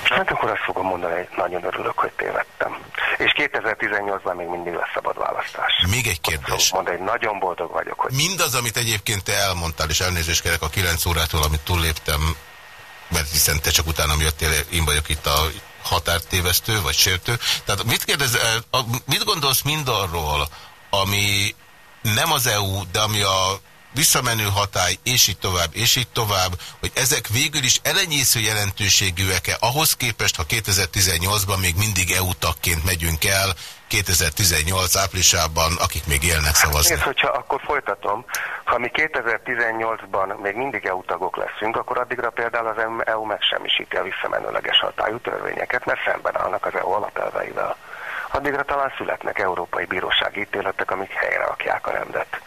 Hát akkor azt fogom mondani, hogy nagyon örülök, hogy tévedtem. És 2018-ban még mindig lesz szabad választás. Még egy kérdés. Mondani, hogy nagyon boldog vagyok, hogy... Mindaz, amit egyébként te elmondtál, és elnézést kérek a 9 órától, amit túlléptem, mert hiszen te csak utána jöttél, én vagyok itt a határtévesztő, vagy sértő. Tehát mit kérdez, mit gondolsz mindarról, ami nem az EU, de ami a visszamenő hatály, és így tovább, és így tovább, hogy ezek végül is elenyésző jelentőségűek-e ahhoz képest, ha 2018-ban még mindig EU tagként megyünk el, 2018 áprilisában, akik még élnek szavazni. Hát, hogyha akkor folytatom, ha mi 2018-ban még mindig EU tagok leszünk, akkor addigra például az EU megsemmisíti a visszamenőleges hatályú törvényeket, mert szemben állnak az EU alapelveivel. Addigra talán születnek európai bírósági ítéletek, amik helyre rakják a rendet.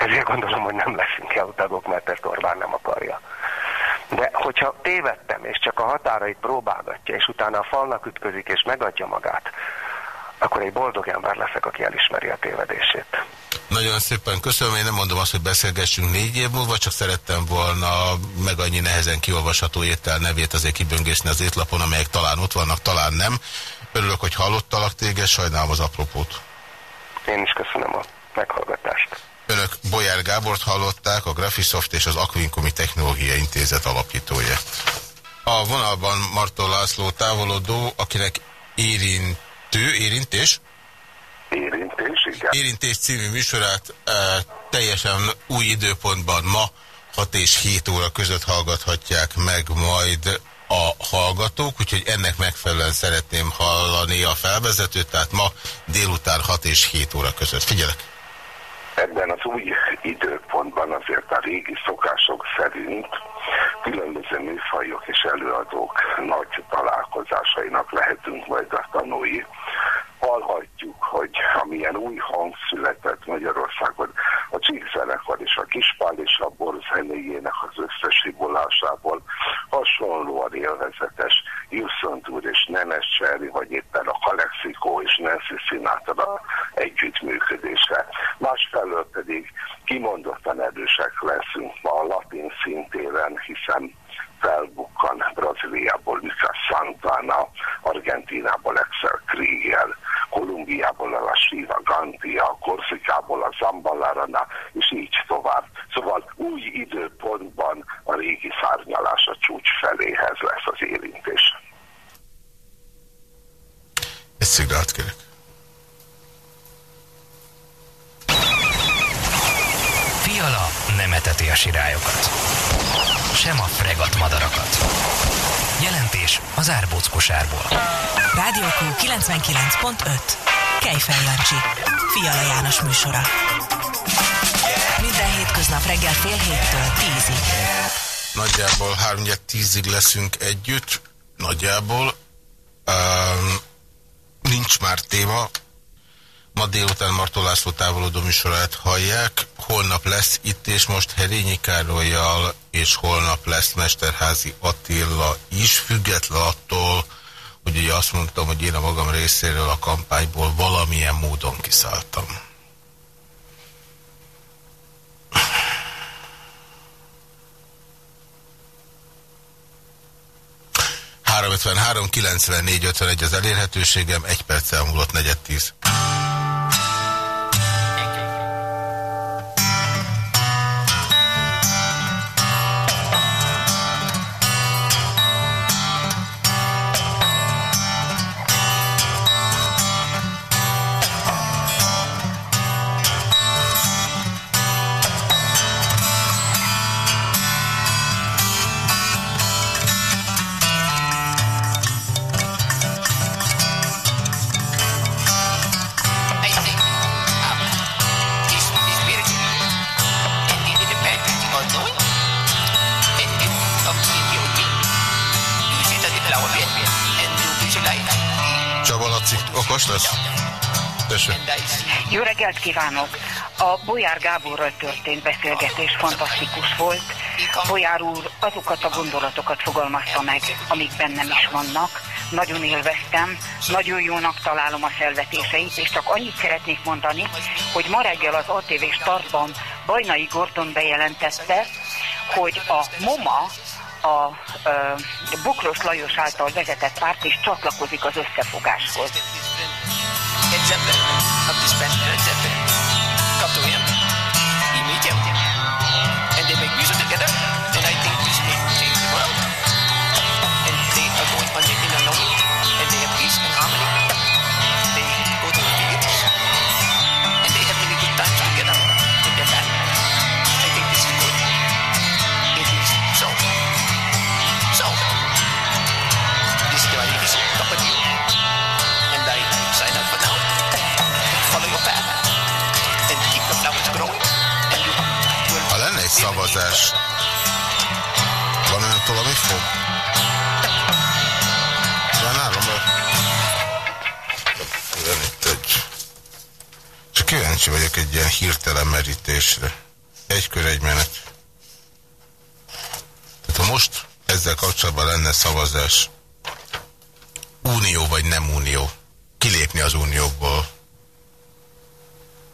Ezért gondolom, hogy nem leszünk EU tagok, mert ezt Orbán nem akarja. De hogyha tévedtem, és csak a határait próbálgatja, és utána a falnak ütközik, és megadja magát, akkor egy boldog ember leszek, aki elismeri a tévedését. Nagyon szépen köszönöm, én nem mondom azt, hogy beszélgessünk négy év múlva, csak szerettem volna meg annyi nehezen kiolvasható étel nevét azért kiböngészni az étlapon, amelyek talán ott vannak, talán nem. Örülök, hogy hallottalak téged, sajnálom az apropót. Én is köszönöm a meghallgatást. Önök Bolyár Gábort hallották, a Graphisoft és az Aquincumi Technológia Intézet alapítója. A vonalban Martó László távolodó, akinek érintő, érintés? Érintés, igen. Érintés című műsorát e, teljesen új időpontban ma 6 és 7 óra között hallgathatják meg majd a hallgatók, úgyhogy ennek megfelelően szeretném hallani a felvezetőt, tehát ma délután 6 és 7 óra között. Figyelek! Ebben az új időpontban azért a régi szokások szerint különböző műfajok és előadók nagy találkozásainak lehetünk majd a tanúi. Hallhatjuk, hogy amilyen új hang született Magyarországon, a csíkzenekar és a Kispál és a Bor zenéjének az összesibulásából hasonlóan élvezetes Jusson Túr és Nemes Cserri, vagy éppen a Kalexikó és Nancy Sinatra együttműködése. Másfelől pedig kimondottan erősek leszünk ma a latin szintéren, hiszen felbukkan Brazíliából Lucas Santana, Argentinából Excel Kriegel, Kolumbiából a Shiva Gantia, Korszikából a Zambalarana, és így tovább. Szóval új időpontban a régi szárnyalás a csúcs feléhez lesz az érintés. Egy szigrát kérek. Fiala nem eteti a sirályokat. Sem a fregat madarakat. Jelentés az árbóc kosárból. Rádió Q 99.5. Kejfel Jancsi. Fiala János műsora. Minden hétköznap reggel fél héttől tízig. Nagyjából 3 tízig leszünk együtt. Nagyjából. Um, nincs már téma. Ma délután Martó László távolodó műsorát hallják. Holnap lesz itt és most Herényi Károlyjal, és holnap lesz Mesterházi Attila is, független attól, hogy ugye azt mondtam, hogy én a magam részéről a kampányból valamilyen módon kiszálltam. 353 94 51 az elérhetőségem, egy perc elmúlott negyed. Reggelt kívánok! A Bolyár Gáborral történt beszélgetés fantasztikus volt. Bolyár úr azokat a gondolatokat fogalmazta meg, amik bennem is vannak. Nagyon élveztem, nagyon jónak találom a felvetéseit, és csak annyit szeretnék mondani, hogy ma reggel az ATV startban Bajnai Gordon bejelentette, hogy a MOMA a ö, Bukros Lajos által vezetett párt is csatlakozik az összefogáshoz. Szavazás. Egy ilyen hirtelen merítésre. Egy kör, egy menet. Tehát ha most ezzel kapcsolatban lenne szavazás, unió vagy nem unió, kilépni az unióból,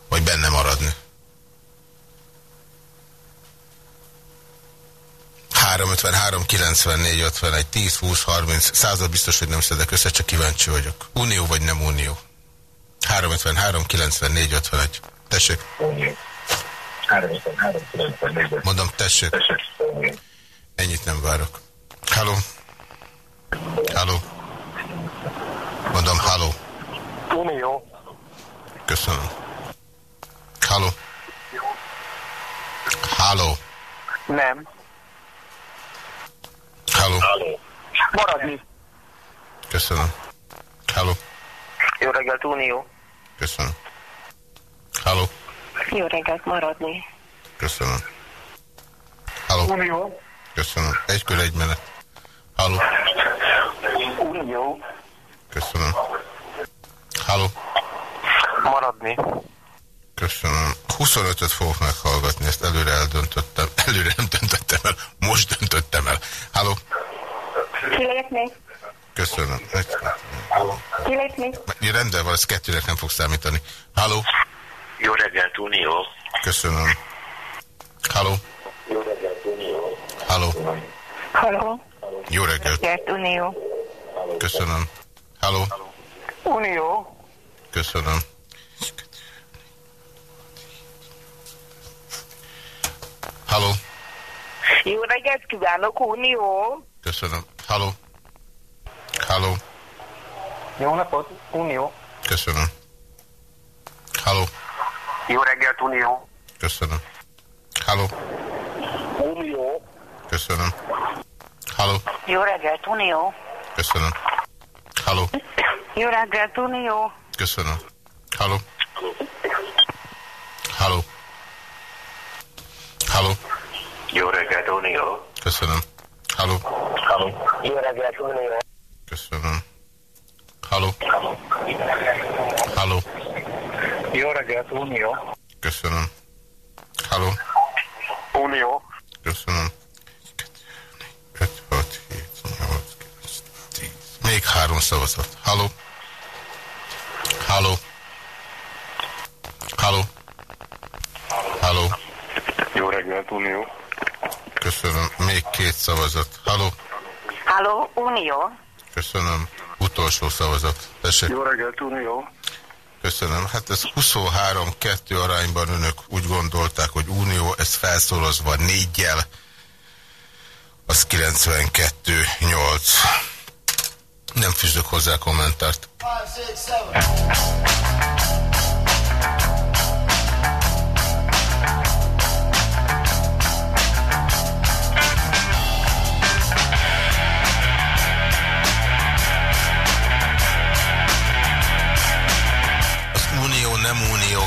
vagy benne maradni. 353, 94, 51, 10, 20, 30, század biztos, hogy nem szedek össze, csak kíváncsi vagyok. Unió vagy nem unió? 353, 94, 51. Tessék. Unió. 353, 94. Mondom, tessék. Ennyit nem várok. Halló. Halló. Mondom, halló. Unió. Köszönöm. Halló. Halló. Nem. Halló. Maradni. Köszönöm. Halló. Jó reggelt, Unió. Köszönöm. Halló. Jó reggelt, maradni. Köszönöm. Halló. Unió. Köszönöm. Egy kör, egy menet. Halló. Unió. Köszönöm. Halló. Maradni. Köszönöm. 25-öt fogok meghallgatni, ezt előre eldöntöttem. Előre nem döntöttem el, most döntöttem el. Halló? Kilépni. Köszönöm. Kilépni. Rendben van, ez kettőnek nem fog számítani. Halló? Jó reggelt, Unió. Köszönöm. Halló? Jó reggelt, Unió. Halló? Halló? Jó reggelt. Reggelt, Unió. Köszönöm. Halló? Unió. Köszönöm. Halló. Jó reggelt kívánok, Unió. Köszönöm. Halló. Halló. Jó napot, Unió. Köszönöm. Halló. Jó reggelt, Unió. Köszönöm. Halló. Unió. Köszönöm. Halló. Jó reggelt, Unió. Köszönöm. Halló. Jó reggelt, Unió. Köszönöm. Halló. Halló. Halló. Jó reggelt, Unió. Köszönöm. Halló. Halló. Jó reggelt, Unió. Köszönöm. Halló. Halló. Jó reggelt, Unió. Köszönöm. Halló. Unió. Köszönöm. 5, 6, 7, 8, 9, 10. Még három szavazat. Halló. Halló. Halló. Halló. Jó reggelt, Unió. Köszönöm. Még két szavazat. Halló. Halló, Unió? Köszönöm. Utolsó szavazat. Tessék. Jó reggelt, Unió. Köszönöm. Hát ez 23-2 arányban önök úgy gondolták, hogy Unió, ez felszorozva négyel, az 92-8. Nem fűzök hozzá kommentárt. Az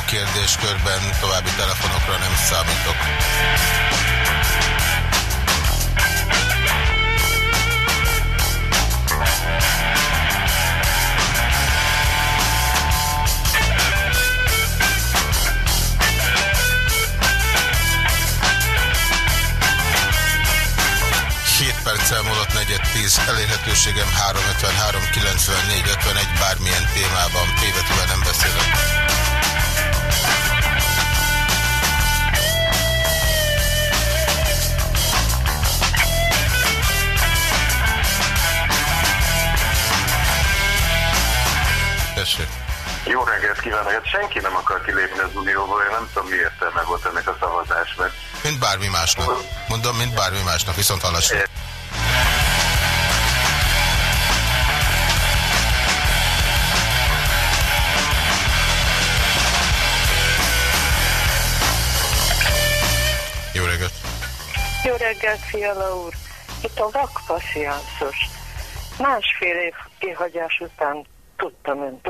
kérdéskörben további telefonokra nem számítok. Perccel múlott negyed tíz, elérhetőségem 353 94 51 bármilyen témában, tévetővel nem beszélek. Jó reggelt kívánok! Hát senki nem akar kilépni az Unióból, én nem tudom mi értelme volt ennek a szavazásnak. Mint bármi másnak. Mondom, mint bármi másnak, viszont hallasra. Reggelt, Fiala úr! Itt a vakpasziánszos. Másfél év kihagyás után tudtam önt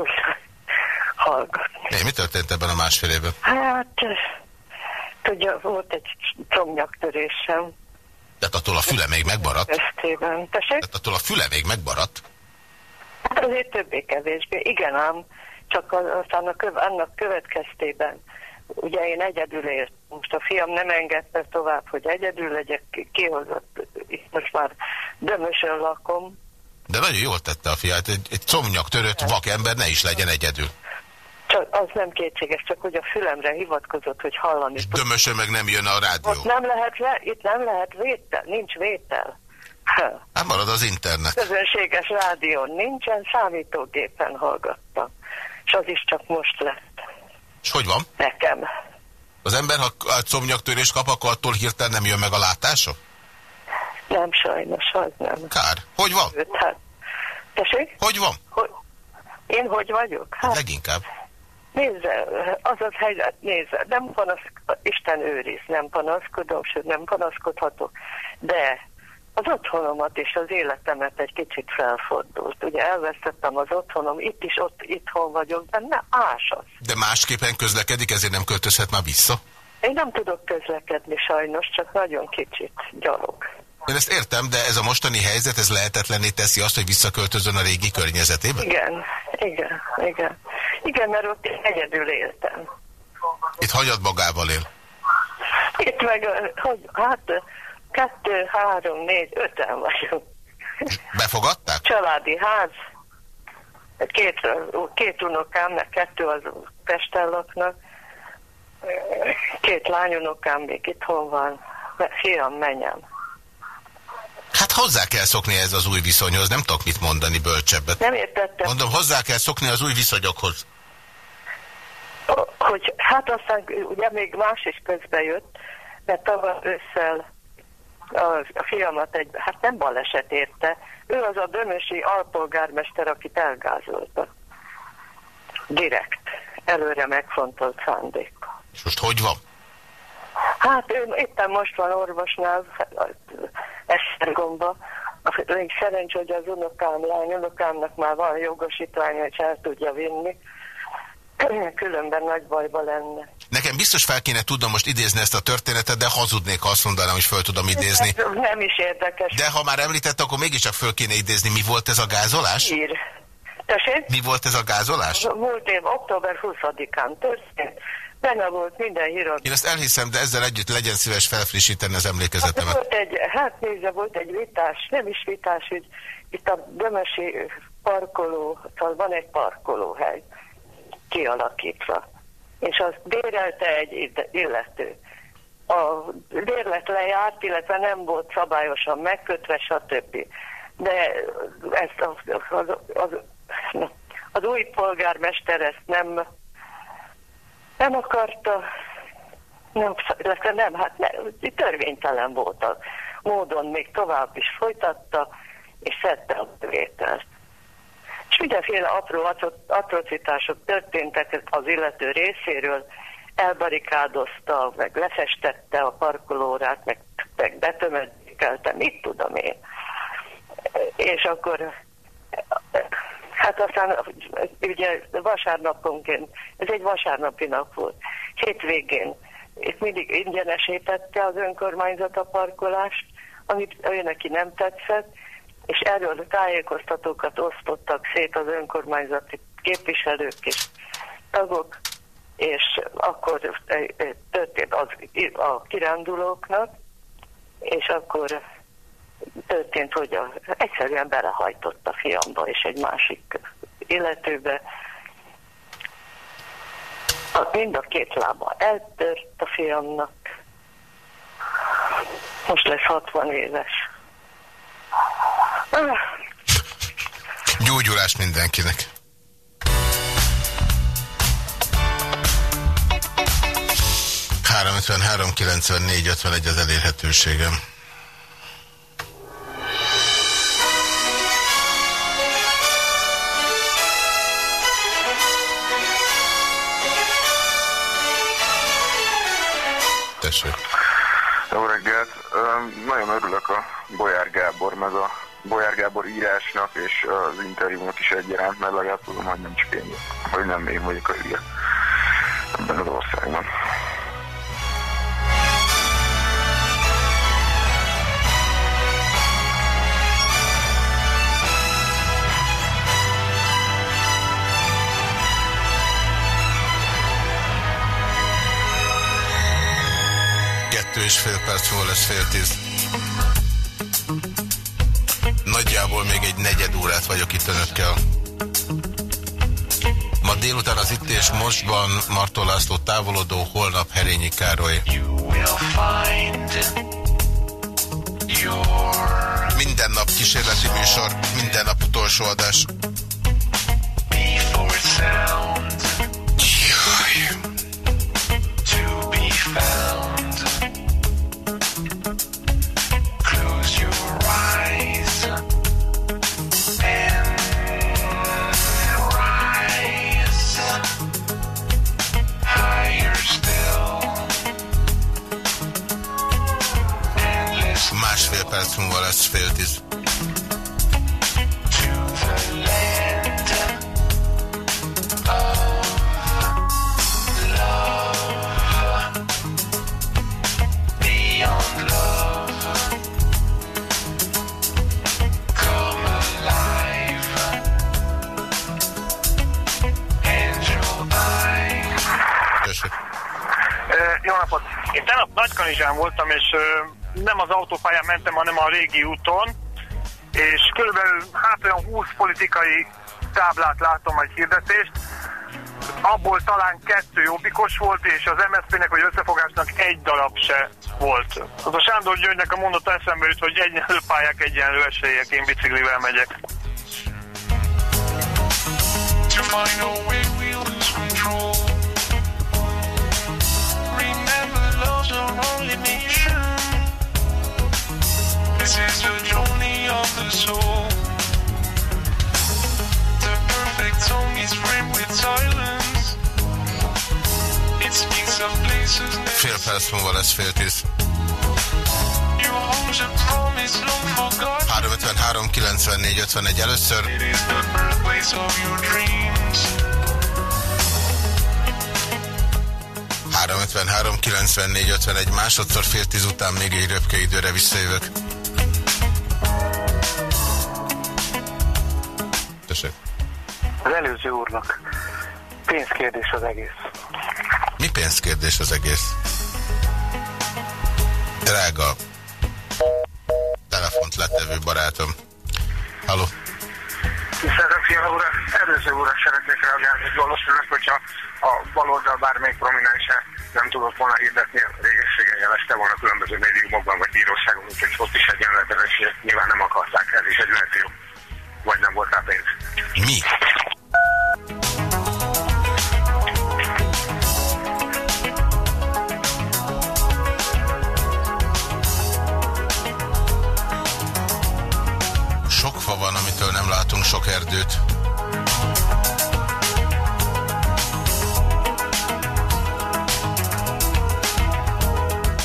hallgatni. Né, mi történt ebben a másfél évben? Hát, tudja, volt egy comnyaktörésem. Tehát attól a füle még megmaradt? Tessék? Tehát attól a füle még megmaradt? Hát azért többé-kevésbé. Igen ám, csak az- aztán a köv, annak következtében, ugye én egyedül ért. Most a fiam nem engedte tovább, hogy egyedül legyek, ki- kihozott. Itt most már dömösön lakom. De nagyon jól tette a fiát, egy, egy comnyak törött vak ember ne is legyen egyedül. Csak az nem kétséges, csak hogy a fülemre hivatkozott, hogy hallani. És dömösön meg nem jön a rádió. Ott nem lehet le, itt nem lehet vétel, nincs vétel. Ha. Hát marad az internet. Közönséges rádión nincsen, számítógépen hallgattam. És az is csak most lett És hogy van? nekem. Az ember, ha a comnyaktörést kap, akkor attól hirtelen nem jön meg a látása? Nem sajnos, az nem. Kár. Hogy van? Hát. Tessék? Hogy van? Hogy, én hogy vagyok? Hát, Leginkább. nézze, az az helyzet, nézze, nem panasz, Isten őriz, nem panaszkodom, sőt nem panaszkodhatok, de az otthonomat és az életemet egy kicsit felfordult. Ugye elvesztettem az otthonom, itt is, ott itthon vagyok, de ne ás az. De másképpen közlekedik, ezért nem költözhet már vissza? Én nem tudok közlekedni sajnos, csak nagyon kicsit gyalog. Én ezt értem, de ez a mostani helyzet, ez lehetetlenné teszi azt, hogy visszaköltözön a régi környezetébe? Igen, igen, igen. Igen, mert ott én egyedül éltem. Itt hagyad magával él. Itt meg, hogy, hát kettő, három, négy, öten vagyunk. Befogadták? Családi ház. Két, két unokám, meg kettő az Pesten laknak. Két lányunokám még itthon van. Fiam, menyem. Hát hozzá kell szokni ez az új viszonyhoz, nem tudok mit mondani bölcsebbet. Nem értettem. Mondom, hozzá kell szokni az új viszonyokhoz. hogy hát aztán ugye még más is közbe jött, mert tavaly ősszel a, a fiamat egy, hát nem baleset érte, ő az a dömösi alpolgármester, akit elgázolta. Direkt, előre megfontolt szándék. És most hogy van? Hát ő éppen most van orvosnál, Esztergomba. Még szerencsé, hogy az unokám, lány unokámnak már van jogosítványa, hogy el tudja vinni. Különben nagy bajba lenne. Nekem biztos fel kéne tudnom most idézni ezt a történetet, de hazudnék, ha azt mondanám, hogy föl tudom idézni. Nem is érdekes. De ha már említett, akkor mégiscsak föl kéne idézni. Mi volt ez a gázolás? Ír. Tessék? Mi volt ez a gázolás? Múlt év október 20-án történt. Benne volt minden híron. Én ezt elhiszem, de ezzel együtt legyen szíves felfrissíteni az emlékezetemet. Volt egy, hát nézze, volt egy vitás, nem is vitás, hogy itt a Dömösi parkoló, szóval van egy parkolóhely kialakítva, és azt bérelte egy illető. A bérlet lejárt, illetve nem volt szabályosan megkötve, stb. De ezt az, az, az, az új polgármester ezt nem, nem akarta, nem, illetve nem, hát ne, törvénytelen volt a módon, még tovább is folytatta, és szedte a bevételt. És mindenféle apró atrocitások történtek az illető részéről, elbarikádozta, meg lefestette a parkolórát, meg, meg betömödékelte, mit tudom én. És akkor hát aztán ugye vasárnaponként, ez egy vasárnapi nap volt, hétvégén itt mindig ingyenesítette az önkormányzat a parkolást, amit ő neki nem tetszett, és erről tájékoztatókat osztottak szét az önkormányzati képviselők és tagok, és akkor történt az a kirándulóknak, és akkor történt, hogy a, egyszerűen belehajtott a fiamba és egy másik illetőbe. A, mind a két lába eltört a fiamnak. Most lesz 60 éves. Gyógyulás mindenkinek. Három 94 51 az elérhetőségem. Tessék. Jó reggelt! Nagyon örülök a Bolyár Gábor, meg a Bolyár Gábor írásnak és az interjúnak is egyaránt, mert legalább tudom, hogy nem csak én, hogy nem én vagyok a hülye ebben az országban. Kettő és fél perc múlva lesz fél tíz. Nagyjából még egy negyed órát vagyok itt önökkel. Ma délután az itt és mostban Martó László távolodó, holnap Herényi Károly. Minden nap kísérleti műsor, minden nap utolsó adás. Jaj. To be found. Múlva lesz fél tíz. Tessék. Jó napot! Én tegnap Nagykanizsán voltam, és nem az autópályán mentem, hanem a régi úton, és körülbelül hát olyan 20 politikai táblát látom, egy hirdetést, abból talán kettő jobbikos volt, és az MSZP-nek vagy összefogásnak egy darab se volt. Az a Sándor Györgynek a mondata eszembe jut, hogy egyenlő pályák, egyenlő esélyek, én biciklivel megyek. Remember, love's only mission. This is the journey of the soul. The perfect song is framed with silence. It speaks of places never Fél perc múlva lesz fél tíz. Your home's a promise long forgotten. 353 94 51 először. It is the birthplace of your dreams. 353 94 51 másodszor fél tíz után még egy röpke időre visszajövök. Tessék. Az előző úrnak. Pénzkérdés az egész. Mi pénzkérdés az egész? Drága telefont letevő barátom. Halló? Tiszteltem, Fiala úr, előző úrra szeretnék reagálni, hogy valószínűleg, hogyha a baloldal bármelyik prominense nem tudott volna hirdetni, régességen jelezte volna különböző médiumokban vagy bíróságon, úgyhogy ott is egy egyenletes, nyilván nem akarták, ez is egy lehető, vagy nem volt rá pénz. Mi? Sok fa van, amitől nem látunk sok erdőt.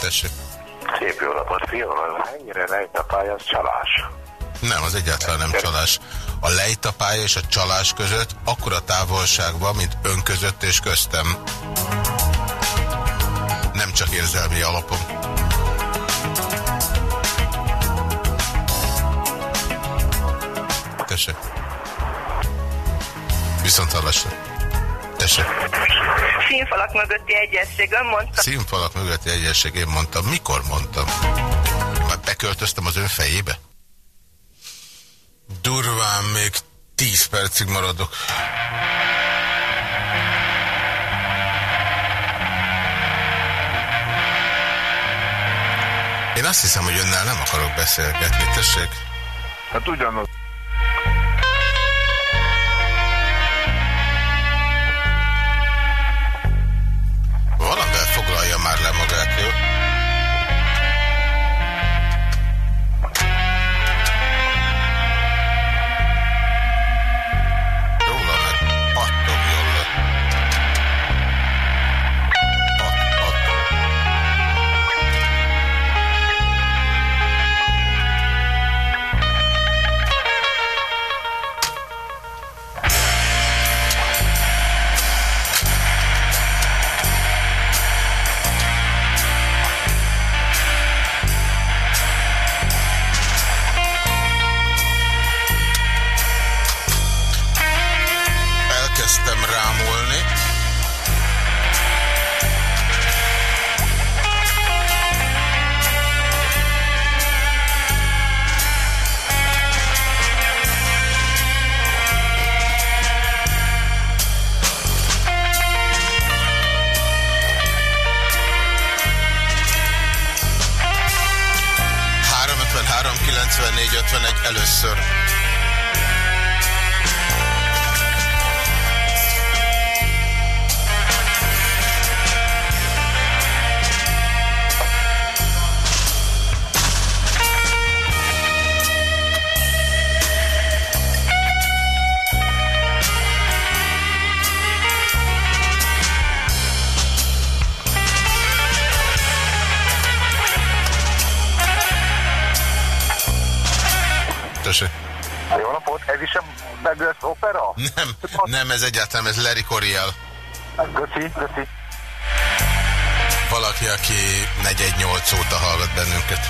Tessék. Szép jó napot, fiatal. Ennyire rejtapály, az csalás. Nem, az egyáltalán nem csalás. A lejtapálya és a csalás között akkora távolság van, mint ön között és köztem. Nem csak érzelmi alapon. Tessék. Viszont hallásra. Tessék. Színfalak mögötti egyesség, ön mondta. Színfalak mögötti egyesség, én mondtam. Mikor mondtam? Már beköltöztem az ön fejébe? Durván még 10 percig maradok. Én azt hiszem, hogy önnel nem akarok beszélgetni, tessék. Hát ugyanaz. Ez egyáltalán, ez Larry Coryell. Köszi, köszi. Valaki, aki 418 óta hallgat bennünket.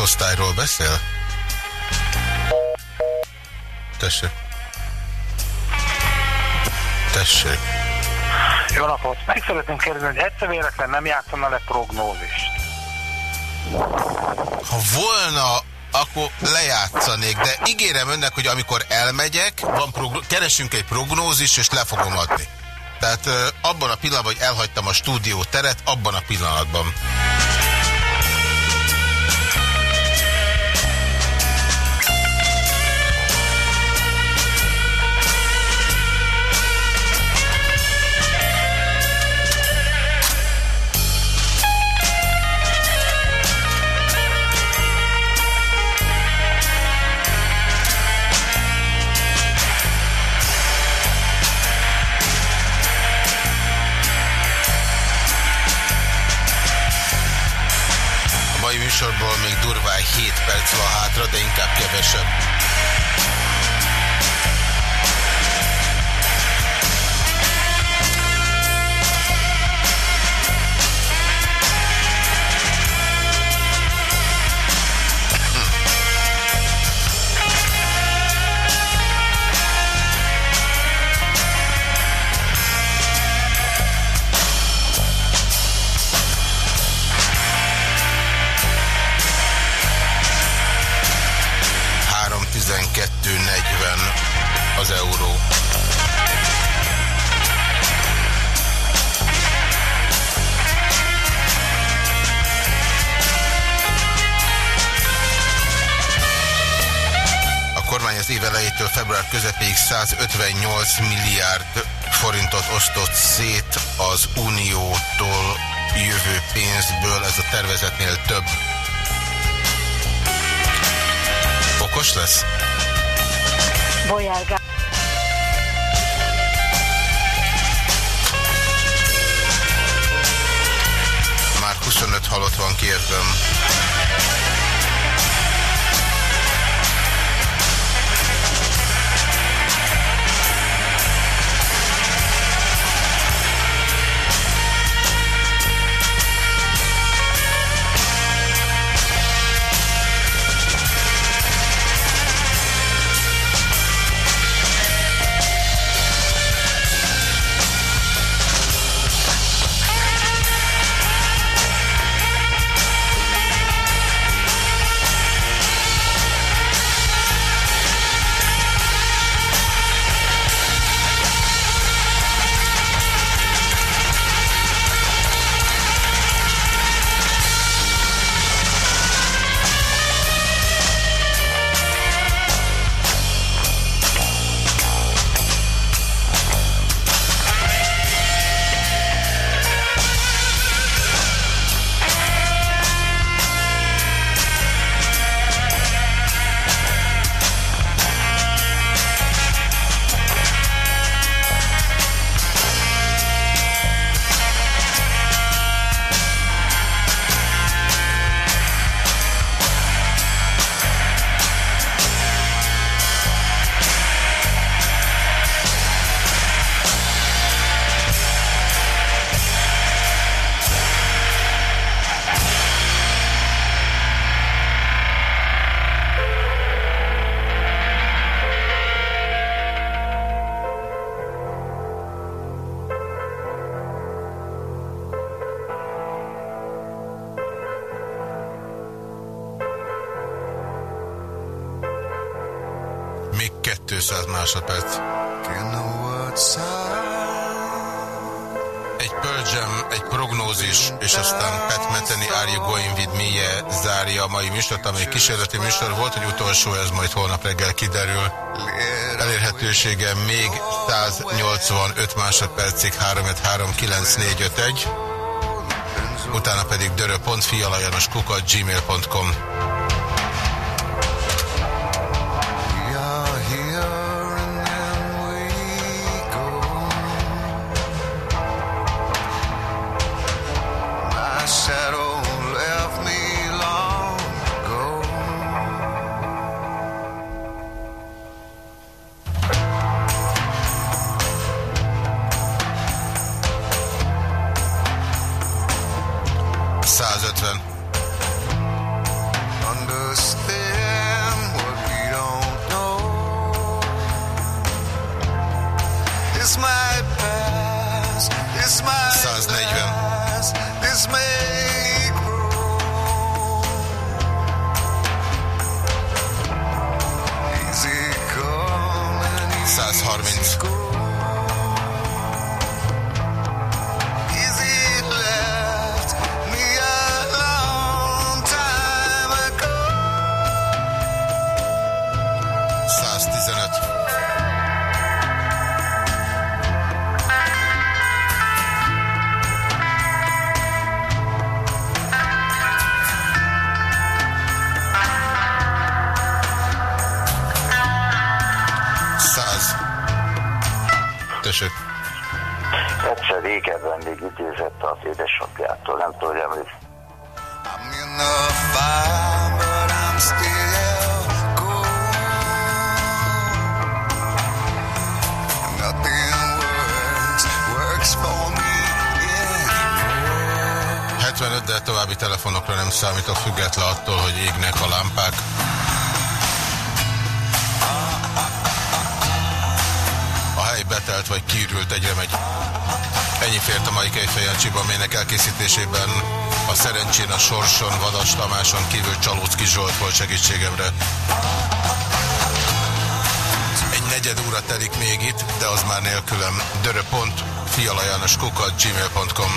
Ön zárt osztályról beszél? Tessék. Tessék. Jó napot! Meg szeretném kérdezni, hogy egyszer véletlen nem játszana le prognózist. Ha volna, akkor lejátszanék, de ígérem önnek, hogy amikor elmegyek, van keresünk egy prognózis, és le fogom adni. Tehát abban a pillanatban, hogy elhagytam a stúdió teret, abban a pillanatban. 158 milliárd forintot osztott szét az uniótól jövő pénzből, ez a tervezetnél több. Okos lesz? Bolyárgás. Már 25 halott van Kievben. utolsó, ez majd holnap reggel kiderül. Elérhetőségem még 185 másodpercig 3539451, utána pedig dörö.fi alajanos kukat gmail.com. számítok független attól, hogy égnek a lámpák. A hely betelt vagy kiürült, egyre megy. Ennyi fért a mai Kejfejancsiba, amelynek elkészítésében a szerencsén, a sorson, Vadas Tamáson kívül Csalócki Zsolt volt segítségemre. Egy negyed óra telik még itt, de az már nélkülem. Dörö.fialajánoskukat gmail.com